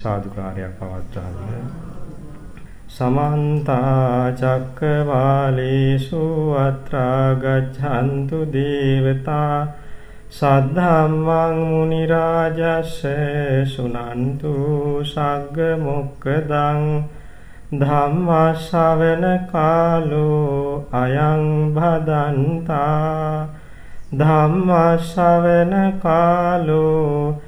සාදුකාරයක් පවත්වන්න. සමන්ත චක්කවාලේසු අත්‍රා ගච්ඡන්තු දේවතා සද්ධම්මං මුනි රාජස්ස සුනන්තු සග්ග මොක්කදං ධම්ම ශ්‍රවණ කාලෝ අයං භදන්තා ධම්ම ශ්‍රවණ කාලෝ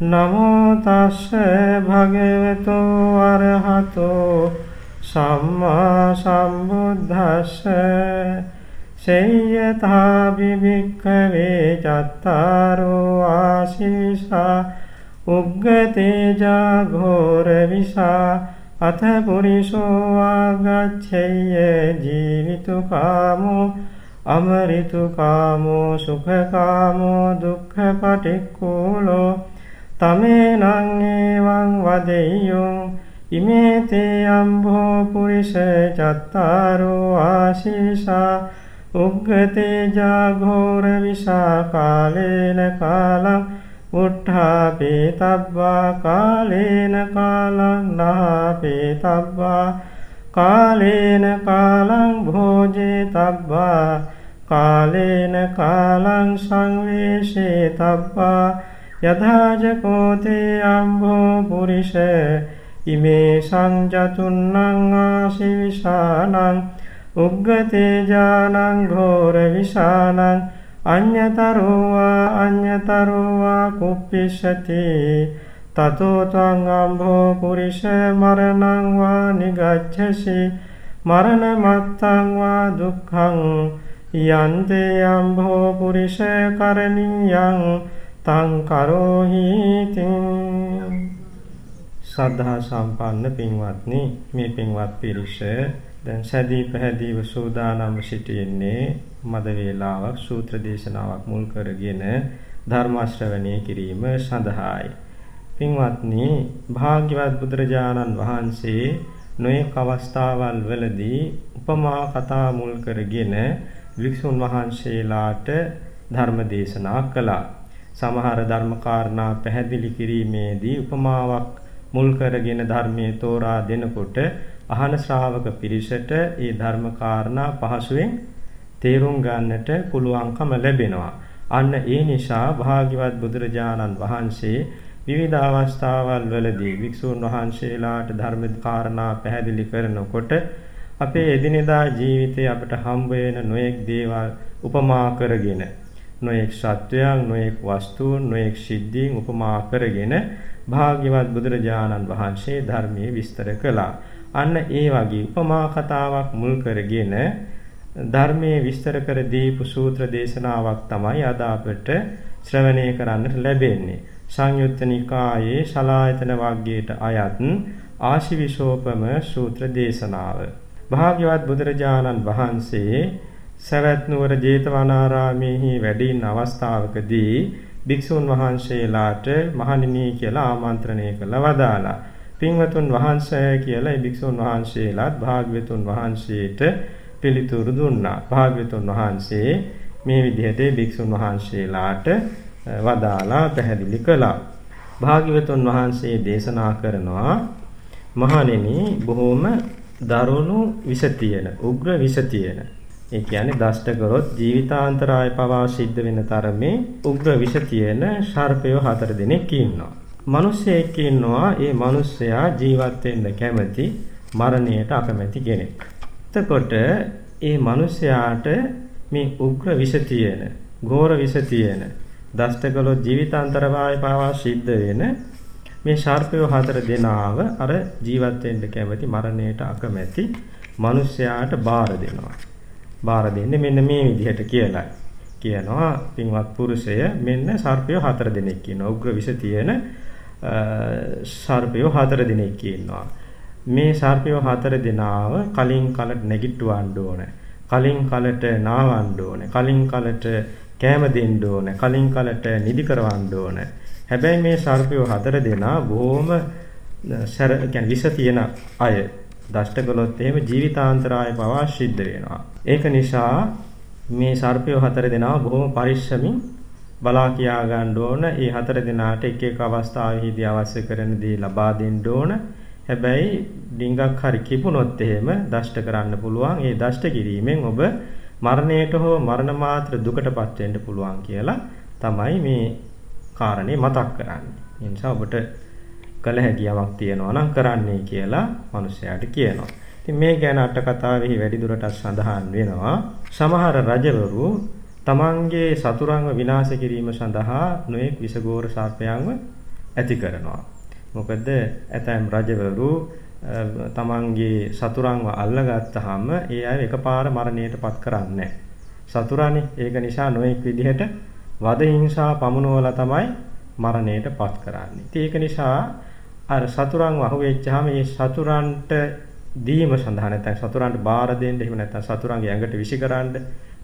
නමෝ තස්ස භගවතු අරහතෝ සම්මා සම්බුද්දස්ස සේයතා විවික්ඛවේ චත්තාරෝ ආශීසා උග්ගතේජා ඝෝර විසා අත පුරිසෝ ආගච්ඡේය ජීවිතු කාමෝ අමරිතු කාමෝ සුඛ කාමෝ දුක්ඛ පටික්ඛූලෝ තමේනං එවං වදෙය්‍යෝ ඉමේතේ අම්භෝ පුරිස චත්තාරෝ ආශීසා උග්ගතේ ජාඝෝර විසා කාලේන කාලං උට්ඨාපේ තබ්බා කාලේන කාලං නාපේ තබ්බා කාලේන කාලං භෝජේ තබ්බා කාලේන කාලං සංවේශේ තබ්බා යථාජකෝතේ අම්භෝ පුරිෂ ඉමේ සංජතුන්නං ආශිවිශානං උග්ගතේජානං ඝෝර විශානං අඤ්ඤතරෝවා අඤ්ඤතරෝවා කුප්පිෂති. තතෝ ත්වං අම්භෝ පුරිෂ මරණං වා නිගච්ඡසි. මරණ මත්තං වා දුක්ඛං. යන්තේ අම්භෝ පුරිෂ කරණීයං. තං කරෝහි සද්ධා සම්පන්න පින්වත්නි මේ පින්වත් පිරිස දැන් සැදී පැහැදීව සූදානම් සිටින්නේ මද වේලාවක් සූත්‍ර දේශනාවක් මුල් කරගෙන ධර්ම ශ්‍රවණය කිරීම සඳහායි. පින්වත්නි භාග්‍යවත් බුදුරජාණන් වහන්සේ නොයෙක් අවස්ථාවල් වලදී උපමා කතා මුල් කරගෙන වික්ෂුන් වහන්සේලාට ධර්ම දේශනා කළා. සමහර ධර්ම කාරණා පැහැදිලි කිරීමේදී උපමාවක් මුල් කරගෙන ධර්මයේ තෝරා දෙනකොට අහන ශ්‍රාවක පිරිසට ඒ ධර්ම කාරණා පහසුවෙන් තේරුම් ගන්නට පුළුවන්කම ලැබෙනවා. අන්න ඒ නිසා භාග්‍යවත් බුදුරජාණන් වහන්සේ විවිධ අවස්ථාවල් වලදී වික්ෂූන් වහන්සේලාට ධර්ම කාරණා පැහැදිලි කරනකොට අපේ එදිනෙදා ජීවිතයේ අපට හම්බ වෙන නොයෙක් දේවල් උපමා කරගෙන නොඑක් සත්වයන් නොඑක් වස්තුන් නොඑක් සිද්ධීන් උපමා කරගෙන භාග්‍යවත් බුදුරජාණන් වහන්සේ ධර්මයේ විස්තර කළා. අන්න ඒ වගේ උපමා කතාවක් මුල් කරගෙන ධර්මයේ විස්තර කර දීපු සූත්‍ර දේශනාවක් තමයි අද අපට ශ්‍රවණය කරන්නට ලැබෙන්නේ. සංයුත්ත නිකායේ ශලායතන වර්ගයට අයත් ආශිවිශෝපම සූත්‍ර දේශනාව. භාග්‍යවත් බුදුරජාණන් වහන්සේ සවැත් නුවර ජේතවනාරාමේහි වැඩින් අවස්ථාවකදී භික්ෂුන් වහන්සේලාට මහණෙනි කියලා ආමන්ත්‍රණය කළා වදාලා. පින්වතුන් වහන්සේ කියලා ඒ භික්ෂුන් වහන්සේලාත් භාග්‍යවතුන් වහන්සේට පිළිතුරු දුන්නා. භාග්‍යවතුන් වහන්සේ මේ විදිහට භික්ෂුන් වහන්සේලාට වදාලා පැහැදිලි කළා. භාග්‍යවතුන් වහන්සේ දේශනා කරනවා මහණෙනි බොහොම දරුණු විස තියෙන උග්‍ර විස තියෙන ඒ කියන්නේ දෂ්ට කරොත් ජීවිතාන්තරාය පවා සිද්ධ වෙන තරමේ උග්‍ර විෂ තියෙන සර්පයෝ හතර දෙනෙක් ඉන්නවා. මිනිස්සෙක් ඉන්නවා. ඒ මිනිස්සයා ජීවත් වෙන්න කැමති මරණයට අකමැති කෙනෙක්. එතකොට ඒ මිනිසයාට මේ උග්‍ර විෂ තියෙන, ඝෝර විෂ තියෙන, දෂ්ට කළොත් ජීවිතාන්තරාය පවා සිද්ධ වෙන මේ සර්පයෝ හතර දෙනාව අර ජීවත් වෙන්න කැමති මරණයට අකමැති මිනිසයාට බාර දෙනවා. බාර දෙන්නේ මෙන්න මේ විදිහට කියලා. කියනවා පින්වත් පුරුෂය මෙන්න සර්පය හතර දෙනෙක් ඉන්නවා. උග්‍ර විෂ තියෙන සර්පයෝ හතර දිනක් ඉන්නවා. මේ සර්පයෝ හතර දෙනාව කලින් කලට නැගිටවන්න ඕනේ. කලින් කලට නාවන්න ඕනේ. කලින් කලට කෑම දෙන්න ඕනේ. කලින් කලට නිදි කරවන්න ඕනේ. හැබැයි මේ සර්පයෝ හතර දෙනා බොහොම සැර කියන්නේ විස තියෙන අය දෂ්ට කළොත් එහෙම ජීවිතාන්තරාය පවා සිද්ධ වෙනවා. ඒක නිසා මේ සර්පයෝ හතර දෙනා බොහොම පරිස්සමින් බලා කියා ගන්න ඕන. ඒ හතර දෙනාට එක එක අවස්ථාවෙහිදී අවශ්‍ය කරන දේ ලබා දෙන්න ඕන. හැබැයි ඩිංගක් හරි කිපුණොත් එහෙම දෂ්ට කරන්න පුළුවන්. ඒ දෂ්ට කිරීමෙන් ඔබ මරණයට හෝ මරණ මාත්‍ර දුකටපත් වෙන්න පුළුවන් කියලා තමයි මේ කාරණේ මතක් කරන්නේ. ඒ නිසා ඔබට කළ හැකි යමක් තියෙනවා නම් කරන්නයි කියලා මිනිසයාට කියනවා. ඉතින් මේ ගැන අට කතාවෙහි වැඩිදුරටත් සඳහන් වෙනවා. සමහර රජවරු තමන්ගේ සතුරන්ව විනාශ කිරීම සඳහා නොඑක් විසගෝර සර්පයන්ව ඇති කරනවා. මොකද ඇතැම් රජවරු තමන්ගේ සතුරන්ව අල්ලගත්තාම ඒ අය එකපාර මරණයටපත් කරන්නේ සතුරානේ ඒක නිසා නොඑක් විදිහට වද හිංසා පමුණුවලා තමයි මරණයටපත් කරන්නේ. ඉතින් ඒක නිසා අර සතුරන්ව අහුවෙච්චාම මේ සතුරන්ට දීම සඳහා නැත්නම් සතුරන්ට බාර දෙන්න එහෙම නැත්නම් සතුරන්ගේ ඇඟට විසිකරන්න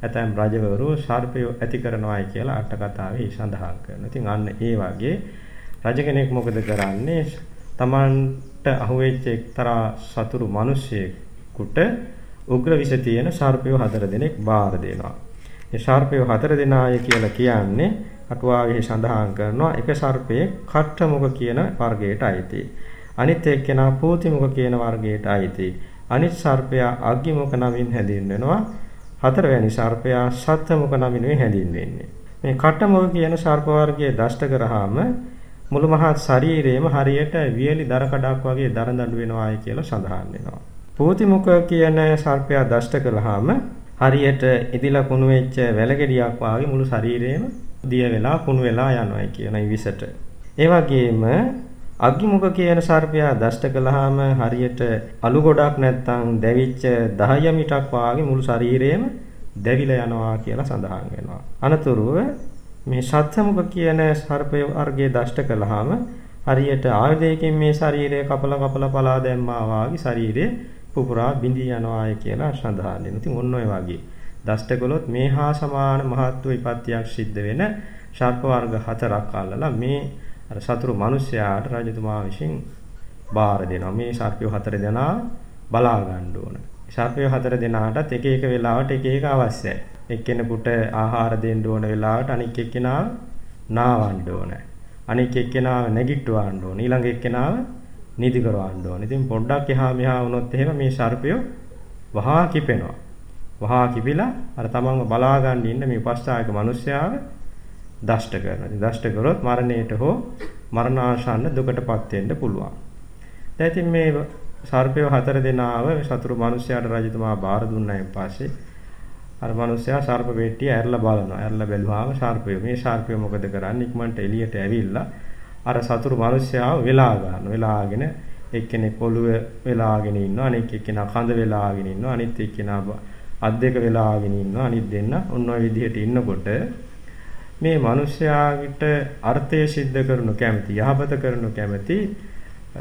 නැත්නම් රජවරු සර්පය ඇති කරනවායි කියලා අට කතාවේ සඳහන් කරනවා. ඉතින් අන්න ඒ වගේ රජ කෙනෙක් මොකද කරන්නේ? Tamanට අහුවෙච්ච එක්තරා සතුරු මිනිසෙකුට උග්‍ර විෂ තියෙන සර්පය හතර දෙනෙක් බාර දෙනවා. මේ සර්පය හතර දෙනාය කියලා කියන්නේ අටුවාවේ සඳහන් කරනවා එක සර්පයේ කට්ටමුඛ කියන වර්ගයට අයිති. අනිත් එක්කෙනා පූතිමුඛ කියන වර්ගයට අයිති. අනිත් සර්පයා අග්ගිමුඛ නමින් හැඳින්වෙනවා. හතරවැනි සර්පයා සත්ත්වමුඛ නමින් හැඳින්වෙන්නේ. මේ කට්ටමුඛ කියන සර්ප වර්ගයේ දෂ්ට කරාම මුළු මහත් ශරීරයේම හරියට වියලි දර කඩක් වගේ දරදඬු වෙනවායි කියලා සඳහන් වෙනවා. පූතිමුඛ කියන සර්පයා දෂ්ට කළාම හරියට ඉදිලා කුණු වෙච්ච වැලගෙඩියක් වගේ මුළු ශරීරයේම දිය වෙලා කුණු වෙලා යනවායි කියන විසට. ඒ වගේම අග්ගිමුඛ කියන සර්පයා දෂ්ට කළාම හරියට අලු ගොඩක් නැත්තම් දැවිච්ච 10 මිටක් වාගේ මුළු ශරීරයම දැවිලා යනවා කියලා සඳහන් වෙනවා. අනතුරුව මේ සත්සමුඛ කියන සර්පය වර්ගයේ දෂ්ට කළාම හරියට ආයුධයකින් මේ ශරීරය කපල කපල පලා දැම්මා වාගේ ශරීරය පුපුරා බිඳී යනවායි කියලා සඳහන් වෙනවා. ඉතින් ඔන්න ඔය වගේ දෂ්ට කළොත් මේ හා සමාන මහත්ව විපත්තියක් සිද්ධ වෙන ශාප වර්ග හතරක් අල්ලලා මේ අර සතුරු මිනිසයාට රජතුමා විසින් බාර දෙනවා. මේ සර්පය හතර දෙනා බලා ගන්න ඕන. සර්පය හතර දෙනාටත් එක එක වෙලාවට එක එක අවශ්‍යයි. එක්කෙනෙකුට ආහාර දෙන්න ඕන වෙලාවට අනික් එක්කෙනාව නාවන්න ඕන. අනික් එක්කෙනාව නැගිටවන්න ඕන. ඊළඟ එක්කෙනාව නිදි කරවන්න ඕන. ඉතින් පොඩ්ඩක් එහා මෙහා වුණොත් එහෙම මේ සර්පය වහා කිපෙනවා. වහා කිපිලා අර තමන්ව බලා ගන්න ඉන්න මේ උපස්ථායක මිනිස්යාව දෂ්ට කරනවා. ඉතින් දෂ්ට කරොත් මරණයට හෝ මරණාසන්න දුකටපත් වෙන්න පුළුවන්. දැන් ඉතින් මේ සර්පය හතර දෙනාව සතුරු මිනිස්යාට රජතුමා බාර දුන්නායින් පස්සේ අර මිනිස්සයා සර්ප පෙට්ටිය ඇරලා බලනවා. ඇරලා බැලුවාම සර්පය මේ සර්පය මොකද කරන්නේ? ඉක්මනට එළියට ඇවිල්ලා අර සතුරු මිනිස්සයාව වෙලා ගන්නවා. වෙලාගෙන එක්කෙනෙක් ඔළුව වෙලාගෙන ඉන්නවා. අනෙක් එක්කෙනා කඳ වෙලාගෙන ඉන්නවා. අනිත් එක්කෙනා අත් දෙක වෙලාගෙන ඉන්නවා. අනිත් දෙන්න ඔන්න ඔය විදිහට ඉන්නකොට මේ මිනිස්යාට අර්ථය સિદ્ધ කරනු කැමති යහපත කරනු කැමති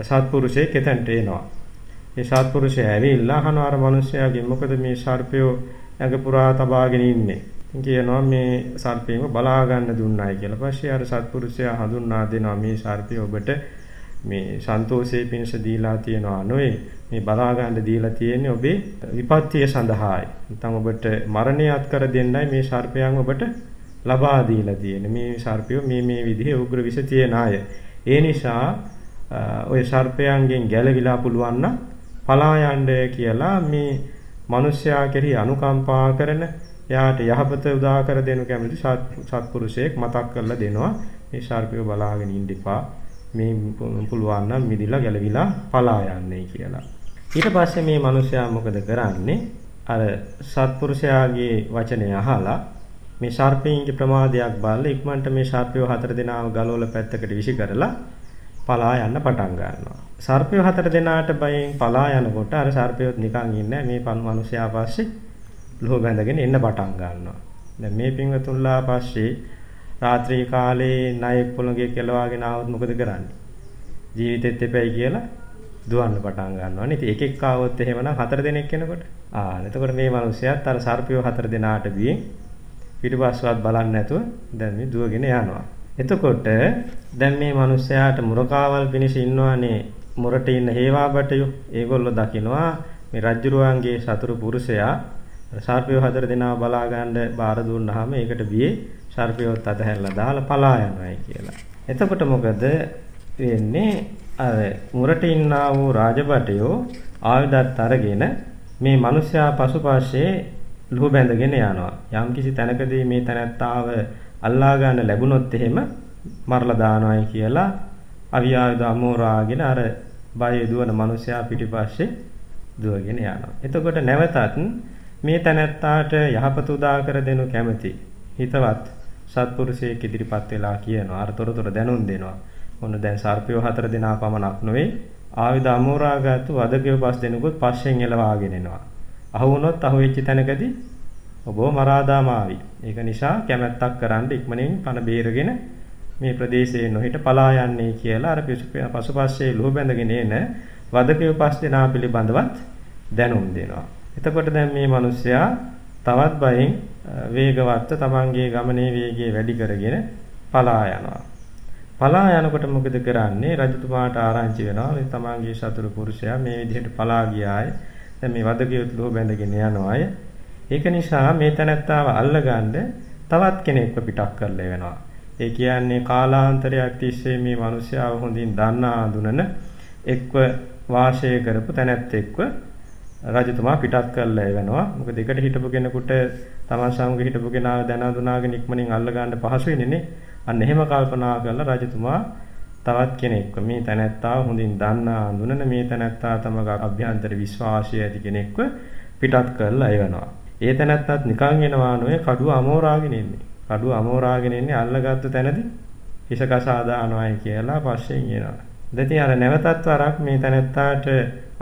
සත්පුරුෂයෙක් එතනට එනවා. මේ සත්පුරුෂයා ඇවිල්ලා අහන අර මිනිස්යාගෙන් මොකද මේ සර්පයෝ ඇඟ පුරා තබාගෙන ඉන්නේ. කියනවා මේ සර්පයෙන්ව බලා ගන්න දුන්නයි කියලා. පස්සේ අර සත්පුරුෂයා හඳුන්වා දෙනවා මේ සර්පය ඔබට මේ සන්තෝෂයේ පිණිස දීලා තියනවා නොවේ. මේ බලා ගන්න දීලා තියෙන්නේ ඔබේ විපත්තිය සඳහායි. නැත්නම් ඔබට මරණය අත්කර දෙන්නයි මේ සර්පයන් ඔබට ලබා දීලා තියෙන්නේ. මේ සර්පය මේ මේ විදිහේ උග්‍ර විෂ තියෙන අය. ඒ නිසා ඔය සර්පයන්ගෙන් ගැලවිලා පුළුවන් නම් පලා යන්න කියලා මේ මිනිස්යා කෙරෙහි අනුකම්පා කරන එයාට යහපත උදා කර දෙනු කැමති සත්පුරුෂයෙක් මතක් කරලා දෙනවා. මේ සර්පය බලාගෙන ඉන්න එපා. මේ පුළුවන් නම් මිදිලා ගැලවිලා පලා යන්නයි කියලා. ඊට පස්සේ මේ මිනිසයා මොකද කරන්නේ? අර සත්පුරුෂයාගේ වචනය අහලා මේ සර්පයින්ගේ ප්‍රමාදයක් බලලා ඉක්මනට මේ සර්පයෝ හතර දෙනාව ගලවලා පැත්තකට විසි කරලා පලා යන්න පටන් ගන්නවා. සර්පයෝ හතර දෙනාට බයෙන් පලා යනකොට අර සර්පයොත් නිකන් ඉන්නේ මේ මිනිසයා පස්සේ ලෝහ බැඳගෙන එන්න පටන් ගන්නවා. දැන් මේ පින්වතුන්ලා පස්සේ රාත්‍රී කාලේ ණයෙක් පොළඟේ කෙලවාගෙන ආවොත් මොකද කරන්නේ? ජීවිතෙත් එපැයි කියලා දුවන්න පටන් ගන්නවා නේ. ඉතින් එකෙක් ආවොත් එහෙමනම් හතර දෙනෙක් වෙනකොට ආ එතකොට මේ මිනිස්සයාත් අර සර්පියෝ හතර දෙනාට බියෙන් පිටිපස්සවත් බලන්නේ නැතුව දැන් මේ දුවගෙන යනවා. එතකොට දැන් මේ මිනිස්සයාට මුරකාවල් පිනිස ඉන්නවානේ මුරට ඉන්න හේවාබටයෝ ඒගොල්ලෝ දකිනවා මේ රජ්ජුරුවන්ගේ සතුරු පුරුෂයා සර්පියෝ හතර දෙනා බලා ගන්න බාර දුන්නාම ඒකට බියේ සර්පියොත් අතහැරලා දාලා පලා යනවායි කියලා. එතකොට මොකද වෙන්නේ අර මුරට ඉන්නා වූ රාජබටයෝ ආයුධත් අරගෙන මේ මිනිස්යා පසුපස්සේ ලුහු බැඳගෙන යනවා. යම්කිසි තැනකදී මේ තැනැත්තාව අල්ලා ගන්න ලැබුණොත් එහෙම මරලා දානවායි කියලා අවියායුධ අමෝරාගෙන අර බය දුවන මිනිසයා පිටිපස්සේ දුවගෙන යනවා. එතකොට නැවතත් මේ තැනැත්තාට යහපත උදා කර දෙනු කැමති හිතවත් සත්පුරුෂයෙක් ඉදිරිපත් වෙලා කියනවා. අර තොරතුරු දැනුම් දෙනවා. ඔන්න දැන් සර්පයෝ හතර දෙනා පමණක් නොවේ ආයුධ අමෝරාගත්තු වදකයෝ පස් දෙනෙකුත් පස්සෙන් එලවාගෙන එනවා. අහු වුණොත් අහු වෙච්ච තැනකදී ඔබව මරා දාමාවි. ඒක නිසා කැමැත්තක් කරන් ඉක්මනින් පණ බේරගෙන මේ ප්‍රදේශයේ නොහිට පලා යන්නේ කියලා අර පසුපස්සේ ලුහ බැඳගෙන එන වදකයෝ පස් දෙනා පිළිබඳවත් දැනුම් දෙනවා. එතකොට දැන් මේ මිනිස්සයා තවත් බයෙන් වේගවත්ව තමන්ගේ ගමනේ වේගය වැඩි කරගෙන පලා යනවා. පලා යනකොට මොකද කරන්නේ? රජතුමාට ආරංචි වෙනවා මේ තමන්ගේ සතුරු පුරුෂයා මේ විදිහට පලා ගියාය. දැන් මේ වදකියොත් ලෝ බැඳගෙන යනවාය. ඒක නිසා මේ තැනත්තාව අල්ලගන්න තවත් කෙනෙක්ව පිටක් කරලා වෙනවා. ඒ කියන්නේ කාලාන්තරයක් තිස්සේ මේ මිනිස්යාව හොඳින් දන්නා අඳුනන එක්ව වාසය කරපු තැනැත්තෙක්ව රජතුමා පිටත් කරලා එවනවා. මොකද එකට හිටපු කෙනෙකුට තමන් සමග හිටපු කෙනාව දැන අඳුනාගෙන ඉක්මනින් අල්ල ගන්න පහසු වෙන්නේ නේ. අන්න එහෙම කල්පනා කරලා රජතුමා තවත් කෙනෙක්ව මේ තැනැත්තාව හොඳින් දන්නා අඳුනන මේ තැනැත්තා තමග අභ්‍යන්තර විශ්වාසය ඇති කෙනෙක්ව පිටත් කරලා එවනවා. ඒ තැනැත්තත් නිකන් එනවා නොවේ කඩුව අමෝරාගෙන ඉන්නේ. කඩුව අමෝරාගෙන ඉන්නේ අල්ලගත්තු තැනදී හිස කසා දානවායි කියලා පස්සෙන් එනවා. දෙතින් අර නැවතත් වරක් මේ තැනැත්තාට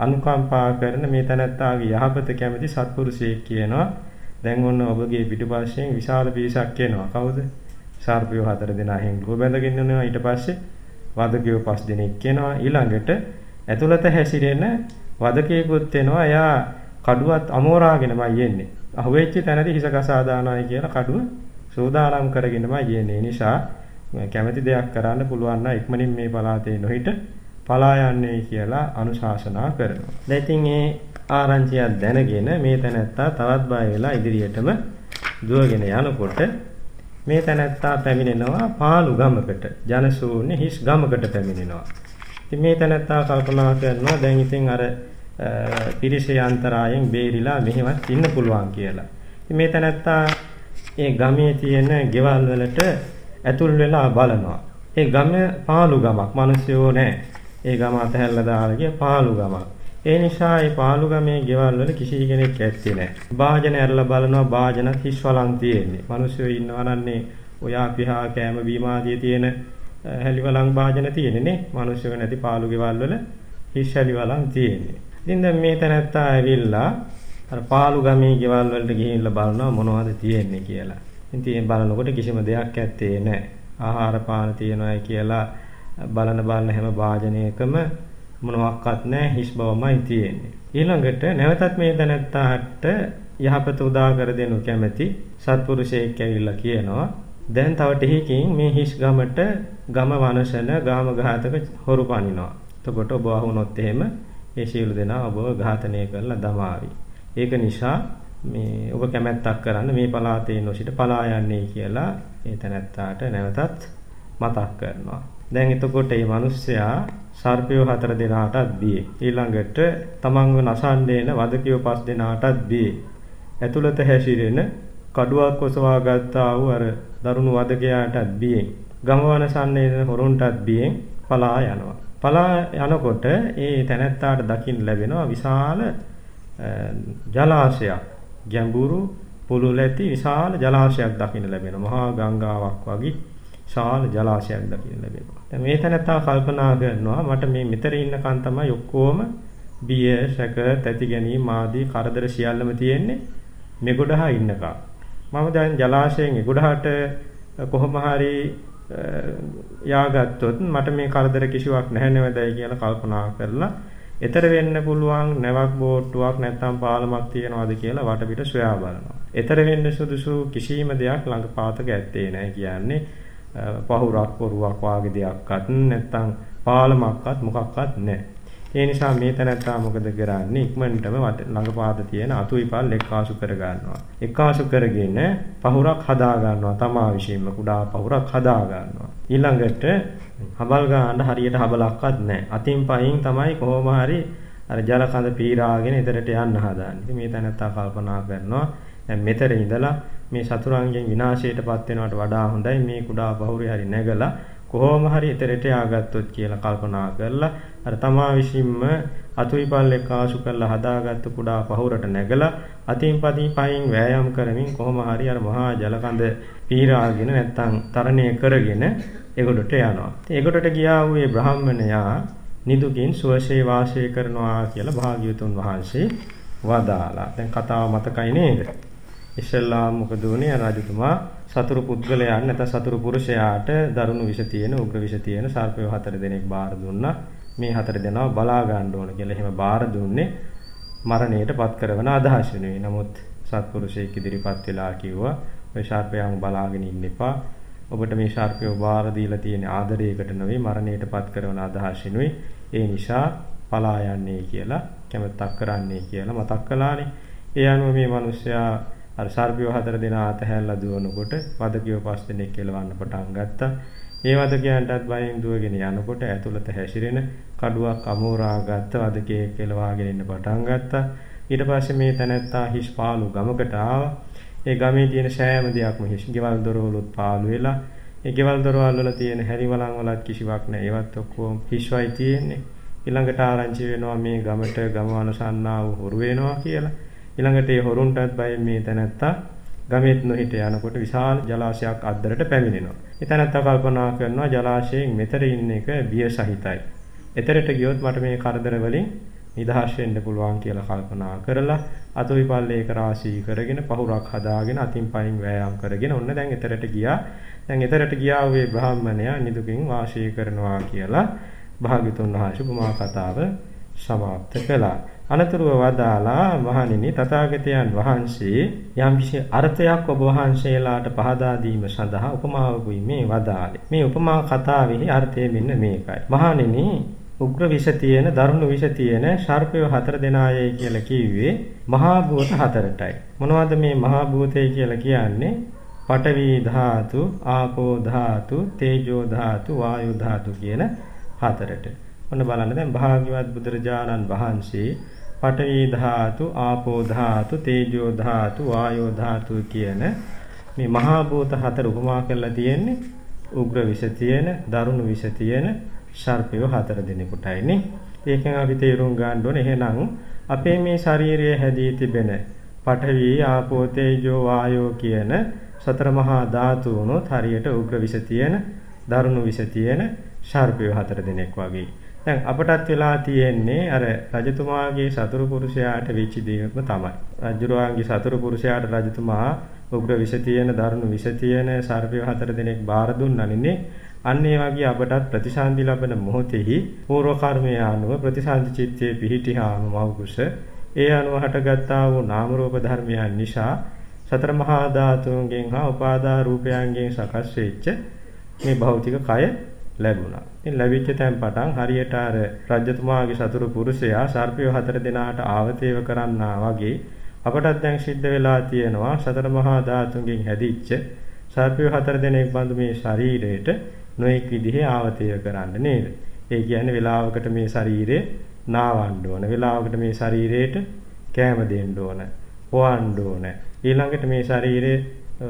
අනුකම්පා කරන මේ තැනැත්තාගේ යහපත කැමති සත්පුරුෂයෙක් කියනවා. දැන් ඔන්න ඔබගේ පිටුපස්සෙන් විශාල පිරිසක් එනවා. කවුද? සර්පියෝ හතර දෙනා හෙංගුව බැඳගෙන ඉන්නවා ඊට පස්සේ වදකියෝ පස් දෙනෙක් එනවා ඊළඟට ඇතුළත හැසිරෙන වදකයෙකුත් එනවා එයා කඩුවත් අමෝරාගෙනමයි යන්නේ අහුවෙච්ච තැනදී හිස කසා දානවායි කියලා කඩුව සෝදානම් කරගෙනමයි යන්නේ නිසා කැමැති දෙයක් කරන්න පුළුවන් නම් ඉක්මනින් මේ පළාතේ නොහිට පලා යන්නේ කියලා අනුශාසනා කරනවා. දැන් ඉතින් මේ ආරංචියක් දැනගෙන මේ තැනැත්තා තවත් බය වෙලා ඉදිරියටම දුවගෙන යනකොට මේ තැනැත්තා පැමිණෙනවා පාළු ගමකට ජනශූන්‍ය හිස් ගමකට පැමිණෙනවා. ඉතින් මේ තැනැත්තා කල්පනා කරනවා දැන් ඉතින් අර පිරිසේ අන්තරායෙන් බේරිලා මෙහෙවත් ඉන්න පුළුවන් කියලා. ඉතින් මේ තැනැත්තා ඒ ගමේ තියෙන ගෙවල් වලට ඇතුල් වෙලා බලනවා. ඒ ගම පාළු ගමක්, මිනිස්සුયો නැහැ. ඒ ගම අතහැරලා දාලා ගිය පාළු ගමක්. ඒ නිසා මේ පාළු ගමේ ගෙවල් වල කිසි කෙනෙක් ඇත්තේ නැහැ. වාජන ඇරලා බලනවා වාජනත් හිස් වලන් තියෙන්නේ. මිනිස්සු ඉන්නවා නන්නේ ඔයා පිහා කෑම බීම ආදී තියෙන හැලිවලන් වාජන තියෙන්නේ නේ. මිනිස්සු නැති පාළු ගෙවල් වල හිස් හැලිවලන් තියෙන්නේ. ඉතින් දැන් මේ තැනත්තා ඇවිල්ලා අර පාළු ගමේ ගෙවල් වලට ගිහිල්ලා බලනවා මොනවද තියෙන්නේ කියලා. ඉතින් බලනකොට කිසිම දෙයක් ඇත්තේ නැහැ. ආහාර පාන තියෙනවායි කියලා බලන බලන හැම වාජනයකම මොනවත් නැහැ හිස් බවමයි තියෙන්නේ. ඊළඟට නැවතත් මේ දැනත්තාට යහපත උදා කර දෙනු කැමැති සත්පුරුෂයෙක් ඇවිල්ලා කියනවා දැන් තව ටිකකින් මේ හිස් ගමට ගම වනසන ගාම ඝාතක හොරු පනිනවා. එතකොට ඔබ වහුනොත් එහෙම ඒ සියලු දෙනා ඔබව ඝාතනය කරලා දමාවි. ඒක නිසා මේ ඔබ කැමැත්තක් කරන්න මේ පලාතේ නොසිට පලා යන්නේ කියලා ඒ තැනැත්තාට නැවතත් මතක් කරනවා. දැන් එතකොට මේ මිනිස්සයා සර්පයෝ හතර දෙනාටත් බියේ. ඊළඟට තමන්ව නසන්නේන වදකියෝ පස් දෙනාටත් බියේ. ඇතුළත හැසිරෙන කඩුවක් ඔසවා ගත්තා වූ අර දරුණු වදකයාටත් බියෙන්. ගමවනසන්නේන හොරුන්ටත් බියෙන් පලා යනවා. පලා යනකොට ඒ තැනැත්තාට දකින්න ලැබෙනවා විශාල ජලාශයක්. ගැඹුරු පුළුල් ඇති විශාල ජලාශයක් දකින්න ලැබෙනවා. මහා ගංගාවක් වගේ විශාල ජලාශයක් දකින්න ලැබෙනවා. දැන් මේ තැනත්තා කල්පනා කරනවා මට මේ මෙතන ඉන්නකන් තමයි ඔක්කොම බිය, සැක, තැති ගැනීම ආදී කරදර සියල්ලම තියෙන්නේ මෙගොඩහා ඉන්නකම්. මම දැන් ජලාශයෙන් එගොඩහට කොහොම හරි යාගත්තොත් මට මේ කරදර කිසිවක් නැහැ නේදයි කියලා කල්පනා කරලා ඊතර වෙන්න පුළුවන් නැවක් බෝට්ටුවක් නැත්නම් පාලමක් තියනවාද කියලා වටපිට සොයා බලනවා. ඊතර වෙන්න සුදුසු කිසිම දෙයක් ළඟ පාතක ඇත්තේ නැහැ කියන්නේ පහුරක් පොරුවක් වාගේ දෙයක්වත් නැත්නම් පාලමක්වත් මොකක්වත් නැහැ. ඒ නිසා මේ තැනත්තා මොකද කරන්නේ ඉක්මනටම ළඟපාත තියෙන අතු ඉපල් එක්කාසු කර ගන්නවා. එක්කාසු කරගෙන පහුරක් හදා ගන්නවා තමා විශ්ීම කුඩා පහුරක් හදා ගන්නවා. ඊළඟට හබල් ගන්න හරියට හබලක්වත් නැහැ. අතින් පයින් තමයි කොහොම හරි අර ජල කඳ පීරාගෙන ඉදිරියට යන්න හදාන්නේ. මේ තැනත්තා කල්පනා කරනවා දැන් මෙතන ඉඳලා මේ සතුරන්ගෙන් විනාශයටපත් වෙනවට වඩා හොඳයි මේ කුඩා පහුරේ හරි නැගලා කොහොම හරි ඉතරට යාගත්තොත් කියලා කල්පනා කරලා අර තමා විසින්ම අතුයිපල්ලෙක් ආසු කරලා හදාගත්තු කුඩා පහුරට නැගලා අතින් පතින් පයින් වෑයම් කරමින් කොහොම හරි අර මහා ජලකඳ පීරාගෙන නැත්තම් තරණය කරගෙන ඒගොඩට යනවා. ඒගොඩට ගියා වූ බ්‍රාහ්මණයා නිදුකින් සුවසේ වාසය කරනවා කියලා භාග්‍යවතුන් වහන්සේ වදාලා. දැන් කතාව මතකයි නේද? ඉස්සෙල්ලා මොකද වුනේ රජතුමා සතුරු පුද්ගලයන් නැත්නම් සතුරු පුරුෂයාට දරුණු විෂ තියෙන උග්‍ර විෂ තියෙන සර්පය හතර දෙනෙක් බාර දුන්නා. මේ හතර දෙනාව බලා ගන්න ඕන කියලා එහෙම බාර දුන්නේ මරණයට පත් කරන අදහස නෙවෙයි. නමුත් සත්පුරුෂයෙක් ඉදිරිපත් වෙලා කිව්වා ඔය ශාර්පයන් බලාගෙන ඉන්න එපා. ඔබට මේ ශාර්පය බාර දීලා තියෙන ආදරයකට නෙවෙයි මරණයට පත් කරන අදහස නෙවෙයි. ඒ නිසා පලා යන්නේ කියලා කැමැත්තක් කරන්නේ කියලා මතක් කළානේ. ඒ අනුව මේ මිනිස්සයා අර සර්පියෝ හතර දෙනා අතහැරලා දුවනකොට වදකියෝ පස් දෙනෙක් කෙලවන්න පටන් ගත්තා. ඒ වදකයන්ටත් බයෙන් දුවගෙන යනකොට ඇතුළත හැසිරෙන කඩුවක් අමෝරා ගත්ත වදකේ කෙලවාගෙන ඉන්න පටන් ගත්තා. ඊට පස්සේ මේ තැනැත්තා හිස් පාළු ගමකට ආවා. ඒ ගමේ තියෙන සෑම දෙයක්ම හිස් ගෙවල් දොරවලුත් පාළු වෙලා ඒ ගෙවල් දොරවල් වල තියෙන හැරි වලන් වලත් කිසිවක් නැහැ. ඒවත් ඔක්කොම හිස්වයි තියෙන්නේ. ඊළඟට ආරංචි වෙනවා මේ ගමට ගමවන සන්නා වූ හොරු වෙනවා කියලා. ඊළඟට ඒ හොරුන්ටත් බය මේ තැනත්තා ගමෙත් නොහිට යනකොට විශාල ජලාශයක් අද්දරට පැමිණෙනවා. ඒ තැනත්තා කල්පනා කරනවා ජලාශයෙන් මෙතර ඉන්න එක බිය සහිතයි. එතරට ගියොත් මට මේ කරදර වලින් නිදහස් වෙන්න පුළුවන් කියලා කල්පනා කරලා අතු විපල්ලේක රාශී කරගෙන පහුරක් හදාගෙන අතින් පයින් වෑයම් කරගෙන ඔන්න දැන් එතරට ගියා. දැන් එතරට ගියා වූ බ්‍රාහ්මණයා නිදුකින් වාසය කරනවා කියලා භාග්‍යතුන් වහන්සේ උපමා කතාව සමාප්ත කළා. අනතුරුව වදාලා මහණෙනි තථාගතයන් වහන්සේ යම්කිසි අර්ථයක් ඔබ වහන්සේලාට පහදා දීම සඳහා උපමාවකුයි මේ වදාළේ. මේ උපමා කතාවේ අර්ථය මෙන්න මේකයි. මහණෙනි උග්‍ර විෂ තියෙන දරුණු විෂ තියෙන ශර්පය හතර දෙනායයි කියලා කිව්වේ මහා භූත හතරටයි. මොනවද මේ මහා භූතය කියලා කියන්නේ? පඨවි ධාතු, ආපෝ ධාතු, තේජෝ ධාතු, වායු ධාතු කියන හතරට. ඔන්න බලන්න දැන් භාග්‍යවත් බුදුරජාණන් වහන්සේ පඨවි ධාතු, ආපෝ ධාතු, තේජෝ ධාතු, වායෝ ධාතු කියන මේ මහා භූත හතර උපමා කරලා තියෙන්නේ උග්‍ර විෂ තියෙන, දරුණු විෂ තියෙන ශර්පය හතර දෙනෙකුටයිනේ. ඒකෙන් අපි තේරුම් ගන්න ඕනේ එහෙනම් අපේ මේ ශාරීරිය හැදී තිබෙන පඨවි, ආපෝ, තේජෝ, වායෝ කියන සතර මහා ධාතුනොත් හරියට උග්‍ර විෂ තියෙන, දරුණු විෂ තියෙන ශර්පය හතර දෙනෙක් වගේ. දැන් අපටත් වෙලා තියෙන්නේ අර රජතුමාගේ සතුරු පුරුෂයාට වෙච්ච දේම තමයි. රජුරවාගේ සතුරු පුරුෂයාට රජතුමා උග්‍ර විෂ තියෙන දරුණු විෂ තියෙන සර්පය හතර දෙනෙක් බාර දුන්නානේ. අන්න ඒ වගේ අපටත් ප්‍රතිසන්දි ලැබෙන මොහොතෙහි පූර්ව කර්මය අනුව ප්‍රතිසන්දි චිත්තයේ පිහිටිහාම මවකුස ඒ අනුව හටගත්තා වූ නාම රූප ධර්මයන් නිසා සතර මහා ධාතුන්ගෙන් හා උපාදා රූපයන්ගෙන් සකස් වෙච්ච මේ භෞතික කය ලැබුණා. ඉතින් ලැබිච්ච තැන් පටන් හරියට අර රජතුමාගේ සතුරු පුරුෂයා සර්පය හතර දෙනාට ආවතේව කරන්නා වගේ අපටත් දැන් සිද්ධ වෙලා තියෙනවා සතර මහා ධාතුන්ගෙන් හැදිච්ච සර්පය හතර දෙනෙක් බඳු මේ ශරීරයට නොඑක් විදිහේ ආවතේව කරන්න නේද? ඒ කියන්නේ වෙලාවකට මේ ශරීරේ නාවන්න ඕන. වෙලාවකට මේ ශරීරයට කෑම දෙන්න ඕන. පොවන්න ඕන. ඊළඟට මේ ශරීරේ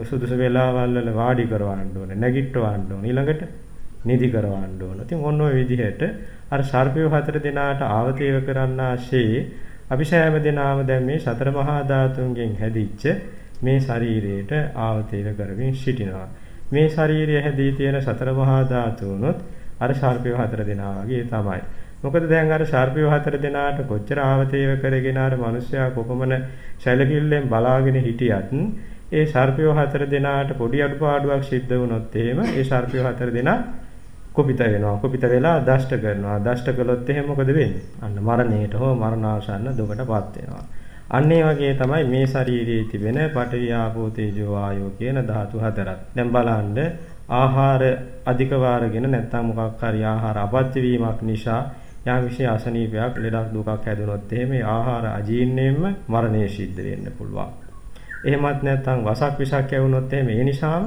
සුදුසු වෙලාවල් වල වාඩි කරවන්න ඕන. නැගිටවන්න ඕන. ඊළඟට නිදි කරවන්න ඕන. ඉතින් ඔන්න ඔය විදිහට අර සර්පය හතර දෙනාට ආවතේව කරන්නාසේ අපි සෑම දෙනාම දැන් මේ සතර මහා ධාතුන්ගෙන් හැදිච්ච මේ ශරීරයට ආවතේව කරමින් සිටිනවා. මේ ශරීරය හැදී තියෙන සතර මහා ධාතුනොත් අර සර්පය හතර දෙනා වගේ තමයි. මොකද දැන් අර සර්පය හතර දෙනාට කොච්චර ආවතේව කරගෙන අර මිනිස්සයා කොපමණ සැලකිල්ලෙන් බලාගෙන හිටියත් ඒ සර්පයෝ හතර දෙනාට පොඩි අඩුපාඩුවක් සිද්ධ වුණොත් එහෙම ඒ සර්පයෝ හතර දෙනා කුපිත වෙනවා. කුපිත වෙලා දෂ්ට කරනවා. දෂ්ට කළොත් එහෙම මොකද වෙන්නේ? අන්න මරණයට හෝ මරණාසන්න දුකටපත් වෙනවා. අන්න ඒ වගේ තමයි මේ ශරීරයේ තිබෙන පඨවි ආපෝ තේජෝ ආයෝ කියන ධාතු හතරක්. දැන් බලන්න ආහාර අධික වාරගෙන නැත්නම් මොකක් හරි ආහාර අපත්‍ය වීමක් නිසා යම් විශේෂ අසනීපයක් ලෙඩක් දුකක් හැදුනොත් එහෙම ආහාර අජීර්ණයෙන්ම මරණය සිද්ධ වෙන්න පුළුවන්. එහෙමත් නැත්නම් වසක් විසක් ඇවුනොත් එහෙම ඒ නිසාම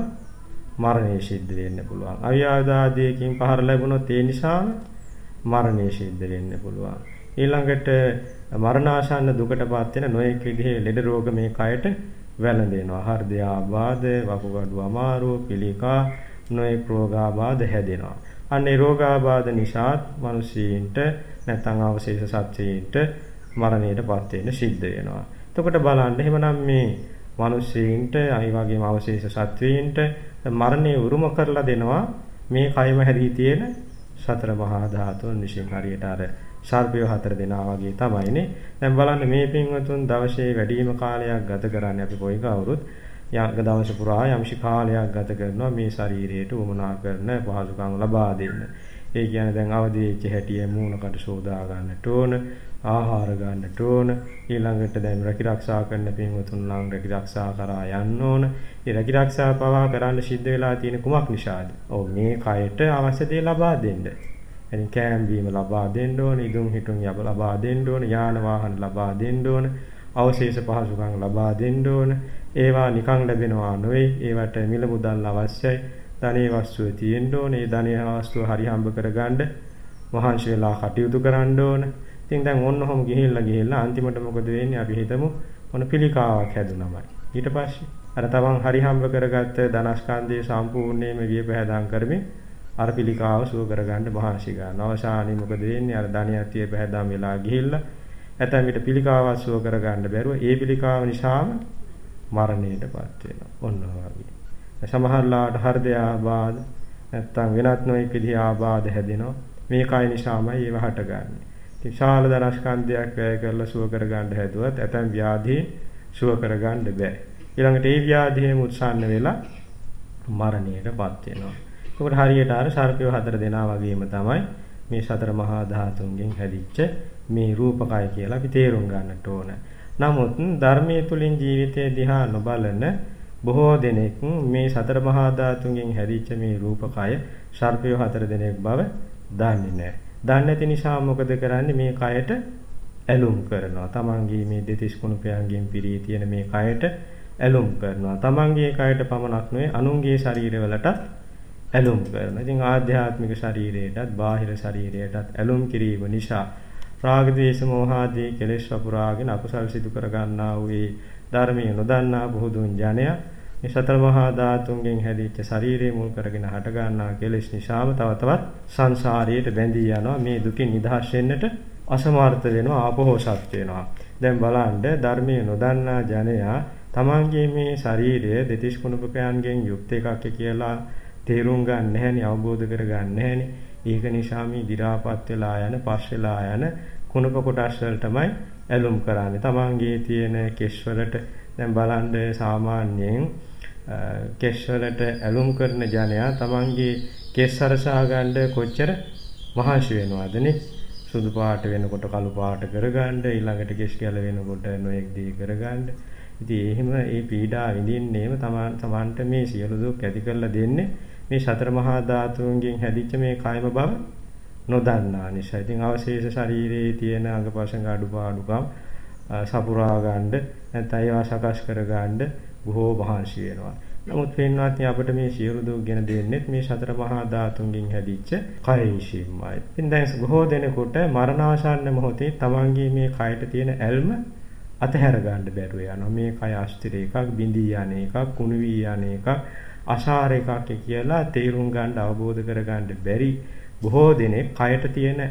මරණය සිද්ධ වෙන්න පුළුවන්. අවියාදාදීකින් පහර ලැබුණොත් ඒ නිසාම මරණය සිද්ධ වෙන්න පුළුවන්. ඊළඟට මරණාසන්න දුකටපත් වෙන නොයෙක් විදිහේ ලෙඩ රෝග මේ කයට වැළඳෙනවා. හෘදය ආබාධ, වකුගඩු අමාරුව, පිළිකා නොයෙක් රෝගාබාධ හැදෙනවා. අන්නේ රෝගාබාධ නිසාත් මිනිසීන්ට නැත්නම් අවශේෂ සත්‍යීන්ට මරණයටපත් වෙන්න සිද්ධ වෙනවා. එතකොට බලන්න එහෙමනම් මේ මිනිසීන්ට අයි වගේම අවශේෂ සත්වීන්ට මරණය උරුම කරලා දෙනවා මේ කයම හැදී තියෙන සතර මහා ධාතුන් විසින් හරියට අර සර්පය හතර දෙනා වගේ තමයිනේ. දැන් බලන්න මේ පින්වතුන් දවසේ වැඩිම කාලයක් ගත කරන්නේ අපි කොයි කවුරුත් යංග දවස පුරා යම්ෂි කාලයක් ගත කරනවා මේ ශරීරයට උමනා කරන පහසුකම් ලබා දෙන්න. ඒ කියන්නේ දැන් අවදි වෙච්ච හැටියේ මූණකට සෝදා ගන්නට ඕන, ආහාර ගන්නට ඕන, ඊළඟට දැන් රැකිරක්ෂා කරන පින්වතුන් නම් රැකිරක්ෂා කරා යන්න ඕන. ඒ රැකිරක්ෂා පවා කරන්න සිද්ධ වෙලා තියෙන කුමක් නිසාද? ඔව් මේ කයට අවශ්‍ය දේ ලබා දෙන්න. එනි කෑම බීම ලබා දෙන්න ඕන, ඉදුම් හිටුම් යබ ලබා දෙන්න ඕන, යාන වාහන ලබා දෙන්න ඕන, අවශේෂ පහසුකම් ලබා දෙන්න ඕන. ඒවා නිකන් ලැබෙනවා නෙවෙයි. ඒවට මිල මුදල් අවශ්‍යයි. ධනේ වස්තුව තියෙන්න ඕනේ. ඒ ධනේ වස්තුව හරි හම්බ කරගන්න මහන්සි වෙලා කටයුතු කරන්න ඕන. ඉතින් දැන් ඔන්න ඔහොම ගිහිල්ලා ගිහිල්ලා අන්තිමට මොකද වෙන්නේ? අපි හිතමු මොන පිළිකාවක් හැදුනමයි. ඊට පස්සේ අර තමන් හරි හම්බ කරගත්ත ධනස්කන්ධය සම්පූර්ණයෙන්ම වියපහදාම් කරමින් අර පිළිකාව සුව කරගන්න මහන්සි ගන්නවා. අවසානයේ මොකද වෙන්නේ? අර ධනියත් වියපහදාම් වෙලා ගිහිල්ලා ඇතැම් විට පිළිකාව සුව කරගන්න බැරුව ඒ පිළිකාව නිසාම මරණයටපත් වෙනවා. ඔන්න වගේ. සමහරලාට හෘදය ආබාධ නැත්තම් වෙනත් නොයෙක් විදිහ ආබාධ හැදෙනවා. මේ කය නිසාමයි ඒව හටගන්නේ. ඉතින් ශාල දනස්කන්ධයක් වැය කරලා සුව කරගන්න හැදුවත් ඇතැම් ව්‍යාධි සුව කරගන්න බෑ. ඊළඟට ඒ ව්‍යාධියම උත්සන්න වෙලා මරණයටපත් වෙනවා. ඒකට හරියට අර සර්පය හතර දෙනා වගේම තමයි මේ සතර මහා ධාතුන්ගෙන් හැදිච්ච මේ රූපකය කියලා අපි තේරුම් ගන්නට ඕන. නමුත් ධර්මයේ තුලින් ජීවිතය දිහා නොබලන බොහෝ දෙනෙක් මේ සතර මහා ධාතුන්ගෙන් හැදිච්ච මේ රූපකය සර්පය හතර දෙනෙක් බව දන්නේ නැහැ. දන්නේ නැති නිසා මොකද කරන්නේ මේ කයට ඇලුම් කරනවා. තමන්ගේ මේ දෙතිස් කුණුපයන්ගෙන් පිරී තියෙන මේ කයට ඇලුම් කරනවා. තමන්ගේ කයට පමණක් නෙවෙයි අනුන්ගේ ශරීරවලටත් ඇලුම් කරනවා. ඉතින් ආධ්‍යාත්මික ශරීරයටත් බාහිර ශරීරයටත් ඇලුම් කිරීම නිසා රාග ද්වේෂ මෝහ ආදී කෙලෙස් වපුරාගෙන අකුසල් සිදු කර ගන්නා වූ ඒ ධර්මයේ නොදන්නා බොහෝදුන් ජනයා මේ සතර මහා ධාතුන්ගෙන් හැදිච්ච ශරීරය මුල් කරගෙන හට ගන්නා කෙලෙස් නිසාම තව තවත් සංසාරයට බැඳී යනවා. මේ දුකින් නිදහස් වෙන්නට අසමර්ථ වෙනවා ආපෝසත් වෙනවා. දැන් බලන්න ධර්මයේ නොදන්නා ජනයා තමන්ගේ මේ ශරීරය දෙතිස් කුණපකයන්ගෙන් යුක්ත එකක් කියලා තේරුම් ගන්න නැහෙනි අවබෝධ කර ගන්න නැහෙනි ඒක නිසා මේ දි รา පත් වෙලා යන පස් වෙලා යන කුණප කොටස් වලටමයි ඇලුම් කරන්නේ. තමන්ගේ තියෙන කෙස් වලට දැන් බලන්න සාමාන්‍යයෙන් කෙස් වලට ඇලුම් කරන ජනයා තමන්ගේ කෙස් අරසා ගන්න කොච්චර මහන්සි වෙනවදනේ. සුදු පාට වෙනකොට කළු පාට කරගන්න ඊළඟට කෙස් ගැල වෙනකොට නොයෙක් දී කරගන්න. ඉතින් එහෙම ඒ පීඩා විඳින්නේම තමන් තමන්ට මේ සියලු දුක් ඇති කරලා දෙන්නේ මේ සතර මහා ධාතුන්ගෙන් හැදිච්ච මේ කායම බව නොදන්නා නිසා. ඉතින් අවශේෂ ශරීරයේ තියෙන අංගපසංග අඩුපාඩුකම් සපුරා ගන්න නැත්නම් ඒවා සකස් කර ගන්න බොහෝ මහන්සි වෙනවා. නමුත් පින්වත්නි අපිට මේ සියලු දුක් ගැන දෙන්නේ මේ සතර මහා ධාතුන්ගෙන් හැදිච්ච කය විශ්ීමයි. ඉතින් දැන් බොහෝ දෙනෙකුට මරණාසන්න මොහොතේ තමන්ගේ මේ කයට තියෙන ඇල්ම අතහැර ගන්න බැරුව යනවා. මේ කය අස්තිර එකක්, බිඳී යන එකක්, කුණු වී යන එකක්, අසාර එකක් කියලා තේරුම් ගන්න අවබෝධ කරගන්න බැරි බොහෝ දෙනෙක් කයට තියෙන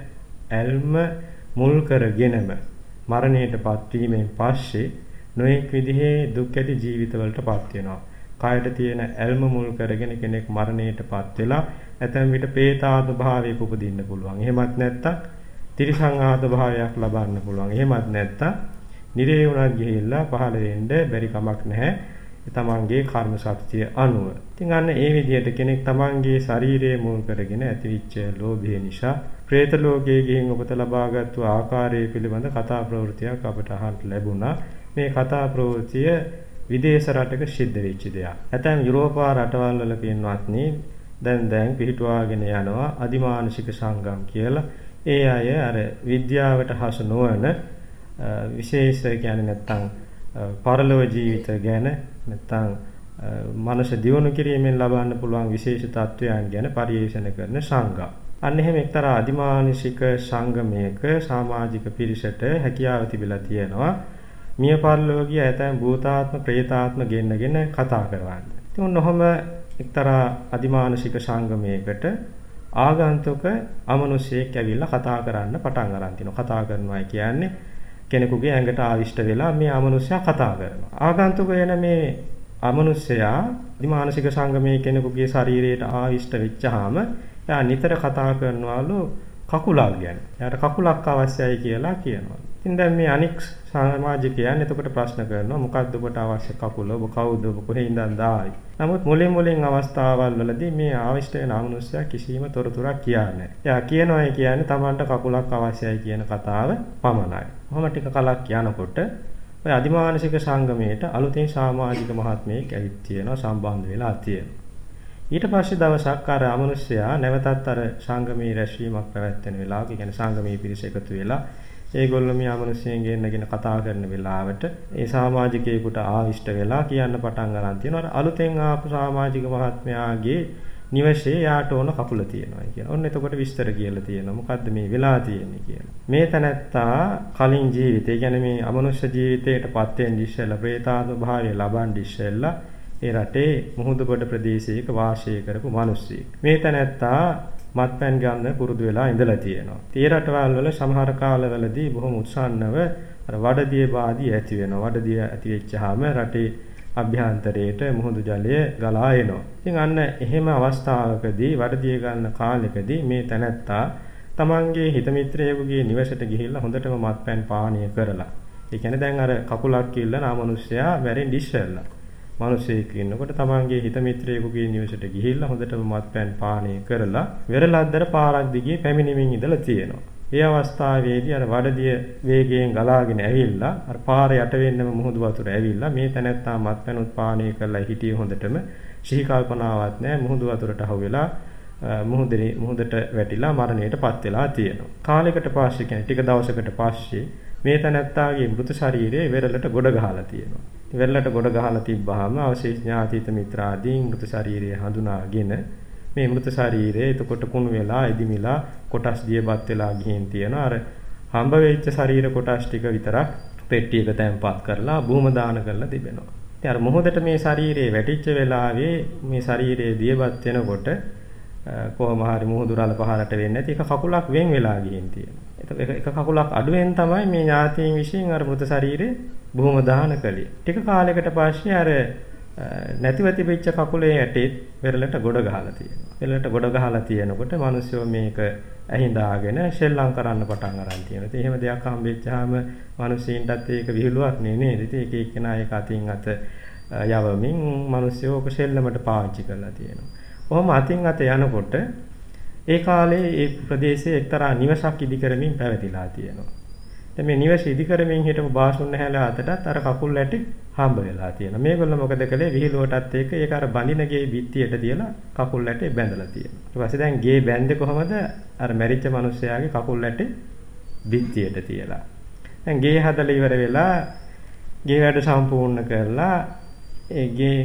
ඇල්ම මුල් කරගෙනම මරණයටපත් වීමෙන් පස්සේ නොඑක් විදිහේ දුක් ඇති ජීවිතවලටපත් වෙනවා. කායට තියෙන ඇල්ම මුල් කරගෙන කෙනෙක් මරණයටපත් වෙලා ඇතැම් විට പ്രേතාද භාවයක උපදින්න පුළුවන්. එහෙමත් නැත්තම් තිරිසං ආද භාවයක් ලබන්න පුළුවන්. එහෙමත් නැත්තම් නිරේ වුණත් ගිහිල්ලා පහළ වෙන්න බැරි කමක් නැහැ. තමන්ගේ කර්ම ශක්තිය අනුව. ඉතින් අන්න ඒ විදිහට කෙනෙක් තමන්ගේ ශරීරයේ මුල් කරගෙන ඇතිවිච්ච ලෝභය නිසා പ്രേත ලෝකයේ ගිහින් උපත ලබාගත්තු ආකාරය පිළිබඳ කතා ප්‍රවෘත්තියක් අපට අහන්න ලැබුණා. මේ කතා ප්‍රවෘත්තිය විදේශ රටක සිද්ධ වෙච්ච දෙයක්. ඇතැම් යුරෝපා රටවල් වල පින්වත්නි දැන් දැන් පිහිටුවාගෙන යනවා අදිමානසික සංගම් කියලා. ඒ අය අර විද්‍යාවට හසු නොවන විශේෂ කියන්නේ නැත්තම් පරලොව ජීවිත ගැන නැත්තම් මනස දියුණු කිරීමෙන් ලබන්න පුළුවන් විශේෂ තත්වයන් ගැන පරිශන කරන සංඝම්. අන්න එහෙම එක්තරා අදිමානසික සංගමයක සමාජික පිරිසට හැකියාව තිබිලා තියෙනවා. මිය පරලෝකීය ඇතැම් භූතාත්ම ප්‍රේතාත්ම ගෙන්නගෙන කතා කරවන්න. ඉතින් ඔහොම එක්තරා අදිමානසික සංගමයකට ආගන්තුක අමනුෂ්‍යයෙක් ඇවිල්ලා කතා කරන්න පටන් අරන් තිනවා. කතා කරනවා කියන්නේ කෙනෙකුගේ ඇඟට ආවිෂ්ට වෙලා මේ අමනුෂ්‍යයා කතා කරනවා. ආගන්තුක වෙන මේ අමනුෂ්‍යයා අදිමානසික සංගමයේ කෙනෙකුගේ ශරීරයට ආවිෂ්ට වෙච්චාම එයා නිතර කතා කරනවලු කකුලක් ගැන. එයාට කකුලක් අවශ්‍යයි කියලා කියනවා. ඉතින් දැන් මේ අනික් සමාජිකයන් එතකොට ප්‍රශ්න කරනවා මොකක්ද ඔබට අවශ්‍ය කකුල ඔබ කවුද ඔබ කොහේ ඉඳන්ද ආවේ නමුත් මුලින් මුලින් අවස්ථාවල් වලදී මේ ආවිෂ්ඨ වෙන අමනුෂ්‍යයා කිසිම තොරතුරක් කියන්නේ එයා කියනවා කියන්නේ Tamanට කකුලක් අවශ්‍යයි කියන කතාව පමණයි. කොහොම ටික කලක් යනකොට ඔය අදිමානසික සංගමයට අලුතෙන් සමාජික මහත්මයෙක් ඇවිත් තියෙනවා සම්බන්ධ වෙලා තියෙනවා. ඊට පස්සේ දවසක් අර අමනුෂ්‍යයා නැවතත් අර සංගමී රැස්වීමක් පැවැත්වෙන වෙලාවක, ඒ කියන්නේ සංගමී පිරිස එකතු වෙලා ඒගොල්ලෝ මේ අමනුෂ්‍යයෙන් ගෙන්නගෙන කතා කරන වෙලාවට ඒ සමාජිකයෙකුට ආවිෂ්ට වෙලා කියන්න පටන් ගන්න තියෙනවා. අලුතෙන් ආපු සමාජික මහත්මයාගේ නිවසේ යාට ඕන කකුල තියෙනවා කියන. ඔන්න එතකොට විස්තර කියලා තියෙනවා. මොකද්ද මේ වෙලා තියෙන්නේ කියලා. මේ තැනැත්තා කලින් ජීවිතේ, කියන්නේ මේ අමනුෂ්‍ය ජීවිතයටපත් වෙන්න ඉස්සෙල්ලා, പ്രേතාත්ම භාවය ලබන්න ඉස්සෙල්ලා ඒ රටේ මුහුදුබඩ ප්‍රදේශයක වාසය කරපු මිනිස්සෙක්. මේ තැනැත්තා මත්පැන් ගන්න පුරුදු වෙලා ඉඳලා තියෙනවා. තේ රටවල් වල සමහර කාලවලදී බොහොම උත්සන්නව අර වඩදිය බාදී ඇති වෙනවා. වඩදිය ඇති වෙච්චාම රටේ අභ්‍යන්තරයට මුහුදු ජලය ගලා එනවා. ඉතින් අන්න එහෙම අවස්ථාවකදී වඩදිය ගන්න කාලෙකදී මේ තැනැත්තා තමන්ගේ හිත මිත්‍රයෙකුගේ නිවසට ගිහිල්ලා හොඳටම මත්පැන් පානය කරලා. ඒ කියන්නේ දැන් අර කකුලක් කිල්ල නාමනුෂ්‍යයා වැරෙන් ඉස්සෙල්ලා මිනිසෙක් ඉන්නකොට තමන්ගේ හිත මිත්‍රයෙකුගේ නිවසට ගිහිල්ලා හොඳටම මත්පැන් පානය කරලා වෙරළද්දර පාරක් දිගේ පැමිණෙමින් ඉඳලා තියෙනවා. ඒ අවස්ථාවේදී අර වඩදිය වේගයෙන් ගලාගෙන ඇවිල්ලා අර පාර යට වෙන්නම මුහුදු වතුර ඇවිල්ලා මේ තැනැත්තා මත්පැනුත් පානය කරලා හිටියේ හොඳටම සිහි කල්පනාවක් නැහැ මුහුදු වතුරට අහුවෙලා මුහුදේ මුහුදට වැටිලා මරණයටපත් වෙලා තියෙනවා. කාලයකට පස්සේ කියන්නේ ටික දවසකට පස්සේ මේ තැනැත්තාගේ මృత ශරීරය වෙරළට ගොඩ ගහලා තියෙනවා. වෙරළට ගොඩ ගහලා තිබ්බහම අවශේෂ ඥාතිත මිත්‍රාදී මృత ශරීරය හඳුනාගෙන මේ මృత ශරීරය එතකොට කුණු වෙලා එදිමිලා කොටස් දියපත් වෙලා ගිහින් තියෙන අර හම්බ වෙච්ච ශරීර කොටස් ටික විතරක් පෙට්ටියක තැන්පත් කරලා භූම දාන කරලා තිබෙනවා. ඉතින් අර මොහොතට මේ ශරීරයේ වැටිච්ච වෙලාවේ මේ ශරීරයේ දියපත් වෙනකොට කොහොම හරි මුහුදුරල පහලට වෙන්නේ නැති එක කකුලක් වෙන් වෙලා ගිහින් තියෙනවා. එක කකුලක් අඩුවෙන් තමයි මේ ඥාතීන් විශ්ින් අර මృత ශරීරේ බොහොම දාන කළේ. ටික කාලයකට පස්සේ අර නැතිව තිබිච්ච කකුලේ ඇටේ වෙරළට ගොඩ ගහලා තියෙනවා. වෙරළට ගොඩ ගහලා තියෙනකොට මිනිස්සු මේක ඇහිඳාගෙන ශෙල්ලම් කරන්න පටන් අරන් තියෙනවා. ඉතින් එහෙම දෙයක් හම්බෙච්චාම මිනිස්සුන්ටත් ඒක විහිළුවක් නේ නේද? ඉතින් එක එක්කෙනා ඒක අතින් අත යවමින් මිනිස්සු ඔක ශෙල්ලමට පාවිච්චි කරලා තියෙනවා. කොහොම අතින් අත යනකොට ඒ කාලේ ඒ ප්‍රදේශයේ එක්තරා නිවසක් ඉදි කරමින් පැවතිලා තියෙනවා. දැන් මේ නිවස ඉදි කරමින් හිටපු බාසුන්න හැලා අතටත් අර කකුල් ඇටි හම්බ වෙලා තියෙනවා. මේගොල්ලෝ මොකද කළේ විහිළුවටත් එක්ක ඒක අර බඳින ගේ බිත්තියට තියලා කකුල් ඇටේ බැඳලා තියෙනවා. ඊට පස්සේ දැන් ගේ බැඳේ කොහමද? අර මැරිච්ච මිනිස්සයාගේ කකුල් ඇටේ බිත්තියට තියලා. දැන් ගේ හදලා ඉවර වෙලා ගේ වැඩ සම්පූර්ණ කරලා ඒ ගේ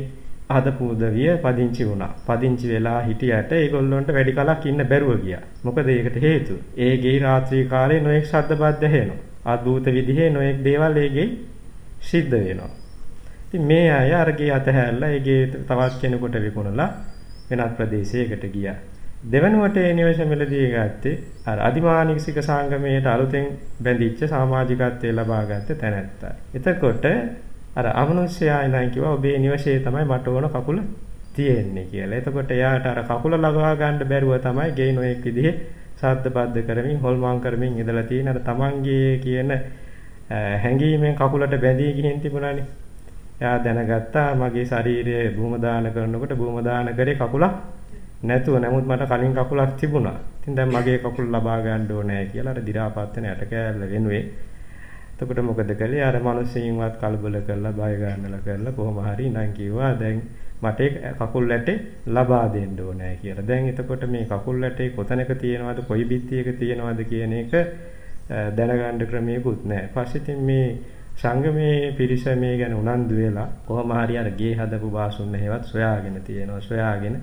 හදපු උදවිය පදිංචි වුණා. පදිංචි වෙලා හිටියට ඒගොල්ලන්ට වැඩි කලක් ඉන්න බැරුව ගියා. මොකද ඒකට හේතුව? ඒ ගේ රාත්‍රී කාලේ නොඑක් ශබ්ද බද්ද ඇහෙනවා. අද්භූත විදිහේ නොඑක් දේවල් ඒගේ සිද්ධ වෙනවා. ඉතින් මේ අය අරගේ අතහැරලා ඒගේ තවත් කෙනෙකුට විකුණලා වෙනත් ප්‍රදේශයකට ගියා. දෙවනුවට ඒ නිවස මෙලදී ගත්තේ අර අදිමානිකසික සංගමයට අලුතෙන් බැඳිච්ච සමාජිකත්වයේ ලබා ගත්ත තැනැත්තා. එතකොට අර අමනුෂ්‍යයා ඉඳන් කිව්වා ඔබේ නිවසේ තමයි මට ඕන කකුල තියෙන්නේ කියලා. එතකොට එයාට අර කකුල ලබා ගන්න බැරුව තමයි ගේ නොඑක් විදිහේ සාද්දපද්ද කරමින් හොල්මන් කරමින් ඉඳලා තියෙන අර තමන්ගේ කියන හැඟීමෙන් කකුලට බැඳී ගිහින් තිබුණානේ. එයා දැනගත්තා මගේ ශරීරයේ භූම දාන කරනකොට භූම දාන කරේ කකුලක් නැතුව නමුත් මට කලින් කකුලක් තිබුණා. ඉතින් දැන් මගේ කකුල ලබා ගන්න ඕනේ කියලා අර දි รา පත් වෙන යට කෑල්ල වෙනුවේ. එතකොට මොකද කළේ? අර මිනිස්සුන්වත් කලබල කරලා බය ගන්නලා කරලා කොහොම හරි ඉඳන් කිව්වා දැන් මට කකුල් ඇටේ ලබා දෙන්න ඕනේ කියලා. දැන් එතකොට මේ කකුල් ඇටේ කොතැනක තියෙනවද කොයි බිත්තියක තියෙනවද කියන එක දැනගන්න ක්‍රමයකුත් නැහැ. පස්සේ ඉතින් මේ සංගමේ පිරිස මේ ගැන උනන්දු වෙලා කොහොම හරි අර ගේ හදපු බාසුන් හේවත් සොයාගෙන තියෙනවා. සොයාගෙන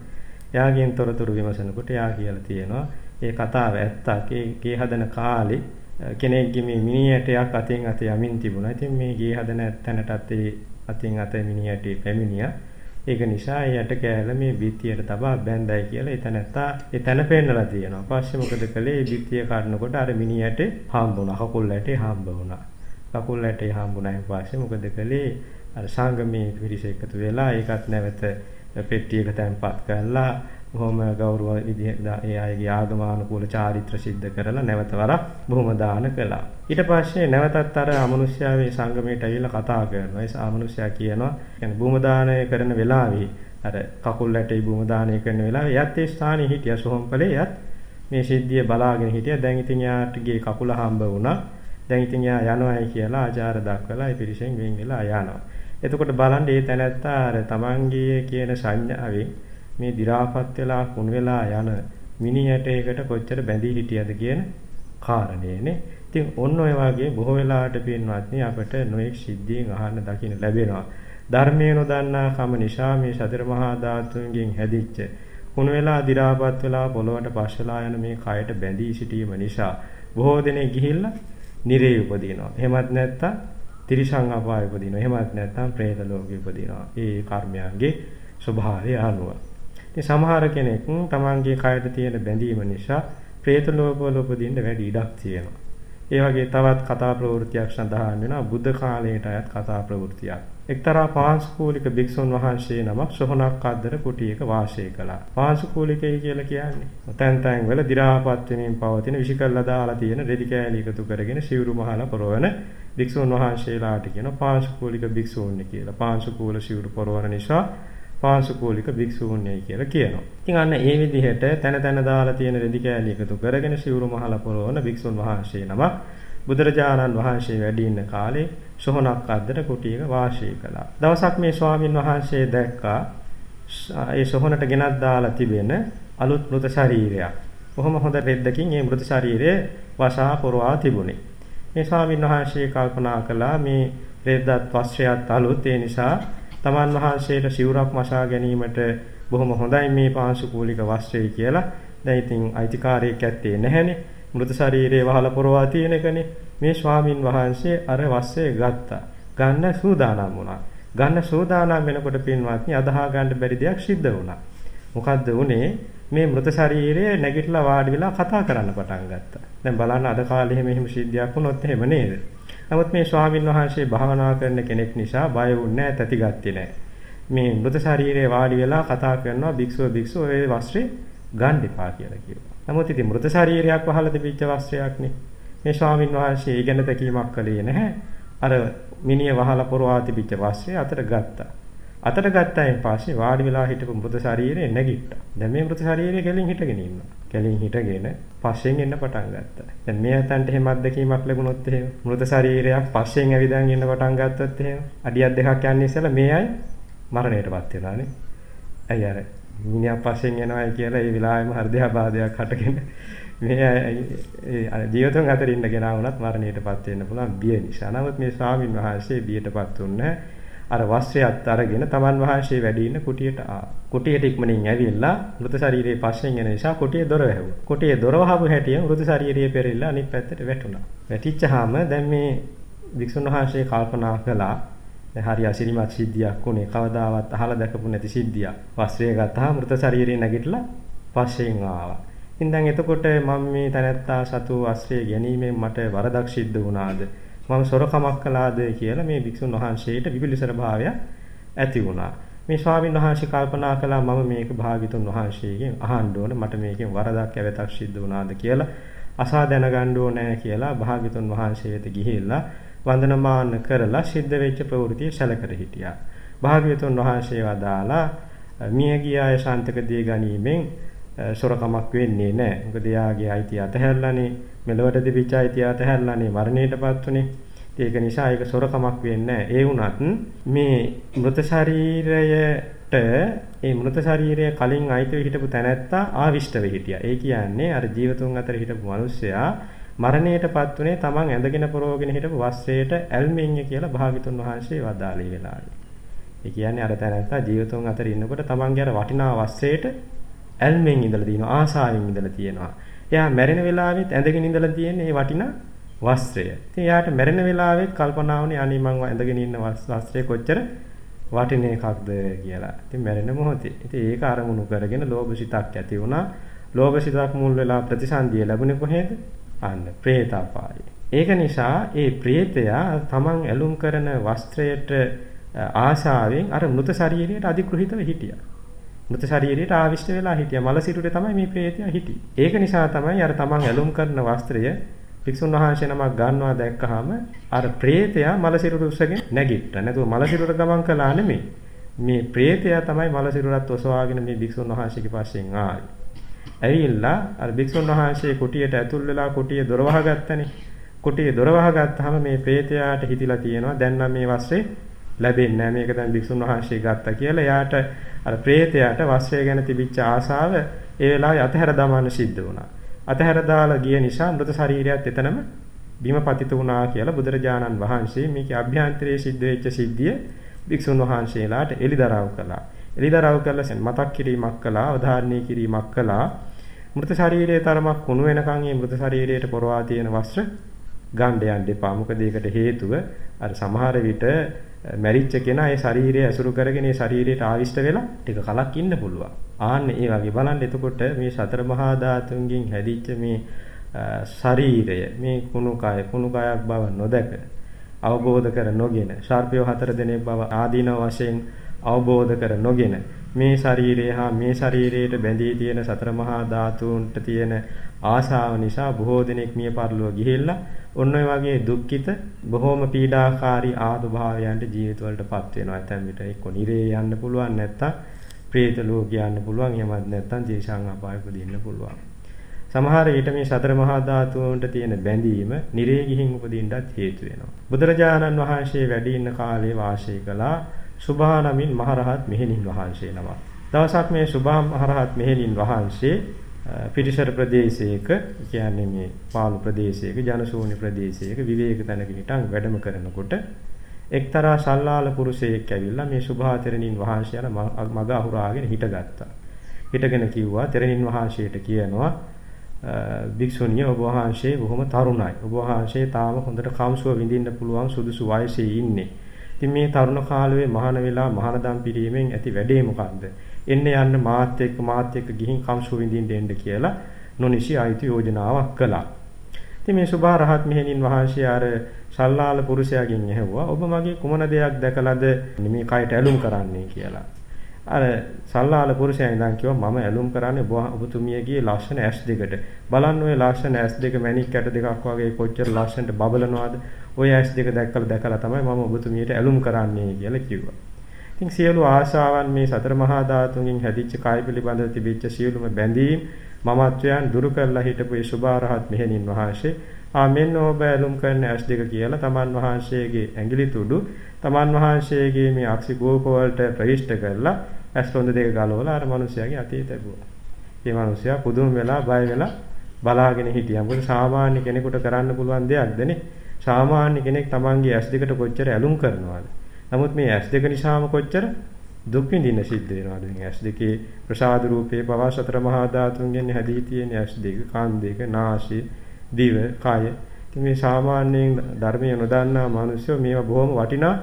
යාගෙන් තොරතුරු විමසනකොට යා කියලා තියෙනවා. ඒ කතාව ඇත්තක්. ඒ ගේ හදන කාලේ කෙනෙක්ගේ මේ මිනි ඇටයක් අතින් අත යමින් තිබුණා. ඉතින් මේ ගේ හදන තැනටත් ඒ අතින් අත මිනි ඇටේ පැමිණියා. ඒක නිසා ඒ යට කෑල්ල මේ බිත්තියට තබා බැඳයි කියලා එතනත්තා එතන පෙන්නලා තියෙනවා. පස්සේ මොකද කළේ? මේ බිත්තිය කඩනකොට අර මිනිහට හම්බ වුණා. කකුල් ඇටේ හම්බ වුණා. කකුල් ඇටේ හම්බුනායින් පස්සේ මොකද කළේ? අර සංගමේ පිරිස එකතු වෙලා ඒකත් නැවත පෙට්ටියක තැන්පත් කරලා බොහොම ගෞරව විදිහට ඒ අයගේ ආගමානුකූල චාරිත්‍ර સિદ્ધ කරලා නැවත වරක් බොහොම දාන කළා. ඊට පස්සේ නැවතත් අර අමනුෂ්‍යයා මේ සංගමයට ඇවිල්ලා කතා කරනවා. ඒ අමනුෂ්‍යයා කියනවා කියන්නේ බොහොම දානය කරන වෙලාවේ අර කකුල් ඇටේ බොහොම දානය කරන වෙලාවේ යත් ඒ ස්ථානයේ හිටියා සොහොන්පලේ යත් මේ සිද්ධිය බලාගෙන හිටියා. දැන් ඉතින් යාටගේ කකුල හම්බ වුණා. දැන් ඉතින් යා යනවායි කියලා ආචාර දක්වලා ඒ පිරිසෙන් වෙන් වෙලා යනවා. එතකොට බලන්න මේ තැනැත්තා අර තමන්ගේ කියන සංඥාවෙන් මේ දි รา පත් වෙලා කුණ වෙලා යන මිනියට ඒකට කොච්චර බැඳී හිටියද කියන කාරණේනේ. ඉතින් ඔන්න ඔය වගේ බොහෝ වෙලාවට පින්වත්නි අපට නොඑක් සිද්ධීන් අහන්න දකින්න ලැබෙනවා. ධර්මයේ නොදන්නා කම නිසා මේ සතර මහා ධාතුන්ගෙන් හැදිච්ච කුණ වෙලා දි รา පත් වෙලා පොළොවට පස්සලා යන මේ කයට බැඳී සිටීම නිසා බොහෝ දෙනෙක් ගිහිල්ලා නිරේ උපදිනවා. එහෙමත් නැත්තම් තිරිසං අපාය උපදිනවා. එහෙමත් නැත්නම් പ്രേත ලෝකෙ උපදිනවා. ඒ කර්මයන්ගේ ස්වභාවය අනුව. ඉතින් සමහර කෙනෙක් තමන්ගේ කයට තියෙන බැඳීම නිසා പ്രേත ලෝකවල උපදින්න වැඩි ඉඩක් තියෙනවා. ඒ වගේ තවත් කතා ප්‍රවෘත්තියක් සඳහන් වෙනවා බුද්ධ කාලයට අයත් කතා ප්‍රවෘත්තියක්. එක්තරා පාංශුකූලික භික්ෂුන් වහන්සේ නමක් සොහනක් අද්දර කුටියක වාසය කළා. පාංශුකූලිකයි කියලා කියන්නේ තැන් තැන් වල දි รา පත් වෙමින් පවතින විෂිකල්ලා දාලා තියෙන රෙදි කෑලි එකතු කරගෙන සිවුරු මහල පොරවන භික්ෂුන් වහන්සේලාට කියන පාංශුකූලික භික්ෂූන් කියලා. පාංශුකූල සිවුරු පොරවන නිසා පාංශුකූලික භික්ෂූන්‍යයි කියලා කියනවා. ඉතින් අන්න ඒ විදිහට තන තන දාලා තියෙන රෙදි කෑලි එකතු කරගෙන සිවුරු මහලා පොරවන භික්ෂුන් වහන්සේ නමක් බුදුරජාණන් වහන්සේ වැඩි ඉන්න කාලේ සොහනක් අද්දර කුටියක වාසය කළා. දවසක් මේ ස්වාමින් වහන්සේ දැක්කා ඒ සොහනට ගෙනත් දාලා තිබෙන අලුත් මృత ශරීරයක්. කොහොම හොඳ රෙද්දකින් මේ මృత ශරීරය වසා පොරවා තිබුණේ. මේ ස්වාමින් වහන්සේ කල්පනා කළා මේ රෙද්දත් වස්ත්‍රයත් අලුත් ඒ නිසා තමන් වහන්සේට සිවුරක් මසා ගැනීමට බොහොම හොඳයි මේ පාංශුකූලික වස්ත්‍රය කියලා. දැන් ඉතින් අයිතිකාරයෙක් ඇත්තේ නැහැනේ. මృత ශරීරයේ වහලා පොරවා තියෙන එකනේ. මේ ස්වාමින් වහන්සේ අර වස්ත්‍රය ගත්තා. ගන්න සූදානම් වුණා. ගන්න සූදානම් වෙනකොට පින්වත්නි අදහා ගන්න බැරි දෙයක් සිද්ධ වුණා. මොකද්ද උනේ? මේ මృత ශරීරය නැගිටලා වාඩි වෙලා කතා කරන්න පටන් ගත්තා. දැන් බලන්න අද කාලේ එහෙම එහෙම සිද්ධියක් වුණොත් එහෙම නේද? නමුත් මේ ස්වාමින් වහන්සේ භාවනා කරන කෙනෙක් නිසා බය වුණේ නැහැ, තැතිගත්තේ නැහැ. මේ මృత ශරීරයේ වාඩි වෙලා කතා කරනවා භික්ෂුව භික්ෂුව ඒ වස්ත්‍රේ ගන්න එපා කියලා කිව්වා. නමුත් ඉතින් මృత ශරීරයක් වහලා තිබිච්ච වස්ත්‍රයක්නේ. මේ ස්වාමින් වහන්සේ ඒ ගැන තැකීමක් කළේ නැහැ. අර මිනිය වහලා පොරවා තිබිච්ච වස්ත්‍රය අතට ගත්තා. අතට ගත්තායින් පස්සේ වාඩි වෙලා හිටපු මృత ශරීරය නැගිට්ටා. දැන් මේ මృత ශරීරය කැලින් හිටගෙන ඉන්නවා. කැලින් හිටගෙන පස්සෙන් එන්න පටන් ගත්තා. දැන් මේ ඇතන්ට එහෙම අත්දැකීමක් ලැබුණොත් එහෙම මృత ශරීරයක් පස්සෙන් ඇවිදන් එන්න පටන් ගත්තොත් එහෙම අඩියක් දෙකක් යන්නේ ඉස්සෙල්ලා මේ අය මරණයටපත් වෙනානේ. ඇයි අර මිනිහා පස්සෙන් එනවායි කියලා ඒ වෙලාවෙම හෘදයා බාධයක් හටගෙන මේ ජීවිතෙන් අතරින් ඉන්න කෙනා වුණත් මරණයටපත් වෙන්න පුළුවන් බිය නිසා. නමුත් මේ ස්වාමින් වහන්සේ බියටපත් වුණේ නැහැ. අර වස්ත්‍රයත් අරගෙන තමන් වහන්සේ වැඩි ඉන්න කුටියට ආවා. කුටියට ඉක්මනින් ඇවිල්ලා මృత ශරීරයේ පස්සෙන් එන නිසා කුටියේ දොර වැහුවා. කුටියේ දොර වහපු හැටියෙන් මృత ශරීරයේ පෙරෙල්ලා අනිත් පැත්තට වැටුණා. වැටිච්චාම දැන් මේ වික්ෂුන් වහන්සේ කල්පනා කළා හරි අසිරිමත් සිද්ධියක් උනේ කවදාවත් අහලා දැකපු නැති සිද්ධියක්. වස්ත්‍රය ගත්තා මృత ශරීරේ නැගිටලා පස්සෙන් ආවා. ඉතින් දැන් එතකොට මම මේ තනත්තා සතු වස්ත්‍රය ගැනීමෙන් මට වරදක් සිද්ධ වුණාද? මම සොරකමක් කළාද කියලා මේ භික්ෂුන් වහන්සේට විපිලිසර භාවය ඇති වුණා. මේ ස්වාමීන් වහන්සේ කල්පනා කළා මම මේක භාගිතුන් වහන්සේගෙන් අහන්න ඕන මට මේකෙන් වරදක් ඇවතක් සිද්ධ වුණාද කියලා අසා දැනගන්න ඕනේ කියලා භාගිතුන් වහන්සේ වෙත ගිහිල්ලා වන්දනමාන කරලා සිද්ධ වෙච්ච ප්‍රවෘත්තිය සැලකර හිටියා. භාග්‍යවතුන් වහන්සේ වදාලා මිය ගිය අය ශාන්තක දී ගැනීමෙන් සොරකමක් වෙන්නේ නැහැ. මොකද එයාගේ අයිතිය අතහැරලානේ මෙලොවට තිබිච්ච අයිතිය අතහැරලානේ මරණයටපත් උනේ. ඒක නිසා ඒක සොරකමක් වෙන්නේ නැහැ. ඒ වුණත් මේ මృత ශරීරයට ඒ මృత ශරීරය කලින් අයිතිව හිටපු තැනැත්තා ආවිෂ්ඨ වෙ හිටියා. ඒ කියන්නේ අර ජීවතුන් අතර හිටපු මිනිස්සයා මරණයටපත් උනේ තමන් ඇඳගෙන පරෝගෙන හිටපු වස්ත්‍රයට ඇල්මෙන්ය කියලා භාගිතුන් වහන්සේ වදාළේ වෙලාවේ. ඒ කියන්නේ අර තැනැත්තා ජීවතුන් අතර ඉන්නකොට තමන්ගේ අර වටිනා වස්ත්‍රයට ඇල්මෙන් ඉඳලා තියෙනවා ආසාවෙන් ඉඳලා තියෙනවා. එයා මැරෙන වෙලාවෙත් ඇඳගෙන ඉඳලා තියෙන මේ වටිනා වස්ත්‍රය. ඉතින් එයාට මැරෙන වෙලාවෙත් කල්පනා වුණේ අනේ මං ඇඳගෙන ඉන්න වස්ත්‍රය කොච්චර වටින එකක්ද කියලා. ඉතින් මැරෙන මොහොතේ. ඉතින් ඒක අරමුණු කරගෙන ලෝභ සිතක් ඇති වුණා. ලෝභ සිතක් මුල් වෙලා ප්‍රතිසන්දිය ලැබුණේ කොහේද? අන්න പ്രേත අපායේ. ඒක නිසා ඒ പ്രേතයා තමන් ඇලුම් කරන වස්ත්‍රයට ආශාවෙන් අර මృత ශරීරයට අධිග්‍රහිතව හිටියා. මృత ශරීරයට ආවිෂ්ඨ වෙලා හිටියා. මල සිරුරේ තමයි මේ ප්‍රේතය හිටියේ. ඒක නිසා තමයි අර තමන් ඇලුම් කරන වස්ත්‍රය වික්ෂුන් වහන්සේ නමක් ගන්නවා දැක්කහම අර ප්‍රේතයා මල සිරුර උස්සගෙන නැගිට්ටා. නැතුව මල සිරුර ගමන් කළා නෙමෙයි. මේ ප්‍රේතයා තමයි මල සිරුරත් ඔසවාගෙන මේ වික්ෂුන් වහන්සේගේ පස්සෙන් ආවේ. ඇවිල්ලා අර වික්ෂුන් වහන්සේ කුටියට ඇතුල් වෙලා කුටිය දොර වහගත්තනේ. කුටිය දොර වහගත්තාම මේ ප්‍රේතයාට හිතිලා තියෙනවා දැන් නම් මේ වස්සේ ලැබෙන්නේ නැහැ. මේක තමයි භික්ෂුන් වහන්සේ ගත්තා කියලා. එයාට අර ප්‍රේතයාට වස්ත්‍රය ගැන තිබිච්ච ආසාව ඒ වෙලාවේ අතහැර දමන්න සිද්ධ වුණා. අතහැර දාලා ගිය නිසා මృత ශරීරයත් එතනම බිම පතිත වුණා කියලා බුදුරජාණන් වහන්සේ මේකේ අභ්‍යන්තරයේ සිද්ධ වෙච්ච සිද්ධිය භික්ෂුන් වහන්සේලාට එලිදරව් කළා. එලිදරව් කළා මතක් කිරීමක් කළා, අවධාරණය කිරීමක් කළා. මృత ශරීරයේ තරමක් කුණු වෙනකන් මේ මృత ශරීරයට පොරවා තියෙන වස්ත්‍ර ගන්න යන්න එපා. මොකද ඒකට හේතුව අර සමහර විට මැරිච්ච කෙනා ඒ ශරීරය ඇසුරු කරගෙන ඒ ශරීරයට ආවිෂ්ඨ වෙලා ටික කලක් ඉන්න පුළුවන්. ආන්න ඒ වගේ බලන්න එතකොට මේ සතර මහා ධාතුන්ගෙන් හැදිච්ච මේ ශරීරය මේ කුණු කය කුණු කයක් බව නොදක අවබෝධ කර නොගෙන ශාර්පය හතර දෙනෙක් බව ආදීන වශයෙන් අවබෝධ කර නොගෙන මේ ශරීරය හා මේ ශරීරයට බැඳී තියෙන සතර මහා ධාතුන්ට තියෙන ආශාව නිසා බොහෝ දෙනෙක් මිය පරලොව ගිහිල්ලා ඔන්න ඔය වගේ දුක්ඛිත බොහෝම පීඩාකාරී ආදුභාවයන්ට ජීවිතවලටපත් වෙනවා. ඇතැම් විට එක්ක නිරේ යන්න පුළුවන් නැත්තම් പ്രേත ලෝකේ යන්න පුළුවන්. එහෙමත් නැත්තම් ජීශාන් අපාය උපදින්න පුළුවන්. සමහර විට මේ සතර මහා ධාතුන්ට තියෙන බැඳීම නිරේ ගිහින් උපදින්නත් හේතු වෙනවා. බුදුරජාණන් වහන්සේ වැඩි ඉන්න කාලේ වාසය කළා සුභා නමින් මහරහත් මෙහෙණින් වහන්සේ නමක්. දවසක් මේ සුභා මහරහත් මෙහෙණින් වහන්සේ පිරිසර ප්‍රදේශයක කියන්නේ මේ පාළු ප්‍රදේශයක ජනශූන්‍ය ප්‍රදේශයක විවේක තැනක හිටන් වැඩම කරනකොට එක්තරා ශල්ලාල පුරුෂයෙක් ඇවිල්ලා මේ සුභා තෙරණින් වහන්සේ යන මග අහුරාගෙන හිටගත්තා. හිටගෙන කිව්වා තෙරණින් වහන්සේට කියනවා භික්ෂුණිය ඔබ වහන්සේ බොහොම තරුණයි. ඔබ වහන්සේ තාම හොඳට කාමසුව විඳින්න පුළුවන් සුදුසු වයසේ ඉන්නේ. ඉතින් මේ තරුණ කාලයේ මහාන වෙලා මහානදම් පිරීමෙන් ඇති වැඩේ මොකද්ද? එන්න යන්න මාත් එක්ක මාත් එක්ක ගිහින් කම්සු විඳින්න එන්න කියලා නොනිසි ආයති යෝජනාවක් කළා. ඉතින් මේ සුභා රහත් මෙහෙණින් වහන්සේ අර සල්ලාල පුරුෂයාගෙන් ඇහුවා ඔබ මගේ කුමන දෙයක් දැකලාද මේ කයට ඇලුම් කරන්නේ කියලා. අර සල්ලාල පුරුෂයා ඉඳන් කිව්වා මම ඇලුම් කරන්නේ ඔබතුමියගේ ලක්ෂණ S2කට. බලන්න ওই ලක්ෂණ S2 මැණික් කැට දෙකක් වගේ කොච්චර ලක්ෂණට බබලනවාද? ওই S2 දැක්කලා දැකලා තමයි මම ඔබතුමියට ඇලුම් කරන්නේ කියලා කිව්වා. ඉතින් සියලු ආශාවන් මේ සතර මහා ධාතුන්ගෙන් හැදිච්ච කාය පිළිබඳව තිබිච්ච සියලුම බැඳීම් මමත්වයන් දුරු කරලා හිටපු ඒ සුභාරහත් මෙහෙණින් වහන්සේ ආ මෙන්න ඔබ ඇලුම් කරන S2 කියලා තමන් වහන්සේගේ ඇඟිලි තුඩු තමන් වහන්සේගේ මේ අක්ෂි ගෝප වලට ප්‍රවිෂ්ඨ කරලා ඇස් රොඳ දෙක ගලවලා අර මිනිස්යාගේ අතේ තැබුවා. මේ මිනිස්යා පුදුම වෙලා බය වෙලා බලාගෙන හිටියා. මොකද සාමාන්‍ය කෙනෙකුට කරන්න පුළුවන් දෙයක්ද නේ? සාමාන්‍ය කෙනෙක් Tamanගේ ඇස් දෙකට කොච්චර ඇලුම් කරනවද? නමුත් මේ ඇස් දෙක නිසාම කොච්චර දුක් විඳින්න සිද්ධ වෙනවද? මේ ඇස් දෙකේ ප්‍රසාද රූපේ පවා සතර මහා ධාතුන්ගෙන් හැදී තියෙන ඇස් දෙක, කන් දෙක, නාසය, දිව, කය. ඉතින් මේ සාමාන්‍යයෙන් ධර්මය නොදන්නා මිනිස්සු මේවා බොහොම වටිනා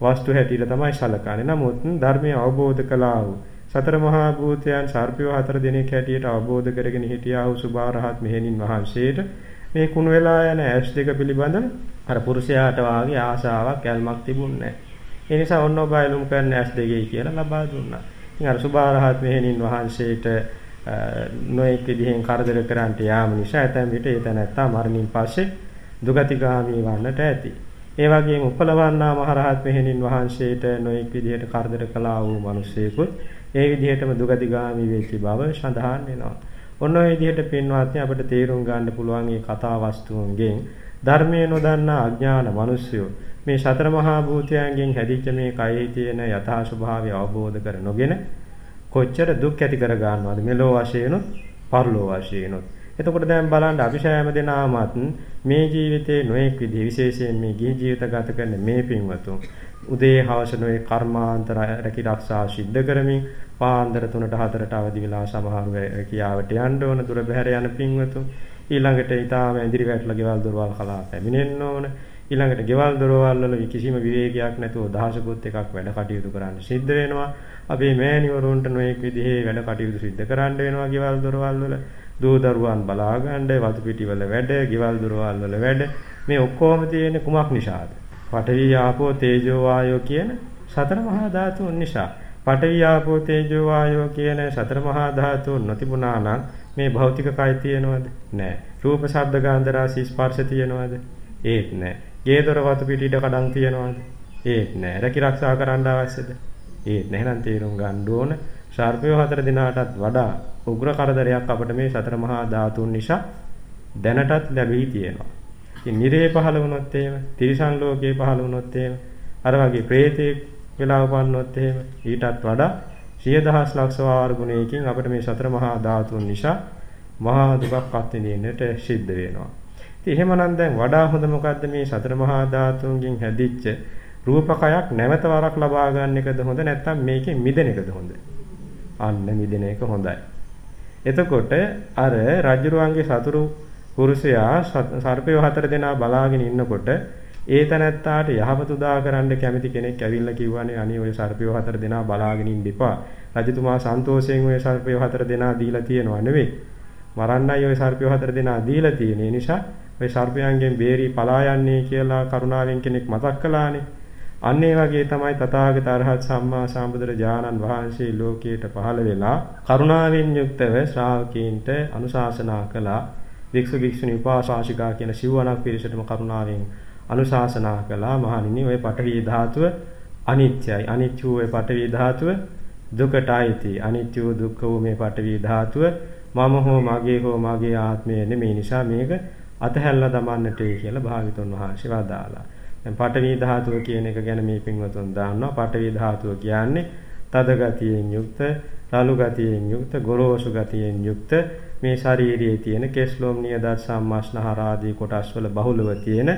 වස්තු හැටියට තමයි සැලකන්නේ. නමුත් ධර්මය අවබෝධ කළා වූ සතර මහා භූතයන් සර්පියෝ හතර දිනක හැටියට අවබෝධ කරගෙන හිටියා වූ සුභාරහත් මෙහෙණින් වහන්සේට මේ කුණ වෙලා යන ඇස් දෙක පිළිබඳ අර පුරුෂයාට වාගේ ආශාවක් ඇල්මක් තිබුණේ නැහැ. ඒ නිසා ඔන්න ඔබ ඇලුම් කරන ඇස් දෙකයි කියලා ලබා දුන්නා. ඉතින් අර සුභාරහත් මෙහෙණින් වහන්සේට නොඑක් විදිහෙන් කරදර කරන්නට යාම නිසා ඇතැම් විට ඒ තැනැත්තා මරණින් පස්සේ දුගතිගාමී වන්නට ඇති. ඒ වගේම උපලවන්නා මහරහත් මෙහෙණින් වහන්සේට නොඑක් විදිහට කරදර කළා වූ මිනිසෙකුත් ඒ විදිහටම දුගතිගාමි වෙච්ච බව සඳහන් වෙනවා. ඔන්න ඔය විදිහට පින්වත්නි අපිට තේරුම් ගන්න පුළුවන් මේ කතා වස්තුන්ගෙන් ධර්මයේ නොදන්නා අඥාන මිනිස්සු මේ සතර මහා භූතයන්ගෙන් හැදිච්ච මේ කයෙහි තියෙන යථා ස්වභාවය අවබෝධ කර නොගෙන කොච්චර දුක් ඇති කර ගන්නවද? මෙලෝ වශයෙන්ුත් පරලෝ වශයෙන්ුත්. එතකොට දැන් බලන්න අපි සෑම දෙනාමත් මේ ජීවිතේ නොඑක් විදිහ විශේෂයෙන් මේ ගිහි ජීවිත ගත කරන මේ පින්වතුන් උදේ හවස නොයේ කර්මාන්තර රැකී ආරක්ෂා සිද්ධ කරමින් පාන්දර 3ට 4ට අවදි වෙලා සමහර කියාවට යන්න ඕන. දුර බැහැර යන පින්වතුන් ඊළඟට ඊටාම ඇඳිරි වැටලා ගෙවල් දොරවල් කලා පැමිණෙන්න ඕන. ඊළඟට ගෙවල් දොරවල් වල කිසිම විවේකයක් නැතුව දහසකුත් එකක් වැඩ කටයුතු කරන්න සිද්ධ වෙනවා. අපේ මෑණිවරුන්ට නොඑක් විදිහේ වැඩ කටයුතු සිද්ධ කරන්න වෙනවා ගෙවල් දොරවල් වල. දූ දරුවන් බලා ගන්න වතු පිටිවල වැඩ, ගෙවල් දොරවල් වල වැඩ. මේ ඔක්කොම තියෙන්නේ කුමක් නිසාද? පඨවි ආපෝ තේජෝ වායෝ කියන සතර මහා ධාතුන් නිසා. පඨවි ආපෝ තේජෝ වායෝ කියන සතර මහා ධාතුන් නොතිබුණා නම් මේ භෞතික කය තියෙනවද? නැහැ. රූප, ශබ්ද, ගන්ධ, රස, ස්පර්ශ තියෙනවද? ඒත් නැහැ. ගේදොර වතු පිටිට කඩන් තියෙනවද? ඒත් නැහැ. රැකී ආරක්ෂා කරන්න අවශ්‍යද? ඒත් නැහැ. නම් තේරුම් ගන්න ඕන. සර්පය හතර දිනාටත් වඩා උග්‍ර කරදරයක් අපිට මේ සතර මහා ධාතුන් නිසා දැනටත් ලැබී තියෙනවා. ඉතින් නිරේ පහළ වුණොත් එහෙම, තිරිසන් ලෝකේ පහළ වුණොත් එහෙම, අර වගේ ප්‍රේතෙක් වෙලා උපන්නොත් එහෙම ඊටත් වඩා සිය දහස් ලක්ෂ වාර ගුණයකින් අපිට මේ සතර මහා ධාතුන් නිසා මහා දුකක් අත්විඳින්නට සිද්ධ වෙනවා. ඉතින් එහෙමනම් දැන් වඩා හොඳ මොකද්ද මේ සතර මහා ධාතුන්ගෙන් හැදිච්ච රූපකයක් නැවත වරක් ලබා ගන්න එකද හොඳ නැත්නම් මේකෙන් මිදෙන එකද හොඳ? අන්න මිදෙන එක හොඳයි. එතකොට අර රජුරුවන්ගේ සතුරු පුරුෂයා සර්පය හතර දෙනා බලාගෙන ඉන්නකොට ඒ තැනැත්තාට යහපත උදා කරන්න කැමති කෙනෙක් ඇවිල්ලා කිව්වනේ අනේ ඔය සර්පය හතර දෙනා බලාගෙන ඉන්න එපා. රජතුමා සන්තෝෂයෙන් ඔය සර්පය හතර දෙනා දීලා තියෙනවා නෙවෙයි. මරන්නයි ඔය සර්පය හතර දෙනා දීලා තියෙන්නේ. නිසා ඔය සර්පයන්ගෙන් බේරී පලා යන්නේ කියලා කරුණාවෙන් කෙනෙක් මතක් කළානේ. අන්න ඒ වගේ තමයි තථාගත අරහත් සම්මා සම්බුදුරජාණන් වහන්සේ ලෝකයට පහළ වෙලා කරුණාවෙන් යුක්තව ශ්‍රාවකීන්ට අනුශාසනා කළා. වික්ෂු වික්ෂුණී උපාසාසිකා කියන සිව්වණක් පිරිසටම කරුණාවෙන් අනුශාසනා කළා. මහණෙනි ඔය පඨවි ධාතුව අනිත්‍යයි. අනිත්‍ය වූ ඔය පඨවි ධාතුව දුකටයිති. අනිත්‍ය වූ දුක්ඛ වූ මේ පඨවි ධාතුව මම හෝ මගේ හෝ මගේ ආත්මය නෙමේ නිසා මේක අතහැල්ලා දමන්නට කියලා භාවිතුන් වහන්සේ වදාලා. දැන් පඨවි ධාතුව කියන එක ගැන මේ පින්වතුන් දන්නවා. පඨවි ධාතුව කියන්නේ තද ගතියෙන් යුක්ත, රළු ගතියෙන් යුක්ත, ගොරෝසු ගතියෙන් යුක්ත මේ ශාරීරියේ තියෙන කෙස්ලොම් නියදත් සම්මාස්නහර ආදී කොටස් වල බහුලව තියෙන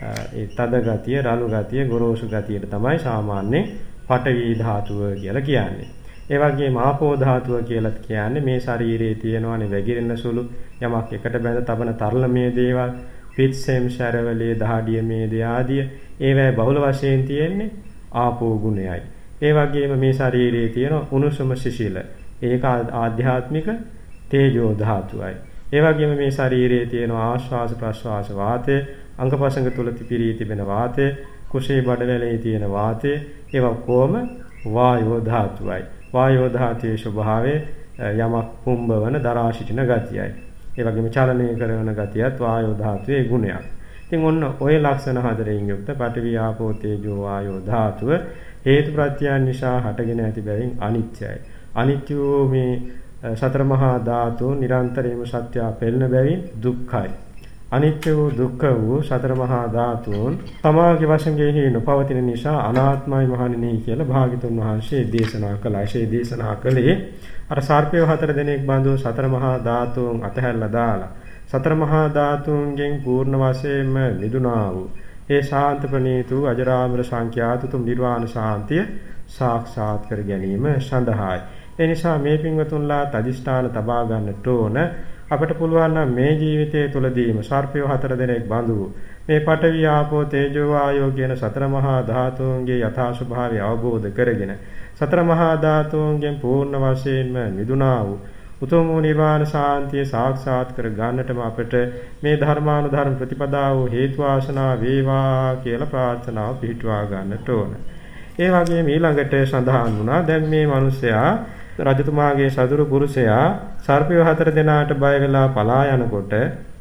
ඒ තද ගතිය, රළු ගතිය, ගොරෝසු ගතියට තමයි සාමාන්‍ය පඨවි ධාතුව කියලා කියන්නේ. ඒ වගේම ආපෝ ධාතුව කියලා කියන්නේ මේ ශරීරයේ තියෙනවනේ වැగిරෙන සුළු යමක් එකට බැඳ තබන තරලමේ දේවල් පිත්සෙම් ශරවලේ දහඩිය මේද ආදිය ඒවැ බහුල වශයෙන් තියෙන්නේ ආපෝ ගුණයයි. ඒ වගේම මේ ශරීරයේ තියෙන උණුසුම සිසිල ඒක ආධ්‍යාත්මික තේජෝ ධාතුවයි. ඒ වගේම මේ ශරීරයේ තියෙන ආශ්වාස ප්‍රශ්වාස වාතය අංගපසංග තුල පිරී තිබෙන වාතය කුෂේ බඩවැලේ තියෙන වාතය ඒවා කොහොම වායෝ ධාතුවයි. වායෝ ධාතුවේ ස්වභාවය යමක් කුම්භවන දරා සිටින ගතියයි. ඒ වගේම චලනය කරන ගතියත් වායෝ ධාතුවේ ගුණයක්. ඉතින් ඔන්න ওই ලක්ෂණ හතරෙන් යුක්ත පඨවි ආපෝ තේජෝ වායෝ ධාතුව හේතු ප්‍රත්‍යයන් නිසා හටගෙන ඇති බැවින් අනිත්‍යයි. අනිත්‍ය මේ සතර මහා ධාතු නිරන්තරයෙන්ම සත්‍ය පෙළෙන බැවින් දුක්ඛයි. අනිත්‍ය වූ දුක්ඛ වූ සතර මහා ධාතුන් තමාගේ වශයෙන්ෙහි නොපවතින නිසා අනාත්මයි මහණෙනි කියලා භාග්‍යතුන් වහන්සේ දේශනා කළා. ඒ දේශනා කළේ අර සර්පය හතර දෙනෙක් බඳු සතර මහා ධාතුන් අතහැරලා දාලා සතර මහා ධාතුන්ගෙන් පූර්ණ වශයෙන්ම නිදුනා වූ ඒ ශාන්ත ප්‍රණීත වූ අජරාමර සංඛ්‍යාත තුම් නිර්වාණ ශාන්තිය සාක්ෂාත් කර ගැනීම සඳහායි. ඒ නිසා මේ පින්වතුන්ලා තදිෂ්ඨාන තබා ගන්නට ඕන අපට පුළුවන් නම් මේ ජීවිතයේ තුලදීම සර්පය හතර දෙනෙක් බඳු මේ පඨවි ආපෝ තේජෝ ආයෝ කියන සතර මහා ධාතුන්ගේ යථා ස්වභාවය අවබෝධ කරගෙන සතර මහා ධාතුන්ගෙන් පූර්ණ වශයෙන්ම නිදුනා වූ උතුම් වූ නිර්වාණ ශාන්තිය සාක්ෂාත් කර ගන්නටම අපට මේ ධර්මානුධර්ම ප්‍රතිපදාව හේතු ආශනා වේවා කියලා ප්‍රාර්ථනාව පිහිටුවා ගන්නට ඕන. ඒ වගේම ඊළඟට සඳහන් වුණා දැන් මේ මිනිසයා රජතුමාගේ සතුරු පුරුෂයා සර්පය හතර දෙනාට බය වෙලා පලා යනකොට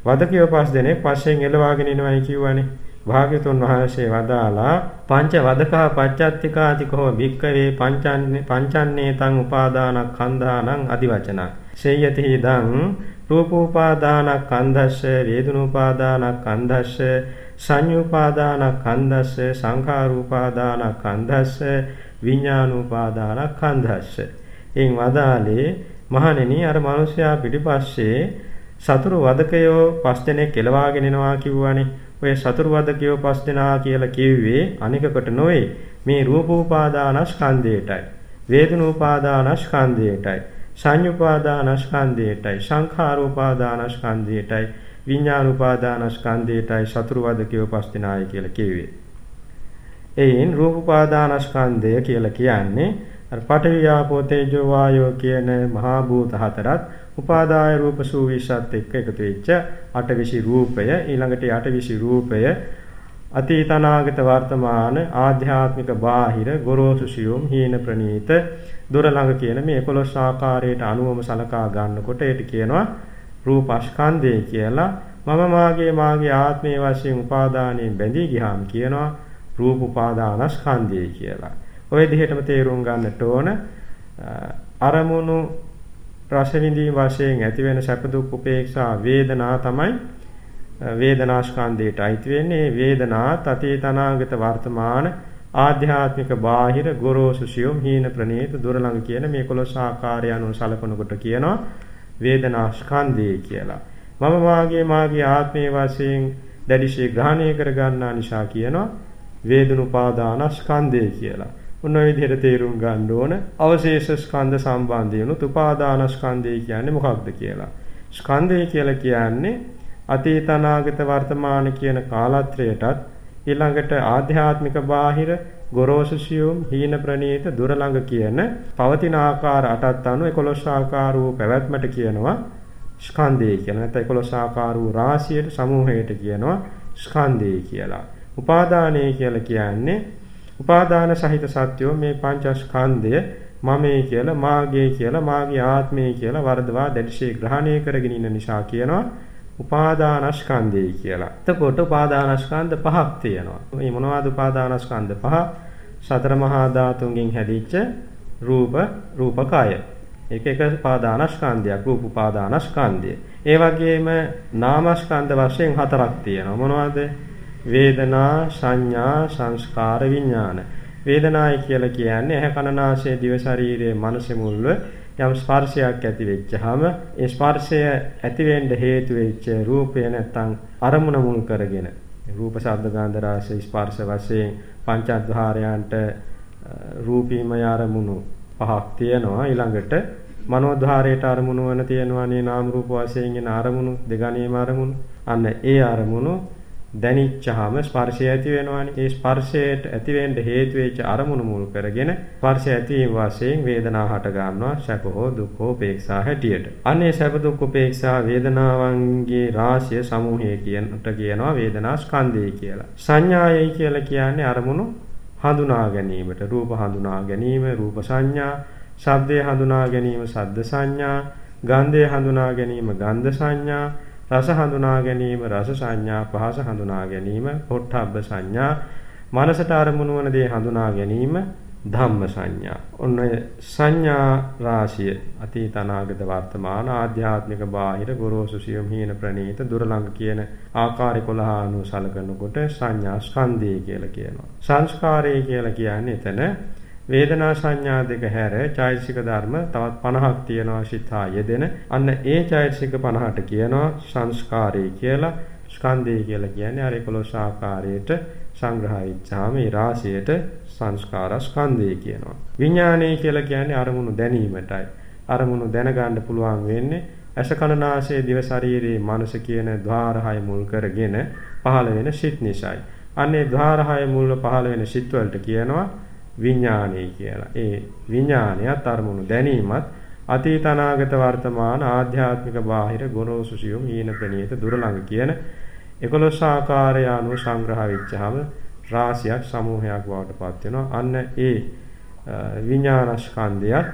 වදකියව පස් දෙනෙක් පස්සෙන් එළවාගෙන ඉනවයි කියවනේ. භාග්‍යතුන් වහන්සේ වදාලා පංච වදකා පච්චත්තිකාතිකෝ භික්කවේ පංචන්නේ පංචන්නේ තං උපාදානස්කන්ධානං අදිවචනං සේයති ඉදං රූපෝපාදානස්කන්ධස්ස වේදනෝපාදානස්කන්ධස්ස සංයුපාදානස්කන්ධස්ස සංඛාරූපාදානස්කන්ධස්ස විඥානෝපාදානස්කන්ධස්ස එයින් වදාලේ මහණෙනි අර මිනිසයා පිටිපස්සේ සතුරු වදකයෝ පස් දෙනෙක් එලවාගෙන එනවා කිව්වනේ. ඔය සතුරු වදකයෝ පස් දෙනා කියලා කිව්වේ අනිකකට නොවේ. මේ රූපෝපාදානස්කන්ධයටයි. වේදනෝපාදානස්කන්ධයටයි. සංයුපාදානස්කන්ධයටයි. සංඛාරෝපාදානස්කන්ධයටයි. විඥානෝපාදානස්කන්ධයටයි සතුරු වදකයෝ පස් දෙනායි කියලා කිව්වේ. එයින් රූපෝපාදානස්කන්ධය කියලා කියන්නේ අර පඨවි ආපෝ තේජෝ වායෝ කියන මහා භූත හතරත් උපාදාය රූප සූවිසත් එක්ක එකතු වෙච්ච අටවිසි රූපය ඊළඟට අටවිසි රූපය අතීත අනාගත වර්තමාන ආධ්‍යාත්මික බාහිර ගොරෝසු සියුම් හීන ප්‍රනීත දුර ළඟ කියන මේ 11 ආකාරයට අනුවම සලකා ගන්නකොට ඒට කියනවා රූපස්කන්ධය කියලා මම මාගේ මාගේ ආත්මයේ වශයෙන් උපාදානයෙන් බැඳී ගියාම කියනවා රූප උපාදානස්කන්ධය කියලා. ওই විදිහටම තේරුම් ගන්නට ඕන අරමුණු රස විඳීම වශයෙන් ඇතිවෙන සැප දුක් උපේක්ෂා වේදනා තමයි වේදනාස්කන්ධයට අයිති වෙන්නේ වේදනාත් අතීත අනාගත වර්තමාන ආධ්‍යාත්මික බාහිර ගොරෝසු සියුම් හීන ප්‍රනීත දුර ළඟ කියන මේ 11 ආකාරය අනුව සලකනකොට කියනවා වේදනාස්කන්ධය කියලා. මම මාගේ මාගේ ආත්මයේ වශයෙන් දැඩිශේ ග්‍රහණය කර ගන්නා නිසා කියනවා වේදනුපාදානස්කන්ධය කියලා. ඔන්න ඔය විදිහට තේරුම් ගන්න ඕන අවශේෂ ස්කන්ධ සම්බන්ධයනුත් උපාදානස්කන්ධය කියන්නේ මොකක්ද කියලා. ස්කන්ධය කියලා කියන්නේ අතීත අනාගත වර්තමාන කියන කාලත්‍රයටත් ඊළඟට ආධ්‍යාත්මික බාහිර ගොරෝසු සියුම් හීන ප්‍රනීත දුර ළඟ කියන පවතින ආකාර අටත් අනුව 11 ආකාර වූ පැවැත්මට කියනවා ස්කන්ධය කියලා. නැත්නම් 11 ආකාර වූ රාශියට සමූහයට කියනවා ස්කන්ධය කියලා. උපාදානය කියලා කියන්නේ උපාදාන සහිත සත්‍යෝ මේ පංචස්කන්ධය මමයි කියලා මාගේ කියලා මාගේ ආත්මය කියලා වර්ධවා දැඩිශේ ග්‍රහණය කරගෙන ඉන්න නිසා කියනවා උපාදානස්කන්ධය කියලා. එතකොට උපාදානස්කන්ධ පහක් තියෙනවා. මේ මොනවද උපාදානස්කන්ධ පහ? සතර මහා ධාතුන්ගෙන් හැදිච්ච රූප රූපකය. ඒක එක උපාදානස්කන්ධයක් රූප උපාදානස්කන්ධය. ඒ වගේම නාමස්කන්ධ වශයෙන් හතරක් තියෙනවා. මොනවද? වේදනා සංඥා සංස්කාර විඥාන. වේදනායි කියලා කියන්නේ ඇහැ කන නාසය දිව ශරීරයේ මනස මුල්ව යම් ස්පර්ශයක් ඇති වෙච්චහම ඒ ස්පර්ශය ඇති වෙන්න හේතු වෙච්ච රූපය නැත්තම් අරමුණ මුල් කරගෙන රූප ශබ්ද ගන්ධ රස ස්පර්ශ වශයෙන් පංචඅද්වාරයන්ට රූපීමය අරමුණු පහක් තියෙනවා. ඊළඟට මනෝද්වාරයට අරමුණු වන තියෙනවානේ නාම රූප වශයෙන් එන අරමුණු දෙගණීම අරමුණු. අන්න ඒ අරමුණු දැනිච්චාම ස්පර්ශය ඇති වෙනවානේ. ඒ ස්පර්ශයට ඇති වෙන්න හේතු වෙච්ච අරමුණු මුල් කරගෙන ස්පර්ශය ඇතිවීම වශයෙන් වේදනාව හට ගන්නවා සැප හෝ දුක් හෝ උපේක්ෂා හැටියට. අනේ සැප දුක් උපේක්ෂා වේදනාවන්ගේ රාශිය සමූහය කියනට කියනවා වේදනා ස්කන්ධය කියලා. සංඥායයි කියලා කියන්නේ අරමුණු හඳුනා ගැනීමට රූප හඳුනා ගැනීම රූප සංඥා ශබ්දය හඳුනා ගැනීම ශබ්ද සංඥා ගන්ධය හඳුනා ගැනීම ගන්ධ සංඥා රස හඳුනා ගැනීම රස සංඥා පහස හඳුනා ගැනීම පොට්ටබ්බ සංඥා මනසට අරමුණු වන දේ හඳුනා ගැනීම ධම්ම සංඥා. ඔන්න සංඥා රාශිය අතීත අනාගත වර්තමාන ආධ්‍යාත්මික බාහිර ගොරෝසු සියුම් හීන ප්‍රනීත දුර ළඟ කියන ආකාර 11 අනුව සලකනකොට සංඥා ස්කන්ධය කියලා කියනවා. සංස්කාරය කියලා කියන්නේ එතන වේදනා සංඥා දෙක හැර චෛතසික ධර්ම තවත් 50ක් තියෙනවා සිතා යෙදෙන. අන්න ඒ චෛතසික 50ට කියනවා සංස්කාරය කියලා. ස්කන්ධය කියලා කියන්නේ අර 11 ආකාරයට සංග්‍රහ වෙච්චාම ඒ රාශියට සංස්කාර ස්කන්ධය කියනවා. විඥානය කියලා කියන්නේ අරමුණු දැනීමටයි. අරමුණු දැනගන්න පුළුවන් වෙන්නේ ඇස කන නාසය දිව ශරීරයේ මනස කියන ద్వාරහය මුල් කරගෙන පහළ වෙන සිත් නිසායි. අන්නේ ద్వාරහය මුල්ව පහළ වෙන සිත් වලට කියනවා විඥානය කියලා. ඒ විඥානයත් අරමුණු දැනීමත් අතීත අනාගත වර්තමාන ආධ්‍යාත්මික බාහිර ගොරෝසු සියුම් හීන ප්‍රණීත දුර ළඟ කියන 11 ආකාරය අනුව සංග්‍රහ වෙච්චහම රාශියක් සමූහයක් බවට පත් වෙනවා. අන්න ඒ විඥානස්කන්ධයත්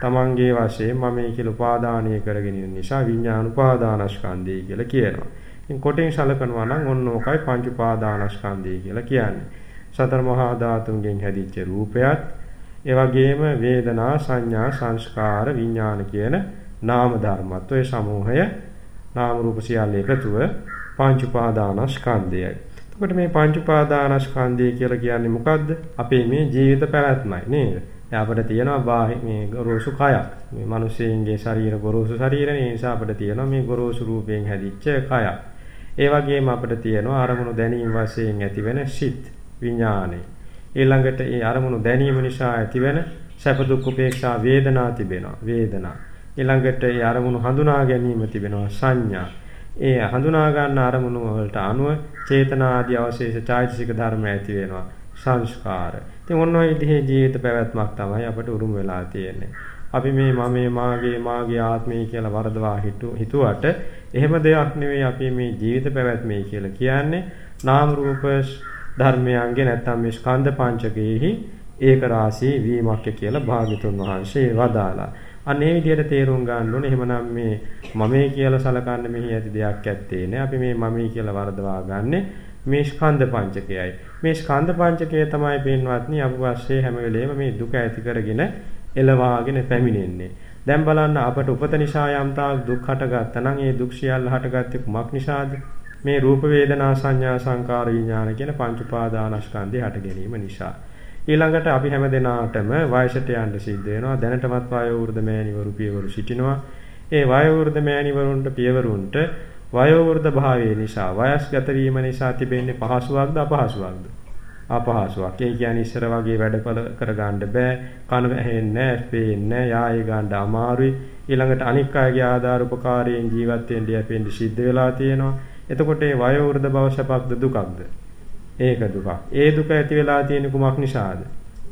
තමන්ගේ වශයෙන් මම මේ කියලා උපාදානය කරගෙන ඉන්න නිසා විඥාන උපාදානස්කන්ධය කියලා කියනවා. ඉතින් කොටින් සලකනවා නම් ඔන්න ඕකයි පංච උපාදානස්කන්ධය කියලා කියන්නේ. සතර මහා ධාතුන්ගෙන් හැදිච්ච රූපයත් ඒ වගේම වේදනා සංඥා සංස්කාර විඥාන කියන නාම ධර්මත් ඔය සමූහය නාම රූප සියල්ල එකතුව පංච උපාදානස්කන්ධයයි. එතකොට මේ පංච උපාදානස්කන්ධය කියලා කියන්නේ මොකද්ද? අපේ මේ ජීවිත පැවැත්මයි නේද? අපිට තියෙනවා මේ ගොරෝසු කයක්. මේ මිනිස්සෙන්ගේ ශරීර ගොරෝසු ශරීරනේ. ඒ නිසා අපිට තියෙනවා මේ ගොරෝසු රූපයෙන් හැදිච්ච කයක්. ඒ වගේම අපිට තියෙනවා අරමුණු දැනීම වශයෙන් ඇතිවෙන සිත් විඥානෙ. ඊළඟට ඒ අරමුණු දැනීම නිසා ඇතිවෙන සැප දුක් උපේක්ෂා වේදනා තිබෙනවා. වේදනා. ඊළඟට ඒ අරමුණු හඳුනා ගැනීම තිබෙනවා සංඥා. ඒ හඳුනා ගන්න අරමුණු වලට අනුව චේතනා ආදී අවශේෂ චෛතසික ධර්ම ඇති වෙනවා. සංස්කාර. ඉතින් ඔන්න ඔය විදිහේ ජීවිත පැවැත්මක් තමයි අපට උරුම වෙලා තියෙන්නේ. අපි මේ මමේ මාගේ මාගේ ආත්මය කියලා වරදවා හිතුවට එහෙම දෙයක් නෙවෙයි අපි මේ ජීවිත පැවැත්මයි කියලා කියන්නේ නාම රූප ධර්මයන්ගේ නැත්තම් මේ ස්කන්ධ පංචකයේහි ඒක රාශී වීමක් කියලා භාග්‍යතුන් වහන්සේ වදාලා. අන්න ඒ විදිහට තේරුම් ගන්න ඕනේ. එහෙමනම් මේ මමේ කියලා සලකන්න මෙහි ඇති දෙයක් ඇත්තේ නෑ. අපි මේ මමේ කියලා වරදවා ගන්නෙ මේ ස්කන්ධ පංචකයයි. මේ ස්කන්ධ පංචකය තමයි පින්වත්නි අප වශයෙන් හැම වෙලේම මේ දුක ඇති කරගෙන එළවාගෙන පැමිණෙන්නේ. දැන් බලන්න අපට උපත නිසා යම් තාක් දුක් හටගත්තා නම් ඒ දුක් සියල්ල හටගත්තේ කුමක් නිසාද? මේ රූප වේදනා සංඥා සංකාර විඥාන කියන පංච උපාදානස්කන්ධය හට ගැනීම නිසා. ඊළඟට අපි හැම දෙනාටම වයසට යන්න සිද්ධ වෙනවා. දැනටමත් වයෝ වෘද්ධ මෑණිවරු පියවරු සිටිනවා. ඒ වයෝ වෘද්ධ මෑණිවරුන්ට පියවරුන්ට වයෝ වෘද්ධ භාවයේ නිසා වයස්ගත වීම නිසා තිබෙන්නේ පහසුවක්ද අපහසුවක්ද? අපහසුවක්. ඒ කියන්නේ ඉස්සර වගේ වැඩපල කරගන්න බෑ. කන ඇහෙන්නේ නැහැ, පේන්නේ නැහැ, යාය ගන්න අමාරුයි. ඊළඟට අනික් අයගේ ආධාර උපකාරයෙන් ජීවත් වෙන්න යැපෙන්න සිද්ධ වෙලා තියෙනවා. එතකොට ඒ වයෝ වෘද්ධ භව සපක්ද දුකක්ද? ඒක දුකක්. ඒ දුක ඇති වෙලා තියෙන කුමක් නිසාද?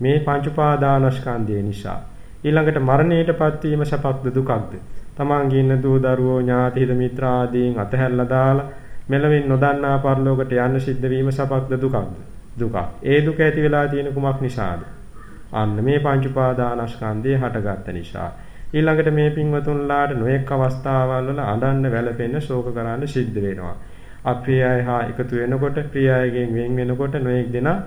මේ පංච උපාදානස්කන්ධය නිසා. ඊළඟට මරණයටපත් වීම සපක්ද දුකක්ද? තමන්ගේ ඉන්න දූ දරුවෝ ඥාති හිත මිත්‍ර ආදීන් අතහැරලා දාලා මෙලවින් නොදන්නා පරලෝකයට යන්න සිද්ධ වීම සපක්ද දුකක්ද? දුකක්. ඒ දුක ඇති වෙලා තියෙන කුමක් නිසාද? අන්න මේ පංච උපාදානස්කන්ධය හටගත්ත නිසා. ඊළඟට මේ පින්වතුන්ලාට නොඑක් අවස්ථාවල් වල අඬන්න වැළපෙන්න ශෝක කරන්න සිද්ධ වෙනවා. අප්‍රිය අය හා එකතු වෙනකොට ප්‍රිය අයගෙන් වෙන් වෙනකොට නොඑක් දෙනා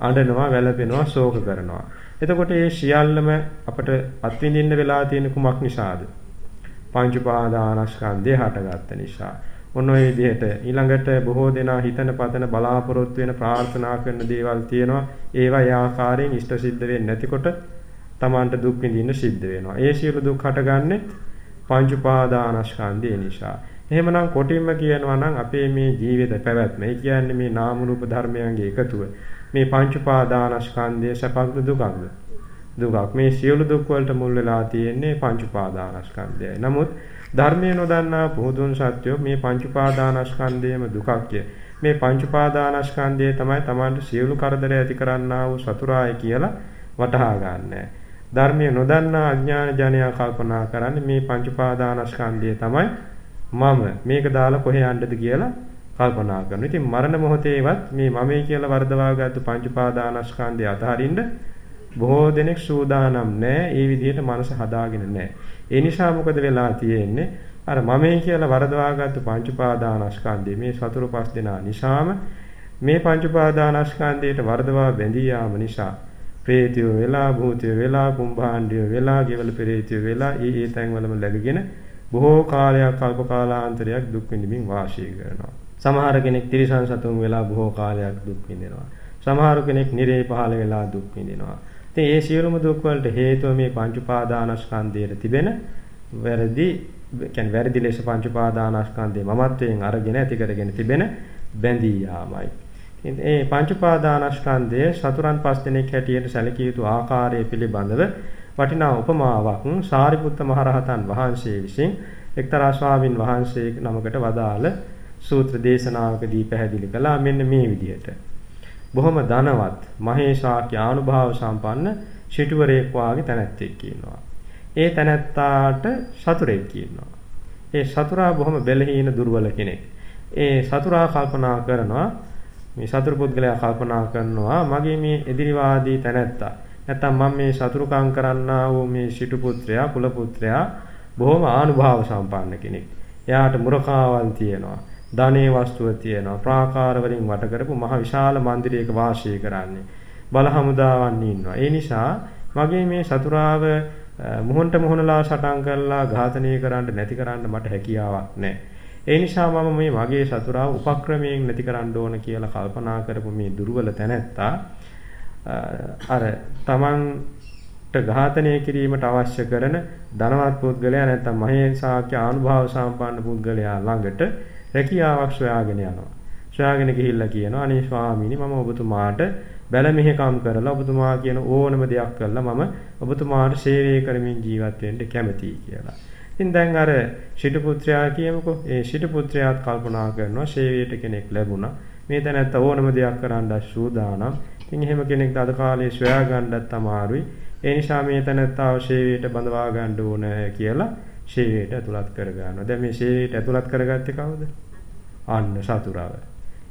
අඬනවා වැළපෙනවා ශෝක කරනවා. එතකොට මේ සියල්ලම අපට අත්විඳින්න වෙලා තියෙන කුමක් නිසාද? පංච උපාදානස්කන්ධය හටගත්ත නිසා. මොන ඔය විදිහට ඊළඟට බොහෝ දෙනා හිතන පතන බලාපොරොත්තු වෙන ප්‍රාර්ථනා කරන දේවල් තියෙනවා. ඒවා ඒ ආකාරයෙන් ඉෂ්ට සිද්ධ වෙන්නේ නැතිකොට Tamanට දුක් විඳින්න සිද්ධ වෙනවා. ඒ සියලු දුක් හටගන්නේ පංච උපාදානස්කන්ධය නිසා. එහෙමනම් කොටින්ම කියනවා නම් අපේ මේ ජීවිත පැවැත්ම ඒ කියන්නේ මේ නාම රූප ධර්මයන්ගේ එකතුව මේ පංච උපාදානස්කන්ධය සපක්ද දුකක්ද? දුකක්. මේ සියලු දුක් වලට මුල් වෙලා තියෙන්නේ පංච උපාදානස්කන්ධයයි. නමුත් ධර්මයේ නොදන්නා පුදුන් සත්‍යෝ මේ පංච උපාදානස්කන්ධයම දුකක්ය. මේ පංච උපාදානස්කන්ධය තමයි Tamanට සියලු කරදර ඇති කරන්නා වූ සතුරාය කියලා වටහා ගන්නෑ. ධර්මයේ නොදන්නා අඥාන ජනයා කල්පනා කරන්නේ මේ පංච උපාදානස්කන්ධය තමයි මම මේක දාලා කොහේ යන්නද කියලා කල්පනා කරනවා. ඉතින් මරණ මොහොතේවත් මේ මමයි කියලා වර්ධවාගත්තු පංච පාදානස්කන්ධය අතහරින්න බොහෝ දෙනෙක් සූදානම් නැහැ. ඒ විදිහට මනස හදාගෙන නැහැ. ඒ නිසා මොකද වෙලා තියෙන්නේ? අර මමයි කියලා වර්ධවාගත්තු පංච පාදානස්කන්ධය මේ සතර පස් දෙනා නිසාම මේ පංච පාදානස්කන්ධයට වර්ධවා බැඳී යාම නිසා ප්‍රේතිය වෙලා භූතිය වෙලා කුම්භාණ්ඩිය වෙලා ගෙවල පෙරේතිය වෙලා ඒ ඒ තැන්වලම läගගෙන බොහෝ කාලයක් කල්ප කාලාන්තරයක් දුක් විඳින්මින් වාසය කරනවා. සමහර කෙනෙක් තිරිසන් සතුන් වෙලා බොහෝ කාලයක් දුක් විඳිනවා. සමහර කෙනෙක් නිරේ පහළ වෙලා දුක් විඳිනවා. ඉතින් මේ සියලුම දුක් වලට හේතුව මේ පංච උපාදානස්කන්ධයේ තිබෙන වැරදි කියන්නේ වැරදි ලෙස පංච උපාදානස්කන්ධය මමත්වයෙන් අරගෙන ඇති කරගෙන තිබෙන බැඳී යාමයි. ඒ පංච උපාදානස්කන්ධය සතුරන් පස් දෙනෙක් හැටියට සැලකිය යුතු ආකාරය පිළිබඳව වටිනා උපමාවක් සාරිපුත්ත මහරහතන් වහන්සේ විසින් එක්තරා ස්වාමින් වහන්සේ නමකට වදාළ සූත්‍ර දේශනාවකදී පැහැදිලි කළා මෙන්න මේ විදිහට. බොහොම ධනවත් මහේශාක්‍ය ආනුභාව සම්පන්න සිටුවරයෙක් වාගේ තැනැත්තෙක් ඉන්නවා. ඒ තැනැත්තාට සතුරෙක් ඉන්නවා. ඒ සතුරා බොහොම බැලහීන දුර්වල කෙනෙක්. ඒ සතුරා කල්පනා කරනවා මේ සතුරු පුද්ගලයා කල්පනා කරනවා මගේ මේ එදිරිවාදී තැනැත්තා නැත්තම් මම මේ සතුරුකම් කරන්නා වූ මේ සිටු පුත්‍රයා කුල පුත්‍රයා බොහොම ආනුභාව සම්පන්න කෙනෙක්. එයාට මුරකාවල් තියෙනවා. ධනේ වස්තුව තියෙනවා. ප්‍රාකාර වලින් වට කරපු මහ විශාල මන්දිරයක වාසය කරන්නේ. බල හමුදාවන් ඉන්නවා. ඒ නිසා මගේ මේ සතුරාව මුහුණට මුහුණලා සටන් කරලා ඝාතනය කරන්න නැති කරන්න මට හැකියාවක් නැහැ. ඒ නිසා මම මේ මගේ සතුරාව උපක්‍රමයෙන් නැති කරන්න ඕන කියලා කල්පනා කරපු මේ දුර්වල තැනැත්තා අර තමන්ට ඝාතනය කිරීමට අවශ්‍ය කරන ධනවත් පුද්ගලයා නැත්නම් මහේසාක්‍ය ආනුභාව සම්පන්න පුද්ගලයා ළඟට රැකියාවක් සොයාගෙන යනවා. සොයාගෙන ගිහිල්ලා කියනවා අනේ ස්වාමීනි මම ඔබතුමාට බැල මෙහෙකම් කරලා ඔබතුමා කියන ඕනම දෙයක් කළා මම ඔබතුමාට සේවය කරමින් ජීවත් වෙන්න කැමතියි කියලා. ඉතින් දැන් අර ශිටු පුත්‍රයා කියමුකෝ ඒ ශිටු පුත්‍රයාත් කල්පනා කරනවා සේවයට කෙනෙක් ලැබුණා. මේ තැනත්ත ඕනම දෙයක් කරන්න සූදානම්. ඉතින් එහෙම කෙනෙක් අද කාලේ සොයා ගන්නත් අමාරුයි. ඒ නිසා මේ තැනත්තාව සේවයට බඳවා ගන්න ඕන කියලා සේවයට ඇතුළත් කර ගන්නවා. දැන් මේ සේවයට ඇතුළත් කරගත්තේ කවුද? අන්න සතුරාව.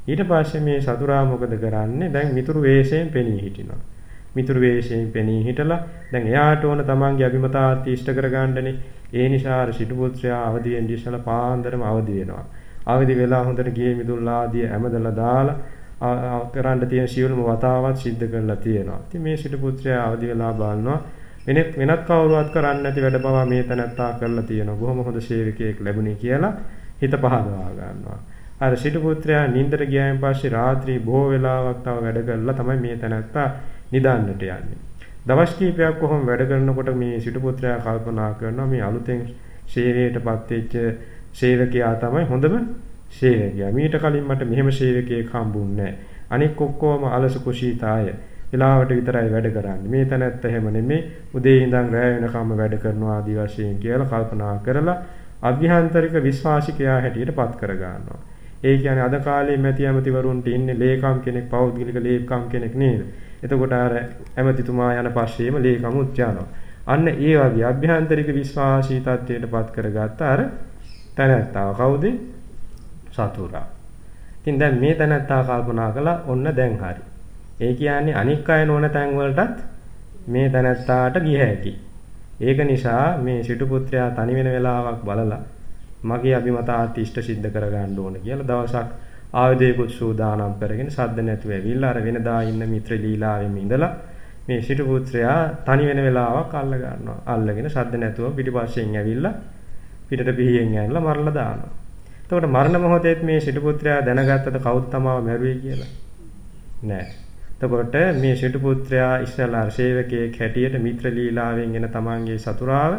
ඊට පස්සේ මේ සතුරා මොකද කරන්නේ? දැන් මිතුරු වේශයෙන් පෙනී හිටිනවා. මිතුරු වේශයෙන් පෙනී හිටලා දැන් එයාට ඕන තමන්ගේ අභිමතාර්ථය ඉෂ්ට කරගන්නනේ. ඒ නිසා අර සිටු පුත්‍රයා අවදි වෙන්න ඉස්සලා පාන්දරම අවදි වෙනවා. අවදි වෙලා හොඳට ගියේ මිදුල් ආදිය ඇමදලා දාලා කරන්න තියෙන සියලුම වතාවත් සිද්ධ කරලා තියෙනවා. ඉතින් මේ සිටු පුත්‍රයා අවදි වෙලා බලනවා වෙනත් වෙනත් කවුරුවත් කරන්නේ නැති වැඩ බව මේ තැනත්තා කරලා තියෙනවා. බොහොම හොඳ සේවකයෙක් ලැබුණේ කියලා හිත පහදවා ගන්නවා. අර සිටු පුත්‍රයා නින්දට ගියායින් පස්සේ රාත්‍රී බොහෝ වෙලාවක් තව වැඩ කරලා තමයි මේ තැනත්තා නිදාන්නට යන්නේ. දවස් කිහිපයක් කොහොම වැඩ කරනකොට මේ සිටු පුත්‍රයා කල්පනා කරනවා මේ අලුතෙන් සේවයටපත් වෙච්ච සේවකයා තමයි හොඳම සේවකයා. මීට කලින් මට මෙහෙම සේවකයෙක් හම්බුන්නේ නැහැ. අනික ඔක්කොම අලස කුසීතාය. වෙලාවට විතරයි වැඩ කරන්නේ. මේ තැනැත්ත එහෙම නෙමෙයි. උදේ ඉඳන් රැය වෙනකම් වැඩ කරනවා ආදි වශයෙන් කියලා කල්පනා කරලා අභ්‍යන්තරික විශ්වාසිකයා හැටියට පත් කර ගන්නවා. ඒ කියන්නේ අද කාලේ මැති ඇමතිවරුන්ට ඉන්නේ ලේකම් කෙනෙක් පෞද්ගලික ලේකම් කෙනෙක් නේද? එතකොට අර ඇමතිතුමා යන පස්සේම ලේකමුත් යනවා. අන්න ඒ වගේ අභ්‍යන්තරික විශ්වාසී තත්ත්වයටපත් කරගත්ත අර තැනැත්තා කවුද? සතුරා. ඉතින් දැන් මේ තැනැත්තා කල්පනා කළා ඔන්න දැන් හරි. ඒ කියන්නේ අනික් අය නොවන තැන් වලටත් මේ තැනැත්තාට ගිය හැකි. ඒක නිසා මේ සිටු පුත්‍රයා තනි වෙන වෙලාවක් බලලා මගේ අභිමතාර්ථ ඉෂ්ට සිද්ධ කරගන්න ඕන කියලා දවසක් ආයුධයකුත් සූදානම් කරගෙන සද්ද නැතුව ඇවිල්ලා අර වෙනදා ඉන්න මිත්‍ර ලීලාවෙම ඉඳලා මේ සිටු පුත්‍රයා තනි වෙන වෙලාවක් අල්ල ගන්නවා. අල්ලගෙන සද්ද නැතුව පිටිපස්සෙන් ඇවිල්ලා පිටට පිහියෙන් ඇනලා මරලා දානවා. එතකොට මරණ මොහොතේත් මේ සිටු පුත්‍රයා දැනගත්තද කවුද තමාව මැරුවේ කියලා? නෑ. එතකොට මේ සිටු පුත්‍රයා ඉස්සලා සේවකයෙක් හැටියට මිත්‍ර ලීලාවෙන් එන තමන්ගේ සතුරාව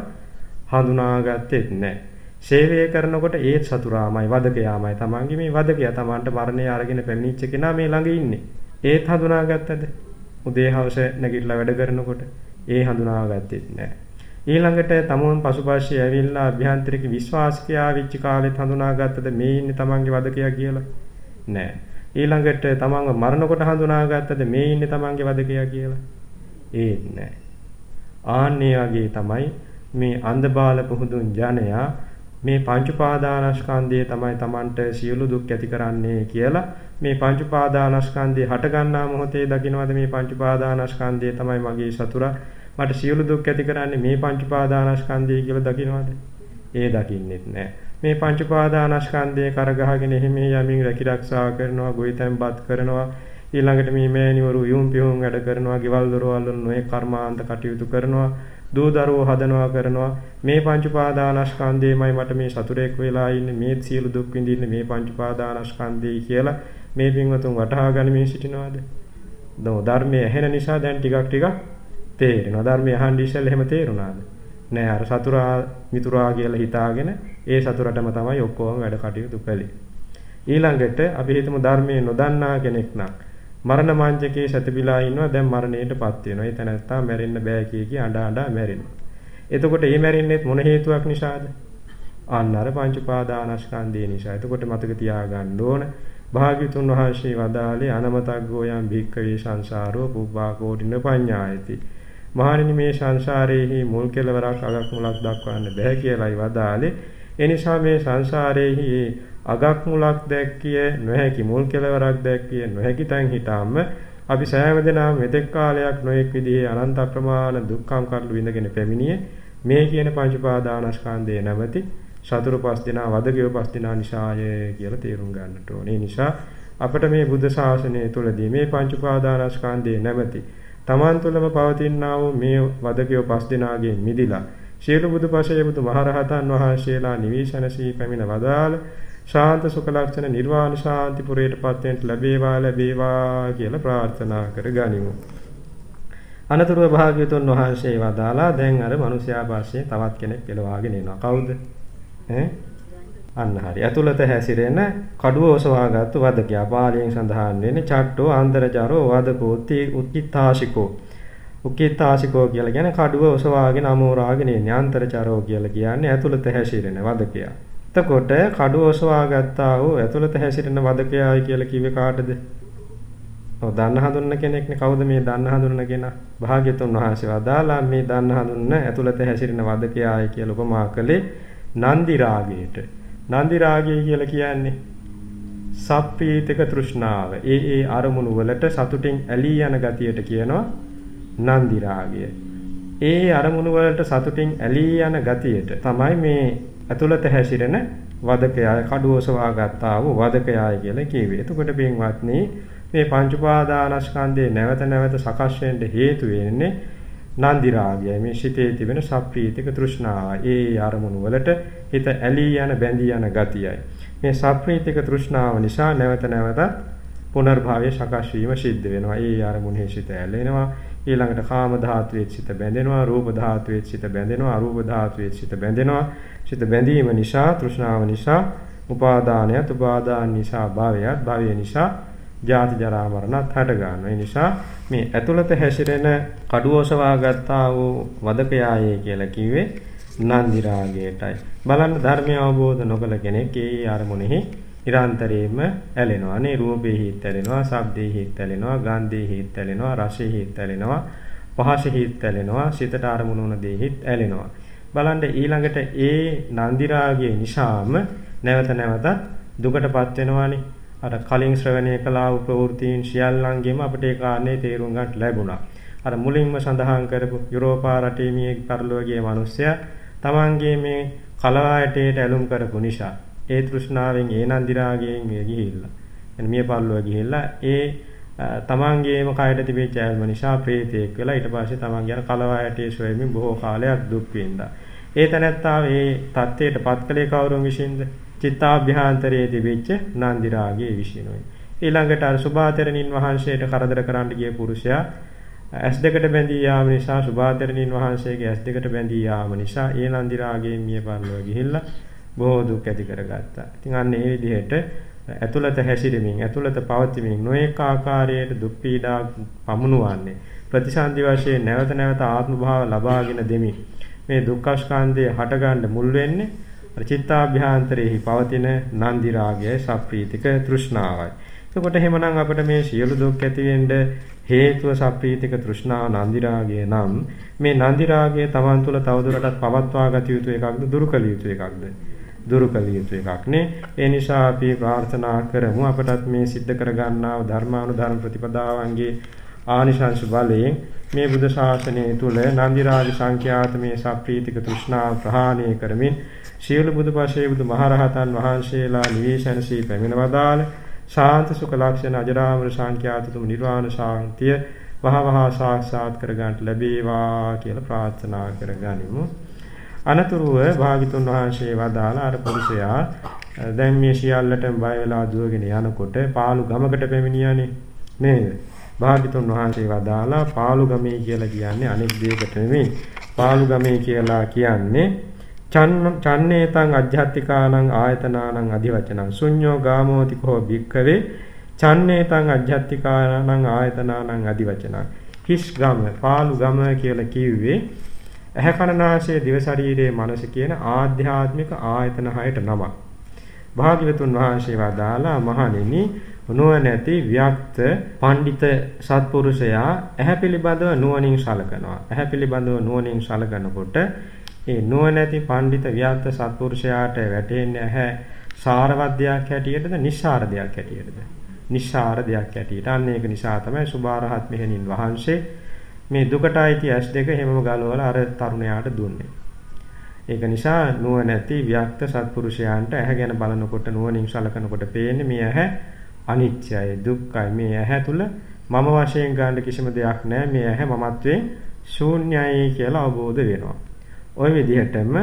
හඳුනාගත්තෙත් නෑ. සේවය කරනකොට ඒත් සතුරාමයි වදකයාමයි තමන්ගේ මේ වදකයා තමන්ට මරණය අරගෙන පැමිණිච්ච කෙනා මේ ළඟ ඉන්නේ. ඒත් හඳුනාගත්තද? උදේ හවස නැගිටලා වැඩ කරනකොට ඒ හඳුනාගත්තෙත් නෑ. ඊළඟට තමුන් පසුපස්සේ ඇවිල්ලා අභ්‍යන්තරික විශ්වාසිකයා වෙච්ච කාලෙත් හඳුනාගත්තද මේ ඉන්නේ තමන්ගේ වදකයා කියලා? නෑ. ඊළඟට තමන්ව මරනකොට හඳුනාගත්තද මේ ඉන්නේ තමන්ගේ වදකයා කියලා? ඒත් නෑ. ආන්නේ වගේ තමයි මේ අන්ධබාල පුහුදුන් ජනයා මේ පංච උපාදානස්කන්ධය තමයි Tamanට සියලු දුක් ඇති කරන්නේ කියලා. මේ පංච උපාදානස්කන්ධය හට ගන්නා මොහොතේ දකින්නවද මේ පංච උපාදානස්කන්ධය තමයි මගේ සතුරා. මට සියලු දුක් ඇති කරන්නේ මේ පංච උපාදානස්කන්ධය කියලා දකින්නවද ඒ දකින්නෙත් නෑ. මේ පංච උපාදානස්කන්ධය කරගහගෙන එහෙම යමින් රැකී ආරක්ෂා කරනවා ගොවිතැන්පත් කරනවා. ඊළඟට මේ මෑණිවරු යුම් පියුම් වැඩ කරනවා ගෙවල් දොරවල් වල නොයේ කර්මාන්ත කටයුතු කරනවා. දූ දරුවෝ හදනවා කරනවා මේ පංච උපාදානස්කන්ධයමයි මට මේ සතුරෙක් වෙලා ඉන්නේ මේ සියලු දුක් විඳින්නේ මේ පංච උපාදානස්කන්ධයයි කියලා මේ පින්වතුන් වටහා ගනිමින් සිටිනවාද? දෝ ධර්මයේ ඇහෙන නිසා දැන් ටිකක් ටිකක් තේරෙනවා. ධර්මයේ අහන්න ඉස්සෙල්ලා එහෙම තේරුණාද? නෑ අර සතුරා මිතුරා කියලා හිතාගෙන ඒ සතුරටම තමයි ඔක්කොම වැඩ කටයුතු කළේ. ඊළඟට අපි හිතමු ධර්මයේ නොදන්නා කෙනෙක් නම් මරණ මංචකේ සැතපීලා ඉන්නවා දැන් මරණයටපත් වෙනවා. ඒ තැනත්තා මැරෙන්න බෑ කිය කී අඬ අඬ මැරෙනවා. එතකොට මේ මැරෙන්නේත් මොන හේතුවක් නිසාද? අන්න අර පංච උපාදානස්කන්ධය නිසා. එතකොට මතක තියාගන්න ඕන භාග්‍යතුන් වහන්සේ වදාළේ අනමතග්ගෝ යම් භික්කවේ සංසාරෝ පුබ්බා කෝටින පඤ්ඤායති. මහණෙනි මේ සංසාරයේහි මුල් කෙලවරක් අගක් මුලක් දක්වන්න බෑ කියලායි වදාළේ. එනිසා මේ සංසාරයේහි අගක් මුලක් දැක්කිය නොහැකි මුල් කෙලවරක් දැක්කිය නොහැකි තැන් හිටාම අපි සෑම දිනම මෙතෙක් කාලයක් නොඑක් විදිහේ අනන්ත ප්‍රමාණ දුක්ඛම් කර්ලු විඳගෙන පැමිණියේ මේ කියන පංච පාදානස්කන්ධය නැමැති සතුරු පස් දෙනා වදකයෝ පස් දෙනා නිසාය කියලා තේරුම් ගන්නට ඕනේ. නිසා අපට මේ බුද්ධ ශාසනය තුළදී මේ පංච උපාදානස්කන්ධයේ නැමැති තමන් තුළම පවතිනා වූ මේ වදකයෝ පස් දෙනාගෙන් මිදිලා සියලු බුදුපසේ බුදු මහරහතන් වහන්සේලා නිවිසනසී පැමිණ වදාළ ශාන්ත සුඛ ලක්ෂණ නිර්වාණ ශාන්ති පුරේටපත් වෙන්න ලැබේවා ලැබේවා කියලා ප්‍රාර්ථනා කර ගනිමු. අනතුරුව භාග්‍යතුන් වහන්සේ වදාලා දැන් අර මිනිස්යා පස්සේ තවත් කෙනෙක් එළවාගෙන එනවා. කවුද? ඈ අන්න හරි. ඇතුළත හැසිරෙන කඩුව ඔසවාගත්තු වදකයා පාලියෙන් සඳහන් වෙන්නේ චට්ටෝ ආන්දරජරෝ වදකෝ උත්කිතාශිකෝ. උක්කිතාශිකෝ කියලා කියන්නේ කඩුව ඔසවාගෙන අමෝරාගෙන ඉන්නේ. ආන්තරචරෝ කියලා කියන්නේ ඇතුළත හැසිරෙන වදකයා. එතකොට කඩුව ඔසවාගත්තා වූ ඇතුළත හැසිරෙන වදකයායි කියලා කිව්වේ කාටද? ඔව් දන්න හඳුනන කෙනෙක්නේ කවුද මේ දන්න හඳුනන කෙනා? භාග්‍යතුන් වහන්සේ වදාලා මේ දන්න හඳුනන ඇතුළත හැසිරෙන වදකයායි කියලා උපමා කළේ නන්දි රාගයට. නන්දි රාගය කියලා කියන්නේ සප්පීතික තෘෂ්ණාව. ඒ ඒ අරමුණු වලට සතුටින් ඇලී යන ගතියට කියනවා නන්දි රාගය. ඒ අරමුණු වලට සතුටින් ඇලී යන ගතියට තමයි මේ ඇතුළත හැසිරෙන වදකයාය කඩුවසවා ගත්තා වූ වදකයාය කියලා කියවේ. එතකොට පින්වත්නි මේ පංච උපාදානස්කන්ධේ නැවත නැවත සකස් වෙන්න හේතු වෙන්නේ නන්දි රාගයයි මේ සිතේ තිබෙන සප්‍රීතික තෘෂ්ණාව. ඒ අරමුණු වලට හිත ඇලී යන බැඳී යන ගතියයි. මේ සප්‍රීතික තෘෂ්ණාව නිසා නැවත නැවතත් පුනර්භවය සකස් වීම සිද්ධ වෙනවා. ඒ අරමුණෙහි සිත ඇලෙනවා. ඊළඟට කාම ධාතුවේ සිත බැඳෙනවා. රූප ධාතුවේ සිත බැඳෙනවා. අරූප ධාතුවේ සිත බැඳෙනවා. සිත බැඳීම නිසා තෘෂ්ණාව නිසා උපාදානයත් උපාදාන නිසා භවයත් භවය නිසා ජාති ජරා මරණත් හට ගන්නවා. ඒ නිසා මේ ඇතුළත හැසිරෙන කඩුවසවා ගත්තා වූ වදකයායේ කියලා කිව්වේ නන්දි රාගයටයි. බලන්න ධර්මය අවබෝධ නොකළ කෙනෙක් ඒ අරමුණෙහි නිරන්තරයෙන්ම ඇලෙනවා. නේ රූපේහිත් ඇලෙනවා, ශබ්දේහිත් ඇලෙනවා, ගන්ධේහිත් ඇලෙනවා, රසේහිත් ඇලෙනවා, පහසෙහිත් ඇලෙනවා, සිතට අරමුණු වන දෙහිත් ඇලෙනවා. බලන්න ඊළඟට ඒ නන්දි රාගයේ නිසාම නැවත නැවතත් දුකටපත් වෙනවානේ. අර කලින් ශ්‍රවණය කළා වූ ප්‍රවෘත්තීන් සියල්ලංගෙම අපිට ඒ කාරණේ තේරුම් ගන්නට ලැබුණා. අර මුලින්ම සඳහන් කරපු යුරෝපා රටේ මිය පරලෝකයේ මිනිස්සයා තමන්ගේ මේ කලවායටේට ඇලුම් කරපු නිසා ඒ තෘෂ්ණාවෙන් ඒ නන්දිරාගයෙන් මිය ගිහිල්ලා. එන මිය පරලෝක ගිහිල්ලා ඒ තමන්ගේම කයට තිබෙච්ච ඇල්ම නිසා ප්‍රේතයෙක් වෙලා ඊට පස්සේ තමන්ගේ අර කලවායටේ සොයමින් බොහෝ කාලයක් දුක් විඳා. ඒ තැනැත්තා මේ தත්ත්වයට පත් කළේ කවුරුන් විසින්ද? චිත්තාභ්‍යන්තරයේ තිබෙච්ච නන්දි රාගයේ විශ්ිනුයි. ඊළඟට අර සුභාතරණින් වහන්සේට කරදර කරන්න ගිය පුරුෂයා ඇස් දෙකට බැඳී යාම නිසා සුභාතරණින් වහන්සේගේ ඇස් දෙකට බැඳී යාම නිසා ඒ නන්දි රාගයෙන් මිය පරලොව ගිහිල්ලා බොහෝ දුක් ඇති කරගත්තා. ඉතින් අන්න ඒ විදිහට ඇතුළත හැසිරෙමින් ඇතුළත පවතිමින් නොඑක ආකාරයට දුක් පීඩා පමුණුවන්නේ ප්‍රතිසන්දි වශයෙන් නැවත නැවත ආත්ම භාව ලබාගෙන දෙමින් මේ දුක්ඛ ස්කන්ධය හටගන්න මුල් වෙන්නේ චිත්තාභ්‍යන්තරයේහි පවතින නන්දි රාගයයි සප්‍රීතික තෘෂ්ණාවයි. එතකොට එහෙමනම් අපිට මේ සියලු දුක් ඇති වෙන්න හේතුව සප්‍රීතික තෘෂ්ණාව නන්දි රාගය නම් මේ නන්දි රාගය Taman තුල තවදුරටත් පවත්වා ගත යුතු එකක්ද දුරු කළ යුතු එකක්ද? දුරු කළ යුතු එකක් නේ. ඒ නිසා අපි ප්‍රාර්ථනා කරමු අපටත් මේ සිද්ධ කරගන්නා ධර්මානුධර්ම ප්‍රතිපදාවන්ගේ ආනිශංස බලයෙන් මේ බුද්ධ ශාසනය තුල නන්දි රාග සංඛ්‍යාත මේ සප්‍රීතික තෘෂ්ණාව ප්‍රහාණය කරමින් සියලු බුදුපසේ බුදු මහරහතන් වහන්සේලා නිවේශනසී පැමිණ වදාළ ශාන්ත සුඛ ලක්ෂණ අජරාමර සංඛ්‍යාතතුම නිර්වාණ ශාන්තිය වහවහා සාක්ෂාත් කර ගන්නට ලැබේවා කියලා ප්‍රාර්ථනා කරගනිමු. අනතුරුව භාගිතුන් වහන්සේ වදාළ අර පුරුෂයා දැන් මේ සියල්ලටම බය වෙලා දුවගෙන යනකොට පාළු ගමකට පැමිණියානේ නේද? භාගිතුන් වහන්සේ වදාලා පාළු ගමේ කියලා කියන්නේ අනෙක් දෙයකට නෙමෙයි. පාළු ගමේ කියලා කියන්නේ චන්නේතං අජ්ජත්තිකානං ආයතනානං අධිවචනං ශුඤ්ඤෝ ගාමෝති කෝ භික්ඛවේ චන්නේතං අජ්ජත්තිකානං ආයතනානං අධිවචනං හිස් ගම පාළු ගම කියලා කිව්වේ ඇහැ කනනාසය දිව ශරීරයේ මනස කියන ආධ්‍යාත්මික ආයතන හයට නමක්. භාග්‍යවතුන් වහන්සේ වදාලා මහණෙනි නුවණැති ව්‍යක්ත පඬිත සත්පුරුෂයා ඇහැ පිළිබඳව නුවණින් සලකනවා. ඇහැ පිළිබඳව නුවණින් සලකනකොට ඒ නුවණැති පඬිත ව්‍යාත්ත සත්පුරුෂයාට වැටෙන්නේ නැහැ සාරවත් දෙයක් හැටියටද නිස්සාර දෙයක් හැටියටද නිස්සාර දෙයක් හැටියට අන්න ඒක නිසා තමයි සුභාරහත් මෙහෙණින් වහන්සේ මේ දුකට අයිති ඇස් දෙක හැමම ගලවලා අර තරුණයාට දුන්නේ. ඒක නිසා නුවණැති වික්ත සත්පුරුෂයන්ට ඇහැ ගැන බලනකොට නුවණින් සලකනකොට පේන්නේ මේ ඇහැ අනිත්‍යයි දුක්ඛයි. මේ ඇහැ තුල මම වශයෙන් ගන්න කිසිම දෙයක් නැහැ. මේ ඇහැ මමත්වයෙන් ශූන්‍යයි කියලා අවබෝධ වෙනවා. ওই විදිහටම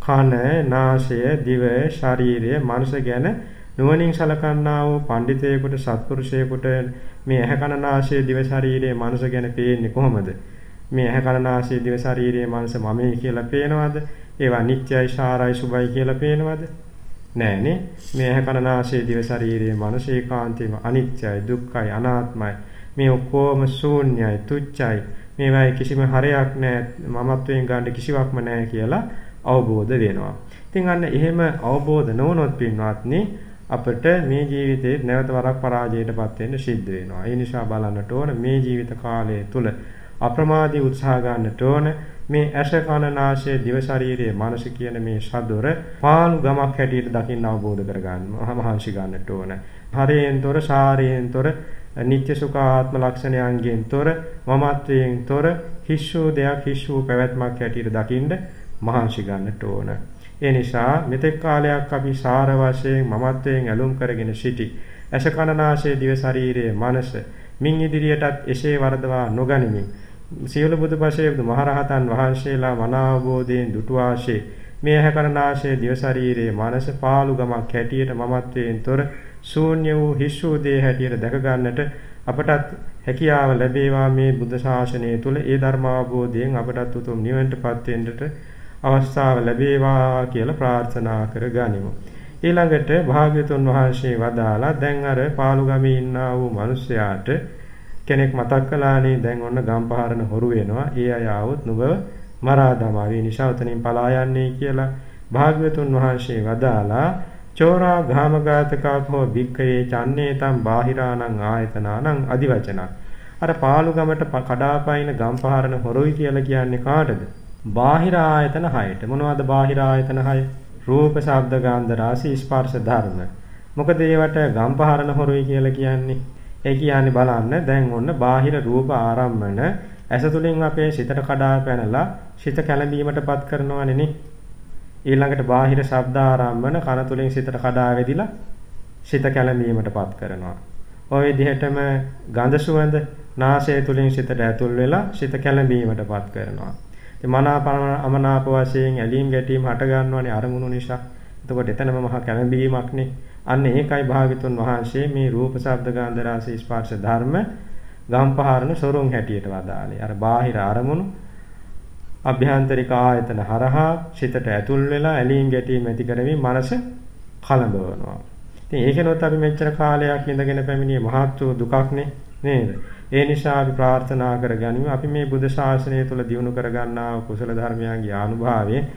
කන, නාසය, දිව, ශරීරය, මනස ගැන නුවණින් සලකන්නා වූ පඬිතේකට සත්පුරුෂයෙකුට මේ ඇහැ කන නාසය දිව ශරීරය මනස ගැන පේන්නේ කොහොමද? මේ ඇහැ කන නාසය දිව ශරීරය මනස මමයි කියලා පේනවද? ඒවා නිට්ටයයි සාරයි සුභයි කියලා පේනවද? නෑනේ. මේ ඇහැ කන නාසය දිව ශරීරය මනස ඒකාන්තයෙන්ම අනිත්‍යයි දුක්ඛයි අනාත්මයි. මේ ඔක්කොම ශූන්‍යයි තුච්චයි. මේවායි කිසිම හරයක් නෑ මමත්වයෙන් ගන්න කිසිවක්ම නෑ කියලා අවබෝධ වෙනවා. ඉතින් අන්න එහෙම අවබෝධ නොවුනොත් පින්වත්නි අපිට මේ ජීවිතේ නැවත වරක් පරාජයටපත් වෙන්න සිද්ධ වෙනවා. ඒ නිසා බලන්නට ඕන මේ ජීවිත කාලය තුල අප්‍රමාදී උත්සාහ ගන්නට ඕන මේ ඇස කන නාසය දිව ශරීරයේ මනස කියන මේ ශබ්දවර පාළු ගමක් හැටියට දකින්න අවබෝධ කරගන්න මහන්සි ගන්නට ඕන. හරයෙන්තොර සාරයෙන්තොර නිත්‍ය සුඛ ආත්ම ලක්ෂණයන්ගෙන් තොර මමත්වයෙන් තොර හිස්සෝ දෙයක් හිස්සෝ පැවැත්මක් හැටියට දකින්න මහන්සි ගන්නට ඕන. ඒ නිසා මෙතෙක් කාලයක් අපි සාර වශයෙන් මමත්වයෙන් ඇලුම් කරගෙන සිටි ඇස කනනාශය දිව ශරීරයේ මනස මින් ඉදිරියටත් එසේ වරදවා නොගනිමින් සියලු බුදුපසේ මහරහතන් වහන්සේලා මනාවබෝධයෙන් දුටු ආශේ මේ ඇහ කනනාශය දිව ශරීරයේ මනස පාළු ගමක් හැටියට මමත්වයෙන් තොර ශූන්‍ය වූ හිස් වූ දේ හැටියට දැක ගන්නට අපටත් හැකියාව ලැබේවා මේ බුද්ධ ශාසනය තුල ඒ ධර්මාවබෝධයෙන් අපටත් උතුම් නිවනටපත් වෙන්නට අවස්ථාව ලැබේවා කියලා ප්‍රාර්ථනා කරගනිමු. ඊළඟට භාග්‍යතුන් වහන්සේ වදාලා දැන් අර පාලුගමේ ඉන්නා වූ මිනිසයාට කෙනෙක් මතක් කළානේ දැන් ඔන්න ගම්පහරන හොරු වෙනවා. ඒ අය ආවොත් නුඹව මරා දමා. ඒ නිසා උතනින් පලා යන්නේ කියලා භාග්‍යතුන් වහන්සේ වදාලා චෝරා ගාමඝාතකෝ භික්ඛවේ චන්නේතම් බාහිරාණං ආයතනානං අදිවචනං අර පාලුගමට කඩාපයින් ගම්පහරන හොරුයි කියලා කියන්නේ කාටද? බාහිර ආයතන 6ට. මොනවද බාහිර ආයතන 6? රූප, ශබ්ද, ගන්ධ, රස, ස්පර්ශ ධර්ම. මොකද ඒවට ගම්පහරන හොරුයි කියලා කියන්නේ? ඒ කියන්නේ බලන්න දැන් ඔන්න බාහිර රූප ආරම්මන ඇස තුලින් අපේ සිතට කඩා පැනලා සිත කැළඹීමටපත් කරනවනේ නේ. ඊළඟට බාහිර ශබ්ද ආරම්මන කන තුලින් සිතට කඩා වැදිලා සිත කැළඹීමටපත් කරනවා. ඔය විදිහටම ගඳ සුවඳ නාසය තුලින් සිතට ඇතුල් වෙලා සිත කැළඹීමටපත් කරනවා. ඉතින් මනාප අමනාප වශයෙන් ඇලීම් ගැටීම් හට ගන්නවනේ අරමුණු නිසා. එතකොට එතනම මහා කැළඹීමක්නේ. අන්න ඒකයි භාග්‍යතුන් වහන්සේ මේ රූප ශබ්ද ගන්ධ රස ස්පර්ශ ධර්ම ගම්පහරන සොරුන් හැටියට වදාළේ. අර බාහිර අරමුණු අභ්‍යන්තරික ආයතන හරහා සිතට ඇතුල් වෙලා ඇලීම් ගැටීම් ඇති කරමින් මනස කලඹවනවා. ඉතින් ඒකනොත් අපි මෙච්චර කාලයක් ඉඳගෙන පැමිණියේ මහත් වූ දුකක්නේ නේද? ඒ නිසා අපි ප්‍රාර්ථනා කරගනිමු අපි මේ බුද්ධ ශාසනය තුළ දිනු කරගන්නා කුසල ධර්මයන්ගේ ආනුභාවයෙන්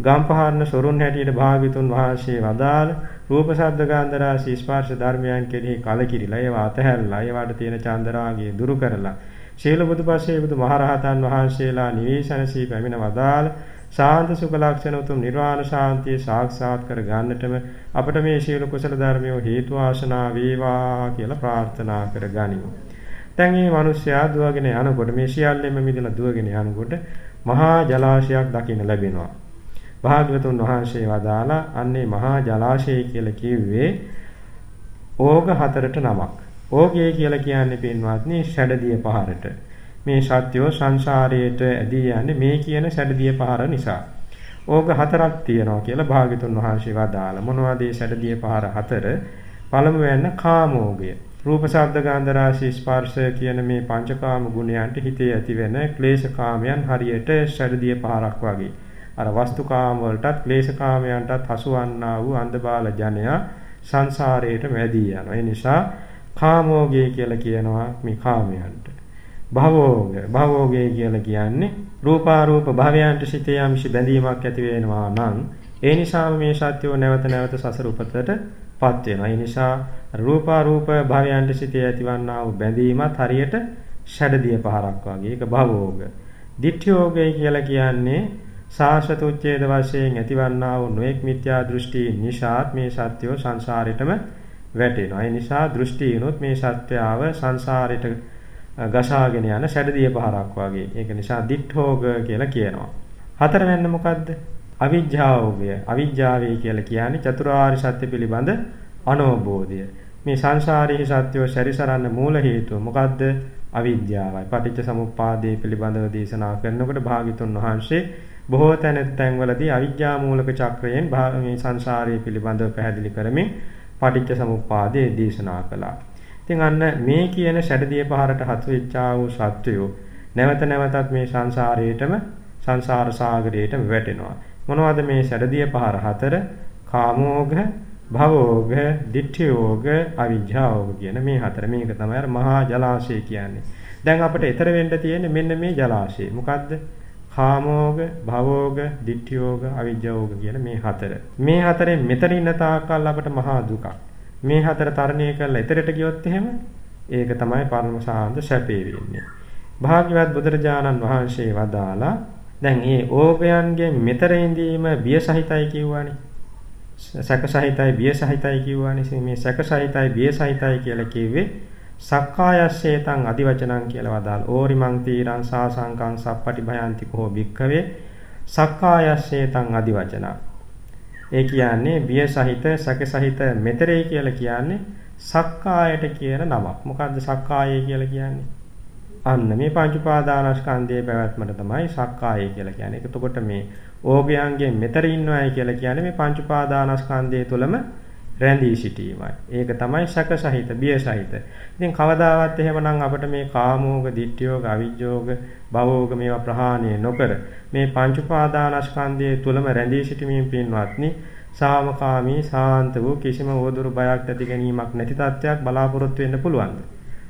ගම්පහරන සොරුන් හැටියට භාග්‍යතුන් වහන්සේ වදාළ රූප ශබ්ද ගන්ධ රාශි ස්පර්ශ ධර්මයන් කෙරෙහි කලකිරිලා ඒවා අතහැරලා ඒවට තියෙන චන්දරාගය දුරු කරලා ශීල බුදුපසේ බුදු මහරහතන් වහන්සේලා නිවේශනසී පැමිණ වදාළ ශාන්ත සුඛ ලක්ෂණ උතුම් නිර්වාණ ශාන්තිය සාක්ෂාත් කර ගන්නටම අපට මේ ශීල කුසල ධර්මියෝ හේතු ආශනා වේවා කියලා ප්‍රාර්ථනා කර ගනිමු දැන් මේ මිනිස්සයා දුවගෙන යනකොට මේ සියල්ලෙම මිදලා දුවගෙන යනකොට මහා ජලාශයක් දකින්න ලැබෙනවා. භාග්‍යවතුන් වහන්සේ වදාලා අන්නේ මහා ජලාශය කියලා කිව්වේ ඕග හතරට නමක්. ඕගේ කියලා කියන්නේ පින්වත්නි ෂඩදිය පහරට. මේ සත්‍යෝ සංසාරයට ඇදී යන්නේ මේ කියන ෂඩදිය පහර නිසා. ඕග හතරක් තියෙනවා කියලා භාග්‍යතුන් වහන්සේ වදාලා. මොනවද මේ ෂඩදිය පහර හතර? පළමුවෙන්න කාමෝගය. රූප ශබ්ද ගන්ධ රාශි ස්පර්ශ කියන මේ පංචකාම ගුණයන්ට හිතේ ඇතිවෙන ක්ලේශකාමයන් හරියට ශරදිය පහරක් වගේ. අර වස්තුකාම වලටත් ක්ලේශකාමයන්ටත් හසුවන්නා වූ අන්ධබාල ජනයා සංසාරයට වැදී යනවා. ඒ නිසා කාමෝගය කියලා කියනවා මේ කාමයන්ට. භවෝග භවෝගය කියලා කියන්නේ රූපාරූප භවයන්ට සිතේ යම්සි බැඳීමක් ඇති වෙනවා නම් ඒ නිසාම මේ සත්‍යෝ නැවත නැවත සසර උපතට පත් වෙනවා. ඒ නිසා රූපාරූප භවයන්ට සිටේ ඇතිවන්නා වූ බැඳීමත් හරියට ෂඩදිය පහරක් වගේ. ඒක භවෝග. ditthiyogay කියලා කියන්නේ සාසත උච්ඡේද වශයෙන් ඇතිවන්නා වූ නොඑක් මිත්‍යා දෘෂ්ටි නිසාත් මේ සත්‍යෝ සංසාරෙටම වැටෙනවා. ඒ නිසා දෘෂ්ටිිනුත් මේ සත්‍යාව සංසාරෙට ගසාගෙන යන ෂඩදිය පහරක් වගේ. ඒක නිසා ditthෝග කියලා කියනවා. හතරවෙන්න මොකද්ද? අවිජ්ජාවෝගය. අවිජ්ජාවේ කියලා කියන්නේ චතුරාර්ය සත්‍ය පිළිබඳ අනෝබෝධය. මේ සංසාරයේ සත්‍යෝ සැරිසරන්න මූල හේතුව මොකද්ද? අවිද්‍යාවයි. පටිච්ච සමුප්පාදයේ පිළිබඳව දේශනා කරනකොට භාග්‍යතුන් වහන්සේ බොහෝ තැන්වලදී අවිද්‍යා මූලක චක්‍රයෙන් මේ සංසාරයේ පිළිබඳව පැහැදිලි කරමින් පටිච්ච සමුප්පාදයේ දේශනා කළා. ඉතින් අන්න මේ කියන ෂඩදිය පහරට හසු වෙච්චා වූ සත්වයෝ නැවත නැවතත් මේ සංසාරයේටම සංසාර සාගරයටම වැටෙනවා. මොනවද මේ ෂඩදිය පහර හතර? කාමෝග, භවෝග, ditthiyෝග, අවිජ්ජාෝග කියන මේ හතර. මේක තමයි අර මහා ජලාශය කියන්නේ. දැන් අපිට ඊතර වෙන්න තියෙන්නේ මෙන්න මේ ජලාශය. මොකද්ද? කාමෝග, භවෝග, ditthiyෝග, අවිජ්ජාෝග කියන මේ හතර. මේ හතරෙන් මෙතන ඉන්න තාක්කල් අපට මහා දුකක්. මේ හතර තරණය කරලා ඊතරට ගියොත් එහෙම ඒක තමයි පරම සාන්ත සැපේ වෙන්නේ. භාග්‍යවත් බුදුරජාණන් වහන්සේ වදාලා දැන් මේ ඕගයන්ගේ මෙතර ඉඳීම බිය සහිතයි කියුවානේ. සැක සහිතයි බිය සහිතයි කියුවානේ. මේ සැක සහිතයි බිය සහිතයි කියලා කිව්වේ සක්කායස්සේතං අදිවචනං කියලා වදාළ ඕරිමං තීරං සාසංකං සප්පටි භයන්ති කෝ භික්ඛවේ සක්කායස්සේතං අදිවචනං ඒ කියන්නේ බිය සහිත සැක සහිත මෙතරේ කියලා කියන්නේ සක්කායට කියන නමක් මොකද්ද සක්කායය කියලා කියන්නේ අන්න මේ පංච උපාදානස්කන්ධයේ පැවැත්මට තමයි සක්කායය කියලා කියන්නේ. එතකොට මේ ඕගයන්ගේ මෙතර ඉන්නවයි කියලා කියන්නේ මේ පංච උපාදානස්කන්ධය තුළම රැඳී සිටීමයි. ඒක තමයි සැක සහිත, බිය සහිත. ඉතින් කවදාවත් එහෙමනම් අපිට මේ කාමෝග, ditthiyෝග, අවිජ්ජෝග, භවෝග මේවා ප්‍රහාණය නොකර මේ පංච උපාදානස්කන්ධයේ තුලම රැඳී සිටීමෙන් පින්වත්නි සාමකාමී සාන්ත වූ කිසිම ඕදුරු බයක් ඇති ගැනීමක් නැති තත්ත්වයක් බලාපොරොත්තු වෙන්න පුළුවන්ද?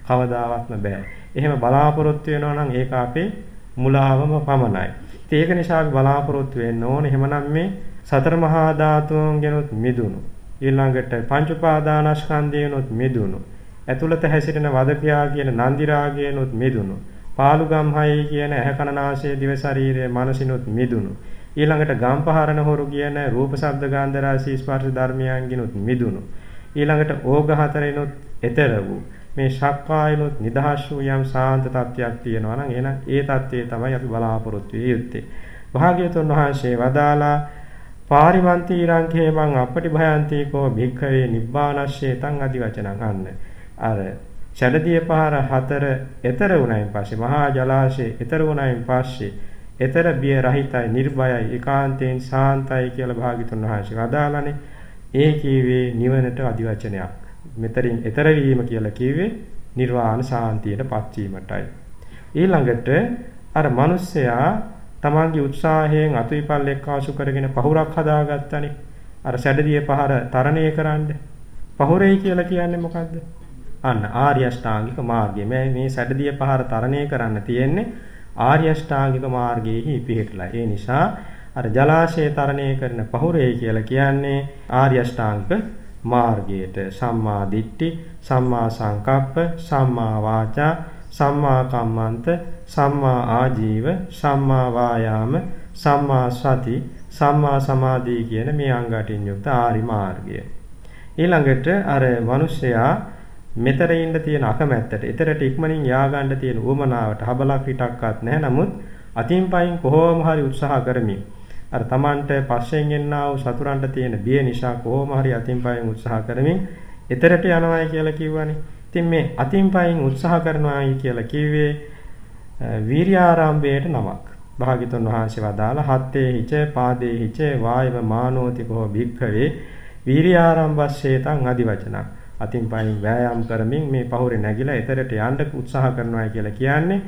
කවදාවත්ම බෑ. එහෙම බලාපොරොත්තු වෙනවා නම් ඒක අපේ මුලාවම පමණයි. ඒක නිසා අපි බලාපොරොත්තු වෙන්න ඕනේ. එහෙමනම් මේ සතර මහා ධාතුන්ගෙනුත් මිදුණු ඊළඟට පංච උපාදානස්කන්ධයනොත් මිදුණු. ඇතුළත හැසිරෙන වදපියා කියන නන්දි රාගයනොත් මිදුණු. පාලුගම්හයි කියන ඇහැ කන නාසය දිව ශරීරය මනසිනොත් මිදුණු. ඊළඟට ගම්පහරණ හොරු කියන රූප ශබ්ද ගන්ධ රස ස්පර්ශ ධර්මයන්ගිනුත් මිදුණු. ඊළඟට ඕග හතරෙනොත් එතර වූ. මේ ශක්කායනොත් නිදහස් වූ යම් සාන්ත තත්වයක් තියෙනවා නම් එහෙනම් ඒ தත්ත්වය තමයි අපි බලාපොරොත්තු වෙ යුත්තේ. භාග්‍යතුන් වහන්සේ වදාලා පාරිමන්ති ඊරංකේ මං අපටි භයන්ති කෝ භික්ඛවේ නිබ්බානස්සේතං আদি වචනං අන්න. අර ඡඩදිය පහර හතර ඊතර වුණයින් පස්සේ මහා ජලාශයේ ඊතර වුණයින් පස්සේ ඊතර බිය රහිතයි නිර්භයයි ඒකාන්තයෙන් සාන්තයි කියලා භාග්‍යතුන් වහන්සේ වදාළනේ. ඒ කීවේ නිවනට අදි වචනයක්. මෙතරින් ඊතර වීම කියලා කිව්වේ නිර්වාණ සාන්තියටපත් වීමටයි. ඊළඟට අර මිනිස්සයා තමන්ගේ උත්සාහයෙන් අතුයිපල් එක්කාසු කරගෙන පහුරක් හදාගත්තනේ. අර සැඩදියේ පහර තරණය කරන්න. පහුරේ කියලා කියන්නේ මොකද්ද? අන්න ආර්ය අෂ්ටාංගික මාර්ගය. මේ මේ සැඩදියේ පහර තරණය කරන්න තියෙන්නේ ආර්ය අෂ්ටාංගික මාර්ගයේ පිහිටලා. ඒ නිසා අර ජලාශය තරණය කරන පහුරේ කියලා කියන්නේ ආර්ය අෂ්ටාංගික මාර්ගයට සම්මා දිට්ඨි සම්මා සංකප්ප සම්මා වාචා සම්මා කම්මන්ත සම්මා ආජීව සම්මා වායාම සම්මා සති සම්මා සමාධි කියන මේ අංග අටින් යුක්ත ආරි මාර්ගය ඊළඟට අර මිනිසයා මෙතර ඉන්න තියෙන අකමැත්තට ඊතරට ඉක්මනින් යා ගන්න තියෙන උවමනාවට හබලක් හිටක්වත් නැහැ නමුත් අතින් පයින් කොහොම හරි උත්සාහ කරමින් අර Tamanට පස්සෙන් එන්නා වූ සතුරන්ට තියෙන බිය නිසා කොහොම හරි අතින් පයින් උත්සාහ කරමින් ඊතරට යනවායි කියලා කිව්වනේ. ඉතින් මේ අතින් පයින් උත්සාහ කරනවායි කියලා කිව්වේ වීර්යාරම්භයට නමක්. භාග්‍යතුන් වහන්සේ වදාළ හත්තේ හිච පාදේ හිච වායව මානෝති කෝ භික්ඛවේ වීර්යාරම්භස්සේතං আদি වචනක්. අතින් පයින් වෑයම් කරමින් මේ පහුරේ නැගිලා ඊතරට යන්න උත්සාහ කරනවායි කියලා කියන්නේ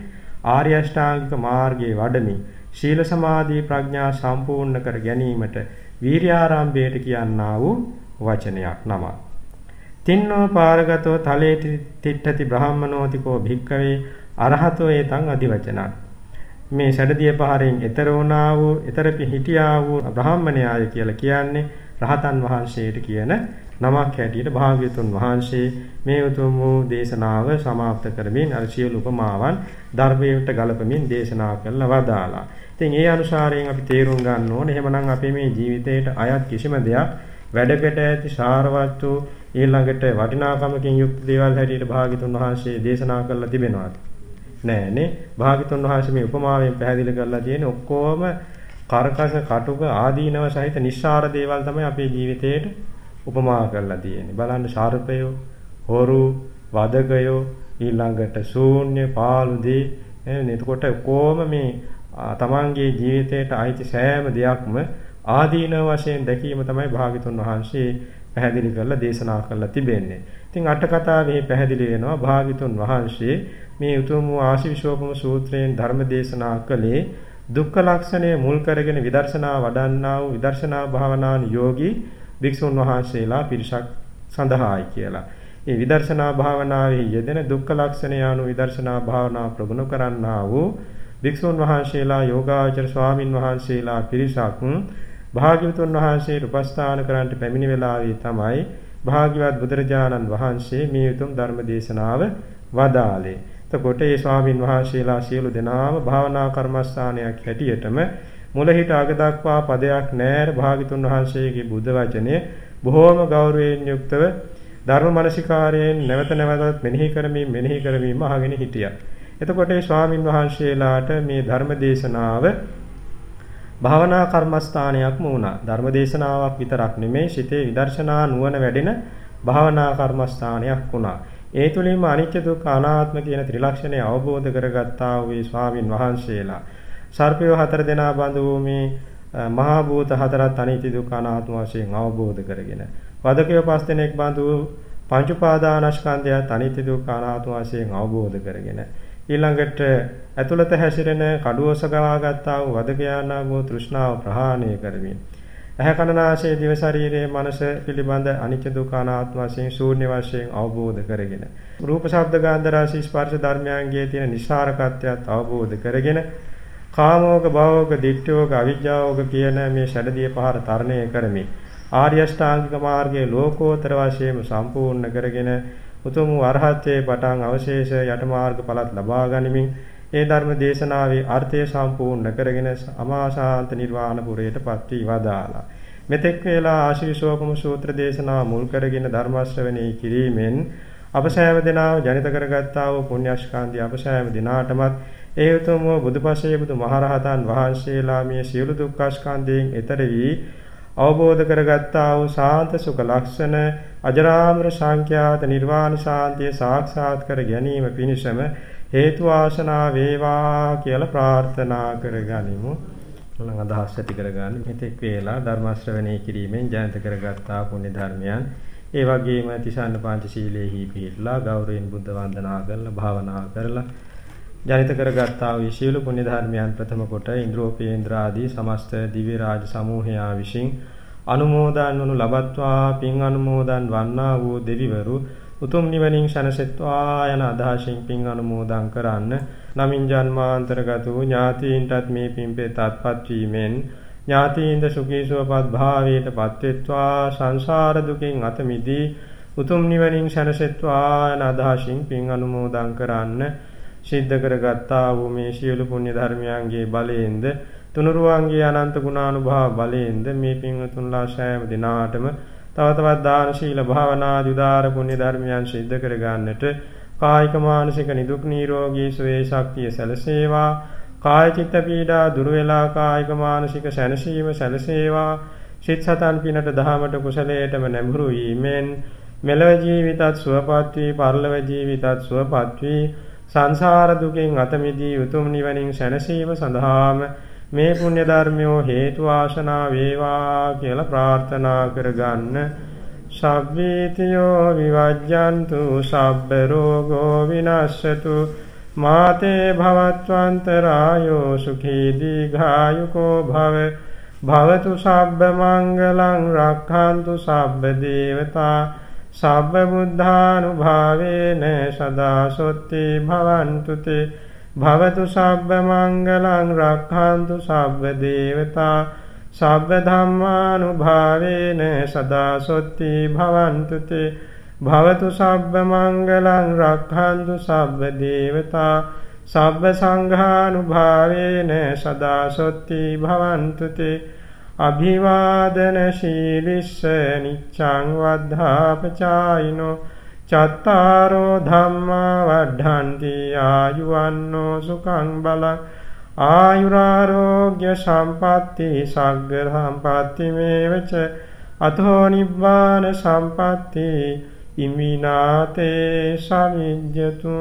ආර්ය අෂ්ටාංගික මාර්ගයේ වඩමින් ශීල සමාධි ප්‍රඥා සම්පූර්ණ කර ගැනීමට වීර්යාරම්භයට කියන්නා වූ වචනයක් නම. තින්නෝ පාරගතෝ තලේ තිට්ඨති බ්‍රාහමනෝතිකෝ භික්කවේ අරහතෝ ඒතං අදිවචනං. මේ සැඩදිය පහරෙන් ඊතර වුණා වූ ඊතර පිහිටියා වූ බ්‍රාහමණයාය කියලා කියන්නේ රහතන් වහන්සේට කියන නමක් හැටියට භාග්‍යතුන් වහන්සේ මේ උතුම් වූ දේශනාව સમાપ્ત කරමින් අර සියලු උපමාවන් ධර්මයට ගලපමින් දේශනා කළා වදාලා. ඉතින් ඒ අනුසාරයෙන් අපි තේරුම් ගන්න ඕනේ එහෙමනම් අපේ මේ ජීවිතේට අයත් කිසිම දෙයක් වැඩකට ඇති සාරවත් වූ ඊළඟට වටිනාකමකින් යුක්ත දේවල් හැටියට භාග්‍යතුන් වහන්සේ දේශනා කළා තිබෙනවාද? නෑනේ. භාග්‍යතුන් වහන්සේ මේ උපමාවෙන් පැහැදිලි කරලා තියෙන්නේ ඔක්කොම කරකස කටුක ආදීනව සහිත නිස්සාර දේවල් තමයි අපේ ජීවිතේට උපමා කරලා තියෙන්නේ. බලන්න සර්පයෝ, හොරු, වදකයෝ, ඊළඟට ශූන්‍ය, පාළුදී එතකොට කොහොම මේ තමන්ගේ ජීවිතයට අයිති සෑම දෙයක්ම ආදීනව වශයෙන් දැකීම තමයි භාග්‍යතුන් වහන්සේ පැහැදිලි කරලා දේශනා කරලා තිබෙන්නේ. ඉතින් අට කතාවේ පැහැදිලි වෙනවා භාග්‍යතුන් වහන්සේ මේ උතුම් වූ ආශිවිශෝපම සූත්‍රයෙන් ධර්ම දේශනා කළේ දුක්ඛ ලක්ෂණය මුල් කරගෙන විදර්ශනා වඩන්නා වූ විදර්ශනා භාවනාන් යෝගී භික්ෂුන් වහන්සේලා පිරිසක් සඳහායි කියලා. මේ විදර්ශනා භාවනාවේ යෙදෙන දුක්ඛ ලක්ෂණය anu විදර්ශනා භාවනා ප්‍රගුණ කරන්නා වූ භික්ෂුන් වහන්සේලා යෝගාචර ස්වාමින් වහන්සේලා පිරිසක් භාග්‍යවතුන් වහන්සේට උපස්ථාන කරන්නට පැමිණි වෙලාවේ තමයි භාග්‍යවත් බුදුරජාණන් වහන්සේ මේ උතුම් ධර්ම දේශනාව වදාළේ. එතකොට ඒ ස්වාමින් වහන්සේලා සියලු දෙනාම භාවනා කර්මස්ථානයක් හැටියටම මුල හිට අග දක්වා පදයක් නැර භාග්‍යතුන් වහන්සේගේ බුද්ධ වචනය බොහෝම ගෞරවයෙන් යුක්තව ධර්ම මනසිකාරයෙන් නැවත නැවතත් මෙනෙහි කරමින් මෙනෙහි කරමින් අහගෙන හිටියා. එතකොට ඒ ස්වාමින් වහන්සේලාට මේ ධර්ම දේශනාව භාවනා කර්මස්ථානයක්ම වුණා. ධර්ම දේශනාවක් විතරක් නෙමෙයි සිතේ විදර්ශනා නුවණ වැඩෙන භාවනා කර්මස්ථානයක් වුණා. ඒ තුලින්ම අනිත්‍ය දුක්ඛ අනාත්ම කියන ත්‍රිලක්ෂණය අවබෝධ කරගත්තා වූ ස්වාමින් වහන්සේලා සර්පය හතර දෙනා බඳු වූ මේ මහා භූත හතරත් අනිත්‍ය දුක්ඛ අනාත්ම වශයෙන් අවබෝධ කරගෙන වදකය පස් දෙනෙක් බඳු පංච උපාදානස්කන්ධයත් අනිත්‍ය දුක්ඛ අනාත්ම වශයෙන් අවබෝධ කරගෙන ඊළඟට ඇතුළත හැසිරෙන කඩුවස ගවාගත්තා වූ වදකයානා වූ තෘෂ්ණාව ප්‍රහාණය කරමින් ඇහැ කනනාසය දිව ශරීරයේ මනස පිළිබඳ අනිත්‍ය දුක්ඛ අනාත්ම වශයෙන් ශූන්‍ය වශයෙන් අවබෝධ කරගෙන රූප ශබ්ද ගන්ධ රස ස්පර්ශ ධර්මයන්ගේ තියෙන නිසාරකත්වයත් අවබෝධ කරගෙන කාමෝග භවෝග දිට්ඨෝග අවිජ්ජාෝග කියන මේ ෂඩදිය පහර තරණය කරමින් ආර්ය අෂ්ටාංගික මාර්ගයේ ලෝකෝත්තර වශයෙන් සම්පූර්ණ කරගෙන උතුම් අරහත්යේ පටන් අවශේෂ යට මාර්ගඵලත් ලබා ගනිමින් ඒ ධර්ම දේශනාවේ අර්ථය සම්පූර්ණ කරගෙන අමාශාන්ත නිර්වාණ පුරයටපත් වී වදාලා. මෙතෙක් වේලා ආශිර්වාදෝපම සූත්‍ර දේශනාව මුල් කරගෙන ධර්ම ශ්‍රවණී කිරීමෙන් අප සෑම දිනාව ජනිත කරගත්තා වූ පුණ්‍යස්කන්ධය අප සෑම දිනාටමත් ඒ උතුම් වූ බුදුපසේ බුදු මහරහතන් වහන්සේලා මේ සියලු දුක්ඛ ස්කන්ධයෙන් එතර වී අවබෝධ කරගත්තා වූ සාන්ත සුඛ ලක්ෂණ අජරාමර සංඛ්‍යාත නිර්වාණ ශාන්තිය සාක්ෂාත් කර ගැනීම පිණිසම හේතු ආශනා වේවා කියලා ප්‍රාර්ථනා කරගනිමු. මොන අදහස් ඇති කරගන්න මෙතෙක් වේලා ධර්ම ශ්‍රවණය කිරීමෙන් ජනිත කරගත්තා පුණ්‍ය ධර්මයන් ඒ වගේම තිසන්න පංචශීලයේහි පිළිලා ගෞරවයෙන් බුද්ධ වන්දනා කරලා භාවනා කරලා ජනිත කරගත්තා වූ සියලු පුණ්‍ය ධර්මයන් ප්‍රථම කොට ඉන්ද්‍රෝපේන්ද්‍ර ආදී සමස්ත දිව්‍ය රාජ සමූහයා විසින් අනුමෝදන් වනු ලබත්වා පින් අනුමෝදන් වන්නා වූ දෙවිවරු උතුම් නිවනින් සැනසෙත්වා යන අදහසින් පින් අනුමෝදන් කරන්න නමින් ජන්මාන්තරගත වූ ඥාතීන්ටත් මේ පින්පේ තත්පත් වීමෙන් ඥාතීන්ද සුඛී සුවපත් භාවයට පත්වෙත්වා සංසාර දුකින් අත මිදී උතුම් නිවනින් සැනසෙත්වා යන අදහසින් පින් අනුමෝදන් කරන්න සිද්ධ කරගත්තා වූ මේ සියලු පුණ්‍ය ධර්මයන්ගේ බලයෙන්ද තුනුරුවන්ගේ අනන්ත ගුණානුභාව බලයෙන්ද මේ පින්වතුන්ලා සෑම දිනාටම තව තවත් දාන ශීල භාවනා උදාර පුණ්‍ය ධර්මයන් සිද්ධ කර ගන්නට කායික මානසික නිදුක් නිරෝගී සුවේ ශක්තිය සැලසේවා. කාය චිත්ත පීඩා දුර වේලා කායික මානසික සැනසීම සැලසේවා. සිත සතන් පිනට දහමට කුසලයටම නැඹුරු වීමෙන් මෙලව ජීවිතත් සුවපත් වී පරලොව ජීවිතත් සුවපත් වී සංසාර දුකෙන් අත මිදී උතුම් නිවනින් සැනසීම සඳහාම මේ පුණ්‍ය ධර්මයෝ හේතු ආශනා වේවා කියලා ප්‍රාර්ථනා කරගන්න. සබ්බීතියෝ විවජ්ජන්තු සබ්බ රෝගෝ විනස්සතු මාතේ භවත්වන්තරායෝ සුඛී දීඝායුකෝ භව. භවතු සබ්බ මංගලං රක්ඛන්තු සබ්බ දේවතා. සබ්බ බුද්ධානුභාවේන සදා සොත්ති භවන්තු තේ භවතු සබ්බ මංගලං රක්ඛන්තු සබ්බ දේවතා සබ්බ ධම්මානුභාවේන සදා සොත්ති භවන්තු තේ. භවතු සබ්බ මංගලං රක්ඛන්තු සබ්බ දේවතා සබ්බ සංඝානුභාවේන සදා සොත්ති භවන්තු තේ. අභිවාදන ශීලිස්ස නිච්ඡං වද්ධාපචායිනෝ චත්තාරෝ ධම්මා වඩ්ඩන්ති ආයුවන්නෝ සුඛං බලං ආයුරාරෝග්‍ය සම්පatti සග්ග සම්පatti මේවච අතෝ නිබ්බාන සම්පatti ඉමිනාතේ සමිජ්ජතු